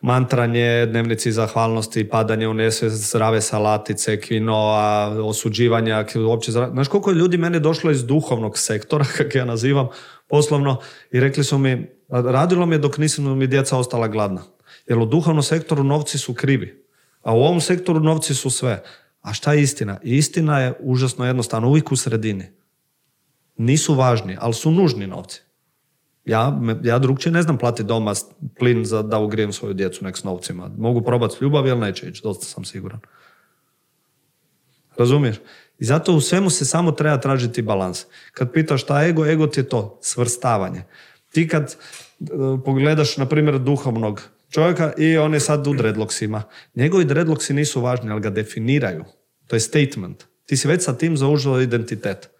mantranje, dnevnici zahvalnosti, padanje u nesvijest, zdrave salatice, kvinoa, osuđivanja, uopće zdrave. Znaš koliko je ljudi mene došlo iz duhovnog sektora, kako ja nazivam, poslovno, i rekli su mi, radilo mi je dok nisu mi djeca ostala gladna. Jer u duhovnom sektoru novci su krivi. A u ovom sektoru novci su sve. A šta je istina? Istina je užasno jednostavno, uvijek u sredini. Nisu važni, ali su nužni novci. Ja, ja drugčije ne znam platiti doma plin za da ugrijem svoju djecu nek s novcima. Mogu probati s ljubavi, ali neće ići, dosta sam siguran. Razumiješ? I zato u svemu se samo treba tražiti balans. Kad pitaš šta ego, ego ti je to, svrstavanje. Ti kad e, pogledaš, na primjer, duhovnog čovjeka i on je sad u dreadlocksima. Njegovi dreadlocksi nisu važni, ali ga definiraju. To je statement. Ti si već sa tim zaužio identitet.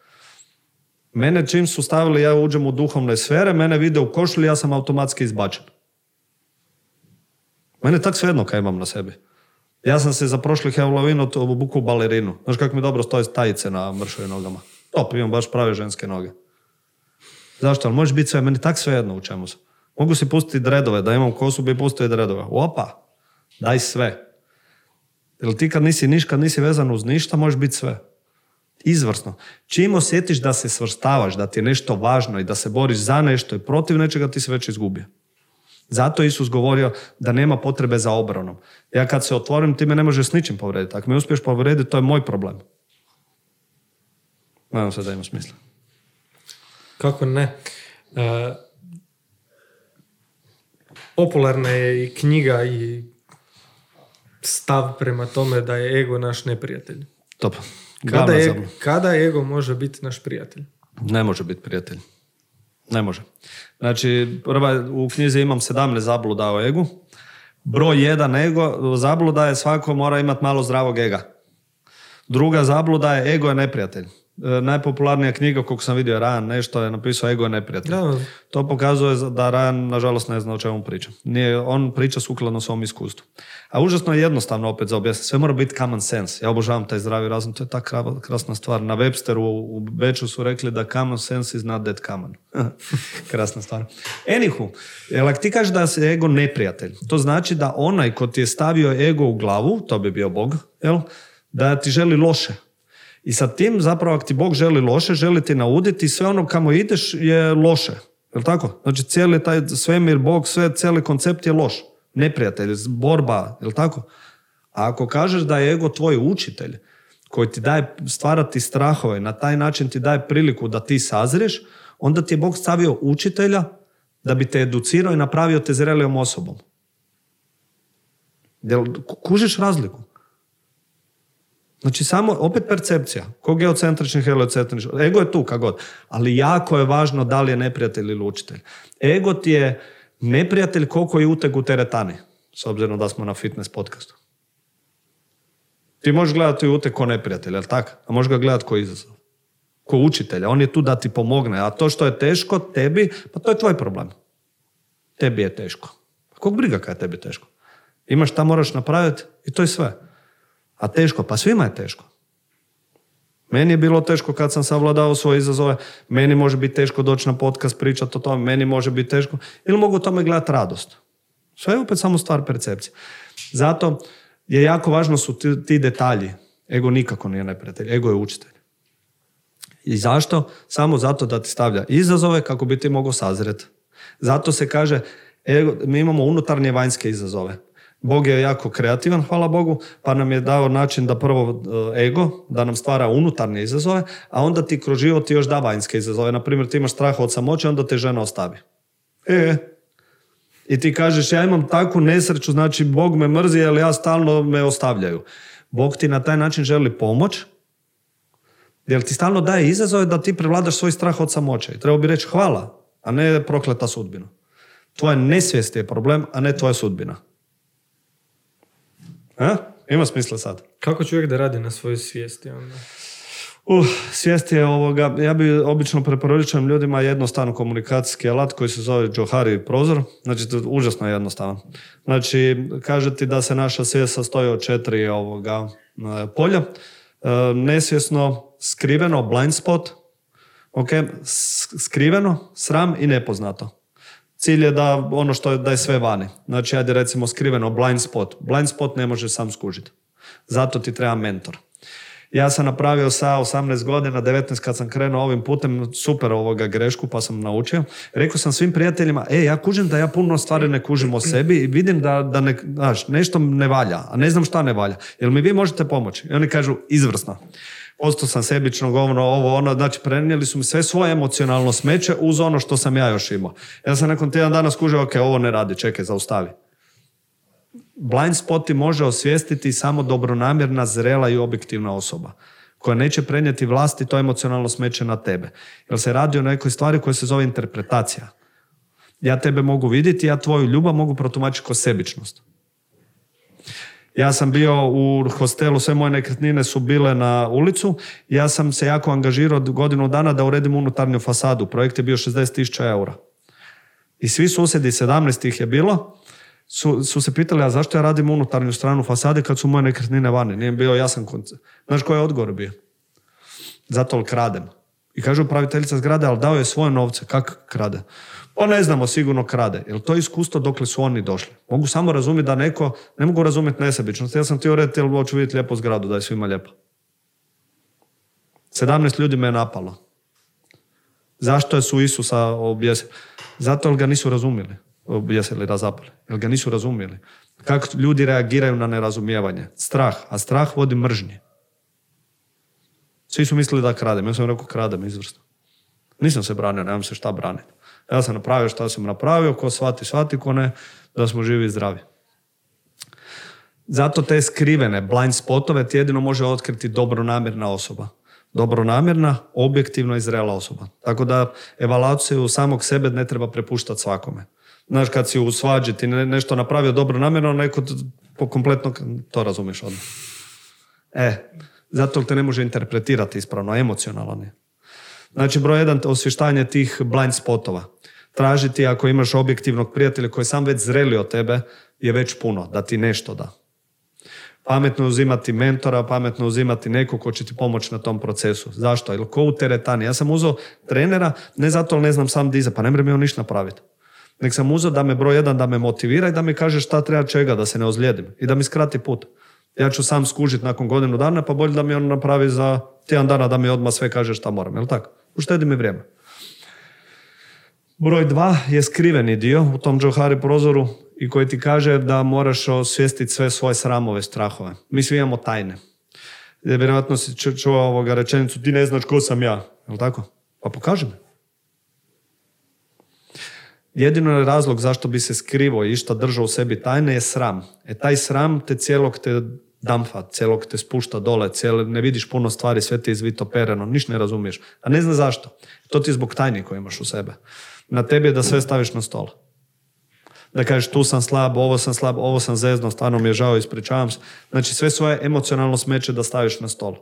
Mene čim su stavili, ja uđem u duhovne sfere, mene vide u košulji, ja sam automatski izbačen. Mene tak svejedno kaj imam na sebi. Ja sam se za prošli Halloween obuku balerinu. Znaš kako mi dobro stoje stajice na mršovim nogama. Top, imam baš prave ženske noge. Zašto? Ali može biti sve, meni tak svejedno u čemu sam. Mogu si pustiti dredove, da imam kosu bi pustio dredove. Opa, daj sve. Jer ti kad nisi niš, kad nisi vezan uz ništa, možeš biti sve. Izvrsno. Čim osjetiš da se svrstavaš, da ti je nešto važno i da se boriš za nešto i protiv nečega, ti se već izgubio. Zato je Isus govorio da nema potrebe za obranom. Ja kad se otvorim, ti me ne možeš s ničim povrediti. Ako me uspiješ povrediti, to je moj problem. Nadam se da ima smisla. Kako ne? E, popularna je i knjiga i stav prema tome da je ego naš neprijatelj. Top. Kada, je, kada ego može biti naš prijatelj? Ne može biti prijatelj. Ne može. Znači, prva, u knjizi imam 17 zabluda o egu. Broj jedan ego, zabluda je svako mora imati malo zdravog ega. Druga zabluda je ego je neprijatelj. E, najpopularnija knjiga koliko sam vidio je Ryan nešto je napisao ego je neprijatelj. Da, To pokazuje da Ryan nažalost ne zna o čemu priča. Nije, on priča sukladno svom iskustvu. A užasno je jednostavno opet za objasniti. Sve mora biti common sense. Ja obožavam taj zdravi razum. To je kra- krasna stvar. Na Websteru u Beču su rekli da common sense is not that common. krasna stvar. Anywho, jel ti kažeš da se ego neprijatelj, to znači da onaj ko ti je stavio ego u glavu, to bi bio Bog, jel? da ti želi loše. I sa tim zapravo ako ti Bog želi loše, želi ti nauditi i sve ono kamo ideš je loše. Jel tako? Znači cijeli taj svemir, Bog, sve, cijeli koncept je loš. Neprijatelj, borba, jel tako? A ako kažeš da je ego tvoj učitelj, koji ti daje stvarati strahove, na taj način ti daje priliku da ti sazriješ, onda ti je Bog stavio učitelja da bi te educirao i napravio te zrelijom osobom. Jel ku- kužiš razliku? Znači samo, opet percepcija. Ko geocentrični, heliocentrični. Ego je tu, kagod. Ali jako je važno da li je neprijatelj ili učitelj. Ego ti je neprijatelj koliko je uteg u teretani. S obzirom da smo na fitness podcastu. Ti možeš gledati uteg ko neprijatelj, jel tako? A možeš ga gledati ko izazov. Ko učitelja. On je tu da ti pomogne. A to što je teško tebi, pa to je tvoj problem. Tebi je teško. Pa kog briga kad je tebi teško? Imaš šta moraš napraviti i to je sve. A teško, pa svima je teško. Meni je bilo teško kad sam savladao svoje izazove, meni može biti teško doći na podcast pričati o tome, meni može biti teško, ili mogu tome gledati radost. Sve je opet samo stvar percepcije. Zato je jako važno su ti, ti detalji. Ego nikako nije neprijatelj, ego je učitelj. I zašto? Samo zato da ti stavlja izazove kako bi ti mogao sazret. Zato se kaže, ego, mi imamo unutarnje vanjske izazove. Bog je jako kreativan, hvala Bogu, pa nam je dao način da prvo e, ego, da nam stvara unutarnje izazove, a onda ti kroz život ti još da vanjske izazove. Na primjer, ti imaš straha od samoće, onda te žena ostavi. E, i ti kažeš, ja imam takvu nesreću, znači Bog me mrzi, jer ja stalno me ostavljaju. Bog ti na taj način želi pomoć, jer ti stalno daje izazove da ti prevladaš svoj strah od samoće. I treba bi reći hvala, a ne prokleta sudbina. Tvoja nesvijest je problem, a ne tvoja sudbina. A? Ima smisla sad. Kako čovjek da radi na svojoj svijesti onda? Uh, svijest je ovoga, ja bi obično preporučujem ljudima jednostavan komunikacijski alat koji se zove Johari prozor, znači to je užasno jednostavan. Znači, kaže ti da se naša svijest sastoji od četiri ovoga e, polja, E, nesvjesno, skriveno, blind spot, ok, skriveno, sram i nepoznato. Cilj je da ono što je, da je sve vani. Znači, ajde recimo skriveno, blind spot. Blind spot ne može sam skužiti. Zato ti treba mentor. Ja sam napravio sa 18 godina, 19 kad sam krenuo ovim putem, super ovoga grešku pa sam naučio. Rekao sam svim prijateljima, e, ja kužim da ja puno stvari ne kužim o sebi i vidim da, da ne, znaš, nešto ne valja, a ne znam šta ne valja. Jel mi vi možete pomoći? I oni kažu, izvrsno. Postao sam sebično, govno, ovo, ono, znači prenijeli su mi sve svoje emocionalno smeće uz ono što sam ja još imao. Ja sam nakon tjedan dana skužio, ok, ovo ne radi, čekaj, zaustavi blind spoti može osvijestiti samo dobronamjerna, zrela i objektivna osoba koja neće prenijeti vlasti to emocionalno smeće na tebe. Jer se radi o nekoj stvari koja se zove interpretacija. Ja tebe mogu vidjeti, ja tvoju ljubav mogu protumačiti kao sebičnost. Ja sam bio u hostelu, sve moje nekretnine su bile na ulicu. Ja sam se jako angažirao godinu dana da uredim unutarnju fasadu. Projekt je bio 60.000 eura. I svi susjedi, 17 ih je bilo, su, su se pitali, a zašto ja radim unutarnju stranu fasade kad su moje nekretnine vani? Nije bio jasan koncept. Znaš koji je odgovor bio? Zato li kradem. I kaže upraviteljica zgrade, ali dao je svoje novce. Kak krade? Pa ne znamo, sigurno krade. Jel to je iskustvo dokle su oni došli? Mogu samo razumjeti da neko, ne mogu razumjeti nesebičnost. Ja sam htio rediti, jer hoću vidjeti lijepu zgradu, da je svima lijepa. 17 ljudi me je napalo. Zašto su Isusa objesili? Zato jer ga nisu razumjeli. Objesili, razapali. Jer ga nisu razumjeli. Kako ljudi reagiraju na nerazumijevanje? Strah. A strah vodi mržnji. Svi su mislili da kradem. Ja sam rekao kradem izvrsno. Nisam se branio, nemam se šta braniti. Ja sam napravio šta sam napravio, ko shvati, shvati, ko ne, da smo živi i zdravi. Zato te skrivene blind spotove ti jedino može otkriti dobronamjerna osoba. Dobronamjerna, objektivno i zrela osoba. Tako da evaluaciju samog sebe ne treba prepuštati svakome. Znaš, kad si u svađi ti nešto napravio dobro namjerno, neko po kompletno, to razumiješ odmah. E, zato te ne može interpretirati ispravno, emocionalno je. Znači, broj jedan, osvještanje tih blind spotova. Tražiti ako imaš objektivnog prijatelja koji sam već zreli od tebe, je već puno, da ti nešto da. Pametno uzimati mentora, pametno uzimati nekog ko će ti pomoći na tom procesu. Zašto? Jer ko u teretani. Ja sam uzeo trenera, ne zato ne znam sam diza, pa ne mi on ništa napraviti. Nek sam uzeo da me broj jedan, da me motivira i da mi kaže šta treba čega, da se ne ozlijedim i da mi skrati put. Ja ću sam skužiti nakon godinu dana, pa bolje da mi on napravi za tjedan dana da mi odmah sve kaže šta moram, jel tako? Uštedi mi vrijeme. Broj dva je skriveni dio u tom Johari prozoru i koji ti kaže da moraš osvijestiti sve svoje sramove, strahove. Mi svi imamo tajne. Vjerojatno si čuo ovoga rečenicu, ti ne znaš ko sam ja, jel tako? Pa pokaži mi. Jedino je razlog zašto bi se skrivo i išta držao u sebi tajne je sram. E taj sram te cijelog te damfa, cijelog te spušta dole, cijel, ne vidiš puno stvari, sve ti je izvito pereno, niš ne razumiješ. A ne zna zašto. To ti je zbog tajni koje imaš u sebe. Na tebi je da sve staviš na stol. Da kažeš tu sam slab, ovo sam slab, ovo sam zezno, stvarno mi je žao, ispričavam se. Znači sve svoje emocionalno smeće da staviš na stol.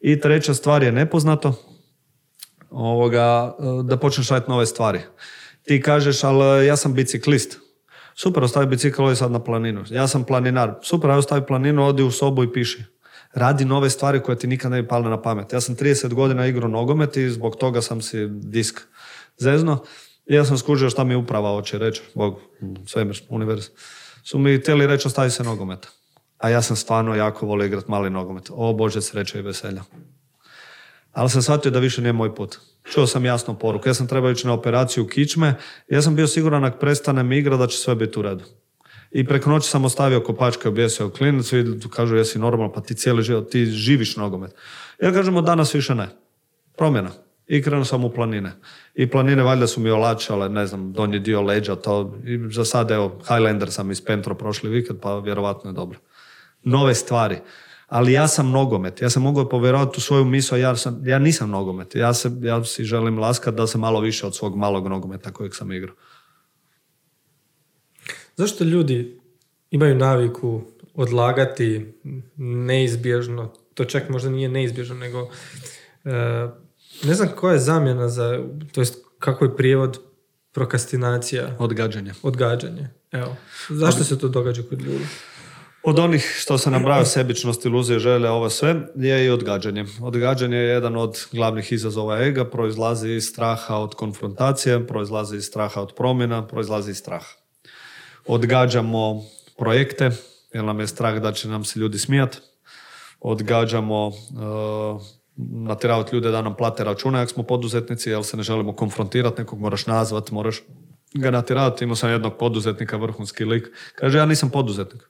I treća stvar je nepoznato, ovoga, da počneš raditi nove stvari ti kažeš, ali ja sam biciklist. Super, ostavi bicikl, ovo sad na planinu. Ja sam planinar. Super, ostavi planinu, odi u sobu i piši. Radi nove stvari koje ti nikad ne bi pale na pamet. Ja sam 30 godina igrao nogomet i zbog toga sam si disk zezno. I ja sam skužio šta mi uprava hoće reći, Bog, svemir, univerz. Su mi htjeli reći ostavi se nogometa. A ja sam stvarno jako volio igrat mali nogomet. O Bože sreće i veselja. Ali sam shvatio da više nije moj put. Čuo sam jasnu poruku. Ja sam trebao ići na operaciju kičme. Ja sam bio siguran ako prestanem igra da će sve biti u redu. I preko noći sam ostavio kopačke, objesio klinicu i kažu jesi normalno, pa ti cijeli život, ti živiš nogomet. Ja kažem od danas više ne. Promjena. I krenuo sam u planine. I planine valjda su mi olačale, ne znam, donji dio leđa, to. I za sad, evo, Highlander sam iz Pentro prošli vikend, pa vjerovatno je dobro. Nove stvari ali ja sam nogomet. Ja sam mogao povjerovati u svoju misao, ja, sam, ja nisam nogomet. Ja, se, ja si želim laskat da sam malo više od svog malog nogometa kojeg sam igrao. Zašto ljudi imaju naviku odlagati neizbježno, to čak možda nije neizbježno, nego e, ne znam koja je zamjena za, to jest kako je prijevod prokastinacija. Odgađanje. Odgađanje, evo. Zašto se to događa kod ljudi? Od onih što se nabraju sebičnost, iluzije, žele, ovo sve, je i odgađanje. Odgađanje je jedan od glavnih izazova ega, proizlazi iz straha od konfrontacije, proizlazi iz straha od promjena, proizlazi iz straha. Odgađamo projekte, jer nam je strah da će nam se ljudi smijati. Odgađamo uh, natjeravati ljude da nam plate račune ako smo poduzetnici, jer se ne želimo konfrontirati, nekog moraš nazvati, moraš ga natjerati. Imao sam jednog poduzetnika, vrhunski lik. Kaže, ja nisam poduzetnik.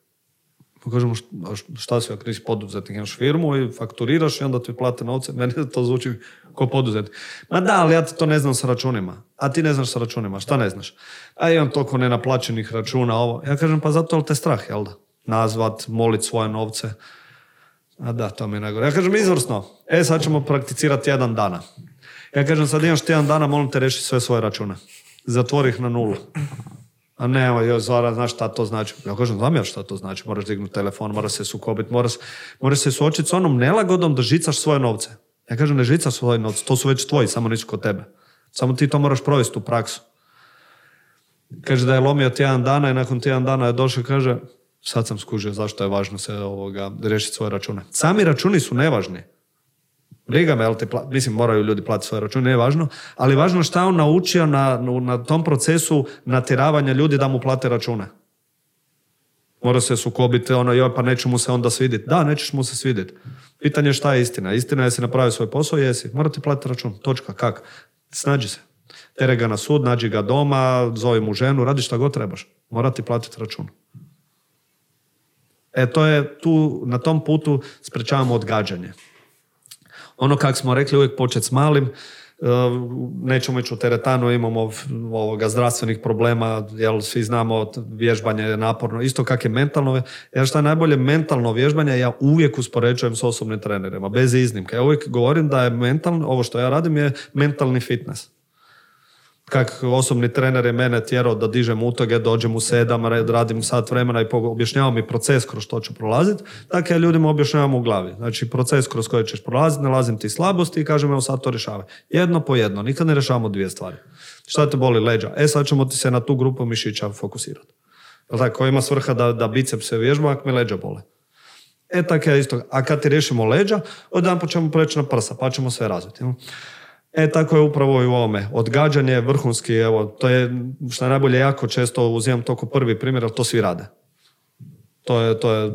Pa kažemo šta si ako nisi poduzetnik, imaš firmu i fakturiraš i onda ti plate novce, meni to zvuči kao poduzetnik. Ma da, ali ja to ne znam sa računima. A ti ne znaš sa računima, šta ne znaš? A imam toliko nenaplaćenih računa, ovo. Ja kažem, pa zato li te strah, jel da? Nazvat, molit svoje novce. A da, to mi je najgore. Ja kažem, izvrsno. E, sad ćemo prakticirati jedan dana. Ja kažem, sad imaš tjedan dana, molim te reši sve svoje račune. Zatvori ih na nulu. A ne, evo, Zora, znaš šta to znači? Ja kažem, znam ja šta to znači. Moraš dignuti telefon, moraš se sukobiti, moraš, moraš se suočiti s onom nelagodom da žicaš svoje novce. Ja kažem, ne žicaš svoje novce, to su već tvoji, samo nisu kod tebe. Samo ti to moraš provesti u praksu. Kaže da je lomio tjedan dana i nakon tjedan dana je došao i kaže, sad sam skužio zašto je važno se ovoga, riješiti svoje račune. Sami računi su nevažni. Briga me, ti mislim, moraju ljudi platiti svoje račune, nije važno, ali važno šta on naučio na, na tom procesu natjeravanja ljudi da mu plate račune. Mora se sukobiti, ono, joj, pa neću mu se onda svidjeti. Da, nećeš mu se svidjeti. Pitanje je šta je istina. Istina je si napravio svoj posao, jesi. Mora ti platiti račun. Točka. Kak? Snađi se. Tere ga na sud, nađi ga doma, zovi mu ženu, radi šta god trebaš. Mora ti platiti račun. E, to je tu, na tom putu sprečavamo odgađanje. Ono kak smo rekli, uvijek početi s malim, nećemo ići u teretanu, imamo ovoga zdravstvenih problema, jel svi znamo vježbanje je naporno, isto kak je mentalno, jer što je najbolje mentalno vježbanje, ja uvijek uspoređujem s osobnim trenerima, bez iznimke. Ja uvijek govorim da je mentalno, ovo što ja radim je mentalni fitness kak osobni trener je mene tjerao da dižem utoge, dođem u sedam, radim sat vremena i objašnjavam mi proces kroz što ću prolaziti, tako ja ljudima objašnjavam u glavi. Znači proces kroz koji ćeš prolaziti, nalazim ti slabosti i kažem evo sad to rješavaj. Jedno po jedno, nikad ne rješavamo dvije stvari. Šta te boli leđa? E sad ćemo ti se na tu grupu mišića fokusirati. Tako, ima svrha da, da bicep se vježba, ako mi leđa bole. E tako je isto. A kad ti riješimo leđa, odjedan ćemo preći na prsa, pa ćemo sve razviti. E tako je upravo i u ovome. Odgađanje je vrhunski, evo, to je što je najbolje jako često uzimam to kao prvi primjer, ali to svi rade. To je, to je,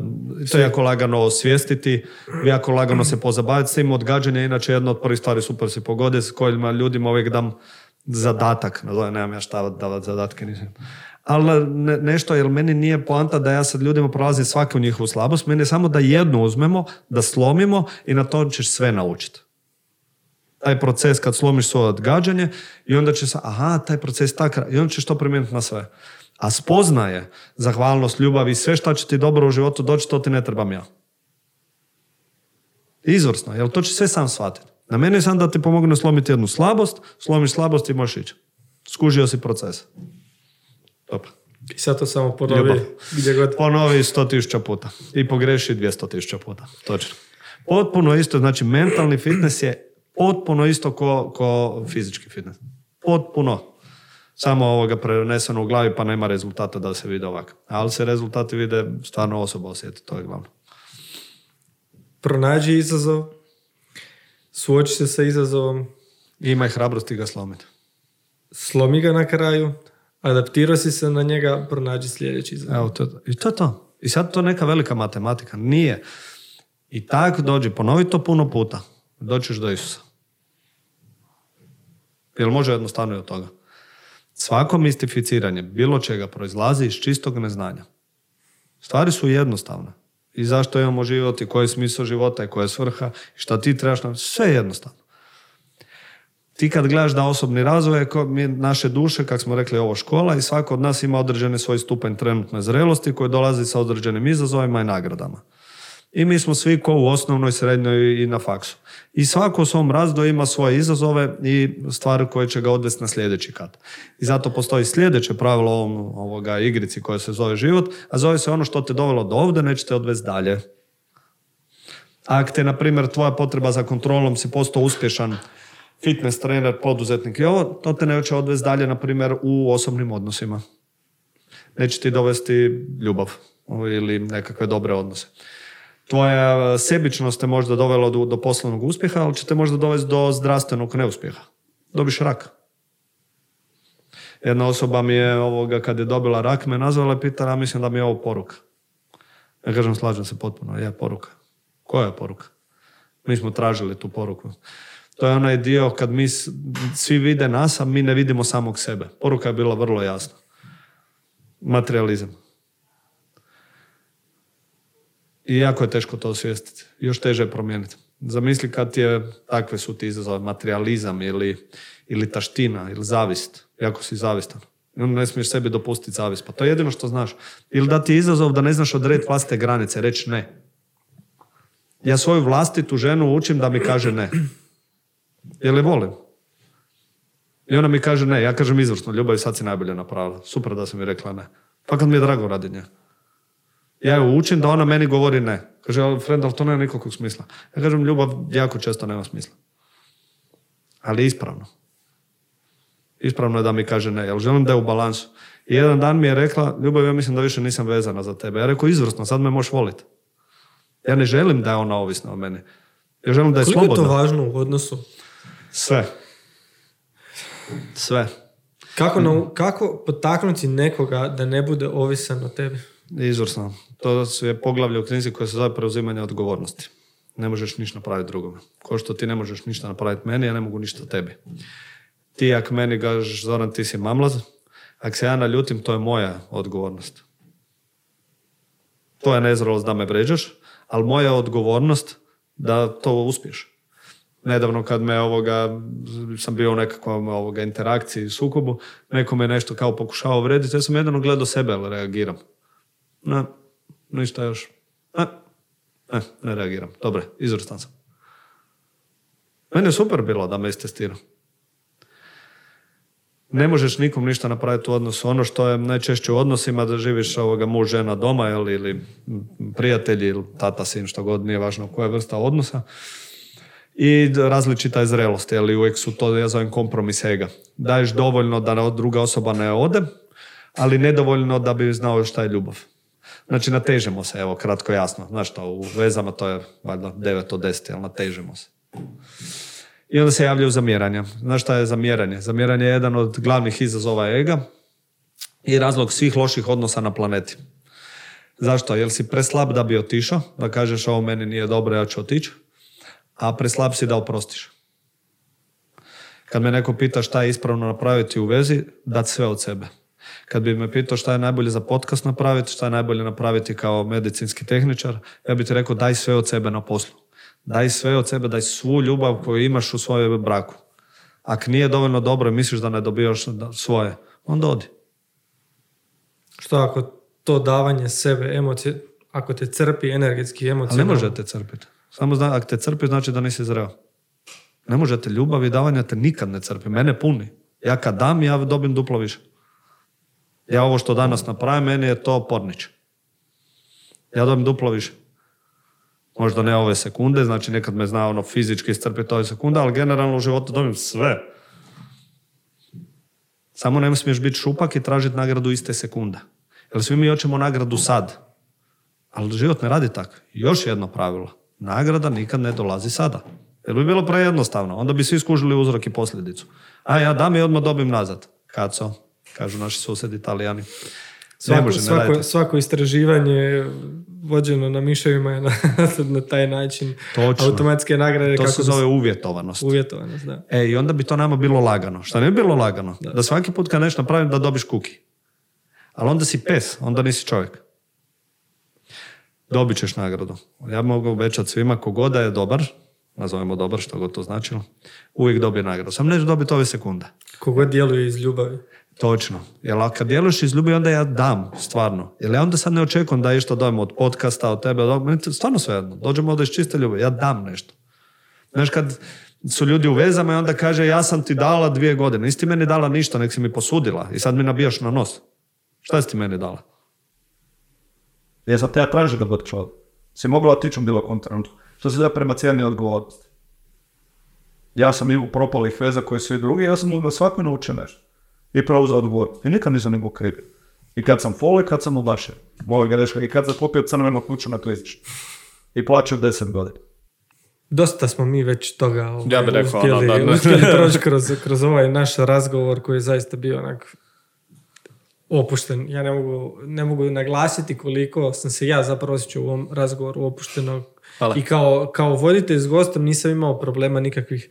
to je jako lagano osvijestiti, jako lagano se pozabaviti s tim. Odgađanje je inače jedna od prvih stvari super se pogode s kojima ljudima uvijek dam zadatak. Nazove, nemam ja šta davati zadatke, nisam. Ali nešto, jer meni nije poanta da ja sad ljudima prolazim svaku njihovu slabost, meni je samo da jednu uzmemo, da slomimo i na to ćeš sve naučiti taj proces kad slomiš svoje odgađanje i onda će se, aha, taj proces tak, i onda ćeš to primijeniti na sve. A spoznaje, zahvalnost, ljubav i sve što će ti dobro u životu doći, to ti ne trebam ja. Izvrsno, jer to će sve sam shvatiti. Na meni je sam da ti pomogne slomiti jednu slabost, slomiš slabost i možeš ići. Skužio si proces. Dobro. I sad to samo ponovi gdje god... Ponovi sto tisuća puta. I pogreši dvijesto tisuća puta. Točno. Potpuno isto, znači mentalni fitness je potpuno isto ko, ko fizički fitness. Potpuno. Samo ovoga preneseno u glavi pa nema rezultata da se vide ovako. Ali se rezultati vide stvarno osoba osjeti, to je glavno. Pronađi izazov, suoči se sa izazovom. I imaj hrabrosti ga slomiti. Slomi ga na kraju, adaptirao si se na njega, pronađi sljedeći izazov. Evo, to, I to je to. I sad to neka velika matematika. Nije. I tako dođi, ponovi to puno puta. Doćeš do Isusa. Jel može jednostavno od toga? Svako mistificiranje bilo čega proizlazi iz čistog neznanja. Stvari su jednostavne. I zašto imamo život i koji je smisao života i koja je svrha i šta ti trebaš nam, sve je jednostavno. Ti kad gledaš da osobni razvoj je naše duše, kako smo rekli, ovo škola i svako od nas ima određeni svoj stupanj trenutne zrelosti koji dolazi sa određenim izazovima i nagradama. I mi smo svi ko u osnovnoj, srednjoj i na faksu. I svako u svom razdoju ima svoje izazove i stvari koje će ga odvesti na sljedeći kat. I zato postoji sljedeće pravilo ovom ovoga igrici koja se zove život, a zove se ono što te dovelo do ovdje, neće te odvesti dalje. Ako te, na primjer, tvoja potreba za kontrolom si postao uspješan fitness trener, poduzetnik i ovo, to te neće odvesti dalje, na primjer, u osobnim odnosima. Neće ti dovesti ljubav ili nekakve dobre odnose tvoja sebičnost te možda dovela do, do poslovnog uspjeha, ali će te možda dovesti do zdravstvenog neuspjeha. Dobiš rak. Jedna osoba mi je ovoga, kad je dobila rak, me nazvala i pitala, a mislim da mi je ovo poruka. Ja kažem, slažem se potpuno, je poruka. Koja je poruka? Mi smo tražili tu poruku. To je onaj dio kad mi svi vide nas, a mi ne vidimo samog sebe. Poruka je bila vrlo jasna. Materializam. I jako je teško to osvijestiti. Još teže je promijeniti. Zamisli kad je, takve su ti izazove, materializam ili, ili taština ili zavist. Jako si zavistan. I onda ne smiješ sebi dopustiti zavist. Pa to je jedino što znaš. Ili da ti je izazov da ne znaš odrediti vlastite granice, reći ne. Ja svoju vlastitu ženu učim da mi kaže ne. Je volim. I ona mi kaže ne. Ja kažem izvrsno, ljubav sad si najbolje napravila. Super da sam mi rekla ne. Pa kad mi je drago radi nje. Ja ju učim da ona meni govori ne. Kaže, ali friend, ali to nema nikakvog smisla. Ja kažem, ljubav jako često nema smisla. Ali ispravno. Ispravno je da mi kaže ne, jer želim da je u balansu. I jedan dan mi je rekla, ljubav, ja mislim da više nisam vezana za tebe. Ja rekao, izvrsno, sad me možeš voliti. Ja ne želim da je ona ovisna o meni. Ja želim da je Koliko slobodna. je to važno u odnosu? Sve. Sve. Kako, na, kako potaknuti nekoga da ne bude ovisan o tebi? Izvrsno. To je poglavlje u knjizi koje se zove preuzimanje odgovornosti. Ne možeš ništa napraviti drugome. Ko što ti ne možeš ništa napraviti meni, ja ne mogu ništa tebi. Ti ako meni kažeš, Zoran, ti si mamlaz, ako se ja naljutim, to je moja odgovornost. To je nezrelost da me vređaš, ali moja odgovornost da to uspiješ. nedavno kad me ovoga, sam bio u nekakvom ovoga interakciji, sukobu, neko me nešto kao pokušao vrediti, ja sam jedino gledao sebe, ali reagiram. Ne, ništa još. Ne, ne, ne reagiram. Dobre, izvrstan sam. Meni je super bilo da me istestirao. Ne možeš nikom ništa napraviti u odnosu. Ono što je najčešće u odnosima da živiš ovoga muž, žena doma ili, ili prijatelji ili tata, sin, što god, nije važno koja vrsta odnosa. I različita je zrelost, ali uvijek su to, ja zovem kompromis ega. Daješ dovoljno da druga osoba ne ode, ali nedovoljno da bi znao šta je ljubav. Znači, natežemo se, evo, kratko jasno. Znaš što, u vezama to je valjda 9 od 10, ali natežemo se. I onda se javljaju zamjeranja. Znaš šta je zamjeranje? Zamjeranje je jedan od glavnih izazova ega i razlog svih loših odnosa na planeti. Zašto? Jel si preslab da bi otišao, da kažeš ovo meni nije dobro, ja ću otići, a preslab si da oprostiš. Kad me neko pita šta je ispravno napraviti u vezi, dati sve od sebe. Kad bi me pitao šta je najbolje za podcast napraviti, šta je najbolje napraviti kao medicinski tehničar, ja bih ti rekao daj sve od sebe na poslu. Daj sve od sebe, daj svu ljubav koju imaš u svojem braku. Ako nije dovoljno dobro i misliš da ne dobijaš svoje, onda odi. Što ako to davanje sebe, emocije, ako te crpi energetski, emocije... Ali ne možete crpiti. Samo zna, ako te crpi, znači da nisi zreo. Ne možete, ljubav i davanja te nikad ne crpi. Mene puni. Ja kad dam, ja dobim duplo više. Ja ovo što danas napravim, meni je to pornić. Ja dobim duplo više. Možda ne ove sekunde, znači nekad me zna ono fizički istrpiti ove sekunde, ali generalno u životu dobim sve. Samo ne smiješ biti šupak i tražiti nagradu iste sekunde. Jer svi mi hoćemo nagradu sad. Ali život ne radi tako. Još jedno pravilo. Nagrada nikad ne dolazi sada. Jer bi bilo prejednostavno. Onda bi svi skužili uzrok i posljedicu. A ja dam i odmah dobim nazad. Kaco, kažu naši susjedi italijani. Svako, svako, svako istraživanje vođeno na miševima je na, na taj način Točno. automatske nagrade. To kako se zove uvjetovanost. Uvjetovanost, da. E, i onda bi to nama bilo lagano. Šta ne bi bilo lagano? Da, da svaki put kad nešto napravim da dobiš kuki. Ali onda si pes, onda nisi čovjek. Dobit ćeš nagradu. Ja mogu obećati svima kogoda je dobar, nazovemo dobar, što god to značilo, uvijek dobije nagradu. Sam neće dobiti ove sekunde. Kogod djeluje iz ljubavi. Točno. Jer kad djeluješ iz ljubavi, onda ja dam, stvarno. Jer ja onda sad ne očekujem da što dojem od podcasta, od tebe, od meni stvarno svejedno. Dođemo ovdje iz čiste ljubavi, ja dam nešto. Znaš, kad su ljudi u vezama i onda kaže ja sam ti dala dvije godine. Nisi ti meni dala ništa, nek si mi posudila i sad mi nabijaš na nos. Šta si ti meni dala? Ja sam te ja tražio da bude čovjek. Si mogla otići u bilo kom trenutku. Što se da prema cijeni odgovornosti. Ja sam imao propalih veza koji svi drugi, ja sam mogla svako naučio nešto i preuzeo odgovor. I nikad nisam nego kriv. I kad sam folo i kad sam ubašio. Moja greška. I kad sam popio crvenu kuću na klizić. I plaćao deset godina. Dosta smo mi već toga ovaj, ja bih rekao, uspjeli, da, uspjeli proći kroz, kroz ovaj naš razgovor koji je zaista bio onak opušten. Ja ne mogu, ne mogu naglasiti koliko sam se ja zapravo osjećao u ovom razgovoru opuštenog. I kao, kao voditelj s gostom nisam imao problema nikakvih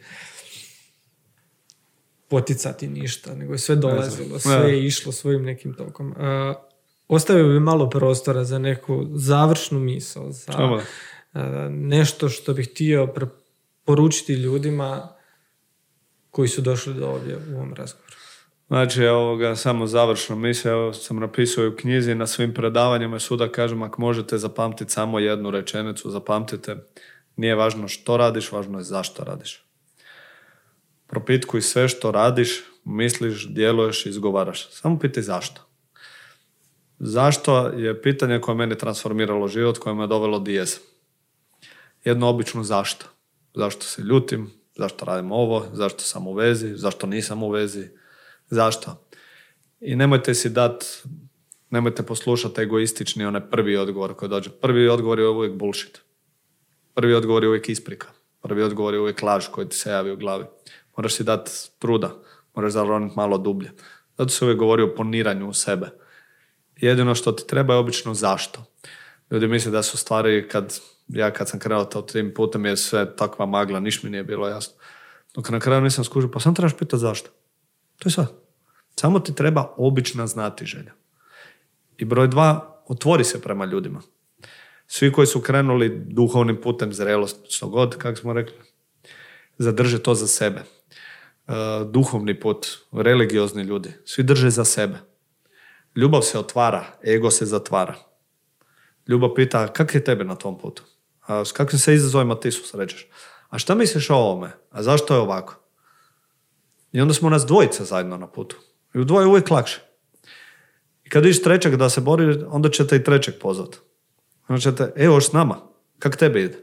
poticati ništa, nego je sve dolazilo, sve je išlo svojim nekim tokom. Uh, ostavio bi malo prostora za neku završnu misao, za nešto što bih htio poručiti ljudima koji su došli do ovdje u ovom razgovoru. Znači, ovoga, samo završno misao sam napisao u knjizi na svim predavanjima suda kažem, ako možete zapamtiti samo jednu rečenicu, zapamtite, nije važno što radiš, važno je zašto radiš propitkuj sve što radiš, misliš, djeluješ, izgovaraš. Samo pitaj zašto. Zašto je pitanje koje meni transformiralo život, koje me dovelo dijez. Jedno obično zašto. Zašto se ljutim, zašto radim ovo, zašto sam u vezi, zašto nisam u vezi, zašto. I nemojte si dat, nemojte poslušati egoistični onaj prvi odgovor koji dođe. Prvi odgovor je uvijek bullshit. Prvi odgovor je uvijek isprika. Prvi odgovor je uvijek laž koji ti se javi u glavi moraš si dati truda, moraš zaroniti malo dublje. Zato se uvijek govori o poniranju u sebe. Jedino što ti treba je obično zašto. Ljudi misle da su stvari kad ja kad sam krenuo to tim putem je sve takva magla, niš mi nije bilo jasno. Dok na kraju nisam skužio, pa sam trebaš pitati zašto. To je sve. Samo ti treba obična znati želja. I broj dva, otvori se prema ljudima. Svi koji su krenuli duhovnim putem zrelost, što god, kako smo rekli, zadrže to za sebe. E, duhovni put, religiozni ljudi, svi drže za sebe. Ljubav se otvara, ego se zatvara. Ljubav pita, kak je tebe na tom putu? A s kakvim se izazovima ti susrećeš? A šta misliš o ovome? A zašto je ovako? I onda smo nas dvojice zajedno na putu. I u dvoje uvijek lakše. I kad vidiš trećeg da se bori, onda ćete i trećeg pozvati. Onda ćete, evo s nama, kak tebi ide?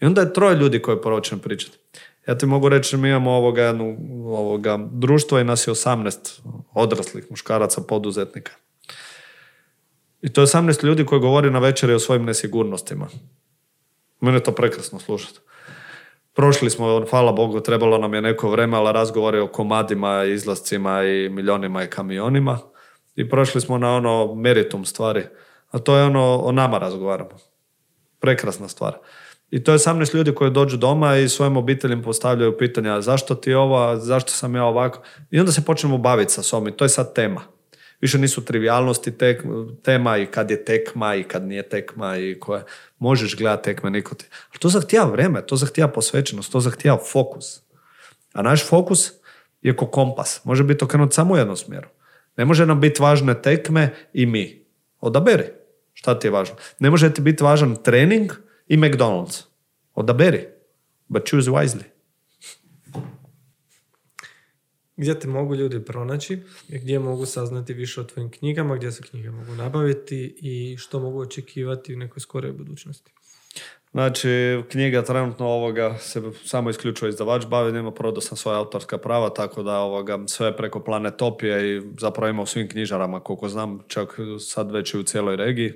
I onda je troje ljudi koji počne pričati. Ja ti mogu reći, mi imamo ovoga, jednu, ovoga društvo i nas je 18 odraslih muškaraca poduzetnika. I to je 18 ljudi koji govori na večeri o svojim nesigurnostima. Mene je to prekrasno slušati. Prošli smo, hvala Bogu, trebalo nam je neko vreme, ali razgovore o komadima, izlascima i milionima i kamionima. I prošli smo na ono meritum stvari. A to je ono, o nama razgovaramo. Prekrasna stvar. I to je 18 ljudi koji dođu doma i svojim obiteljima postavljaju pitanja zašto ti ovo, zašto sam ja ovako. I onda se počnemo baviti sa sobom i to je sad tema. Više nisu trivialnosti tek, tema i kad je tekma i kad nije tekma i koje možeš gledati tekme niko ti. Ali to zahtijeva vreme, to zahtijeva posvećenost, to zahtijeva fokus. A naš fokus je ko kompas. Može biti okrenut samo u jednom smjeru. Ne može nam biti važne tekme i mi. Odaberi. Šta ti je važno? Ne može ti biti važan trening i McDonald's. Odaberi. But choose wisely. Gdje te mogu ljudi pronaći, gdje mogu saznati više o tvojim knjigama, gdje se knjige mogu nabaviti i što mogu očekivati u nekoj skoroj budućnosti. Znači, knjiga trenutno ovoga se samo isključuje izdavač bavi, nema prodao sam svoja autorska prava, tako da ovoga sve preko planetopije i zapravo ima u svim knjižarama, koliko znam, čak sad već i u cijeloj regiji.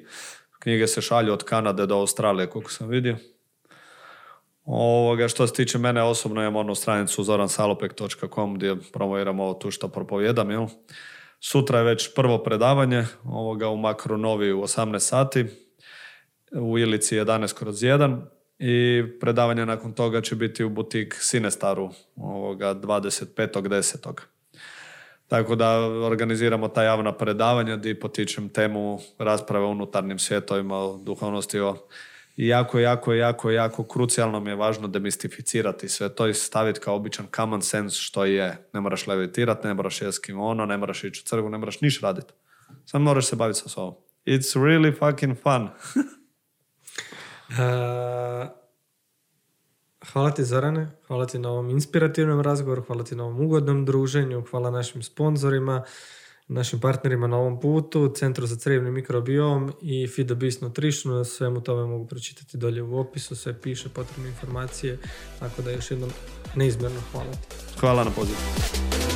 Knjige se šalju od Kanade do Australije, koliko sam vidio. Ovoga, što se tiče mene osobno, imam onu stranicu zoransalopek.com gdje promoviramo tu što propovjedam, jel? Sutra je već prvo predavanje ovoga u Makronovi u 18 sati, u Ilici 11 kroz 1 i predavanje nakon toga će biti u butik Sinestaru ovoga 25.10. Tako da organiziramo ta javna predavanja gdje potičem temu rasprave o unutarnjim svjetovima, o duhovnosti, o i jako, jako, jako, jako krucijalno mi je važno demistificirati sve to i staviti kao običan common sense što je. Ne moraš levitirati, ne moraš jesti ono, ne moraš ići u crkvu, ne moraš niš raditi. Samo moraš se baviti sa sobom. It's really fucking fun. Uh, hvala ti Zorane, hvala ti na ovom inspirativnom razgovoru, hvala ti na ovom ugodnom druženju, hvala našim sponzorima našim partnerima na ovom putu, Centru za crevni mikrobiom i the Beast Nutrition. Svemu tome mogu pročitati dolje u opisu, sve piše, potrebne informacije, tako da još jednom neizmjerno hvala ti. Hvala na pozivu.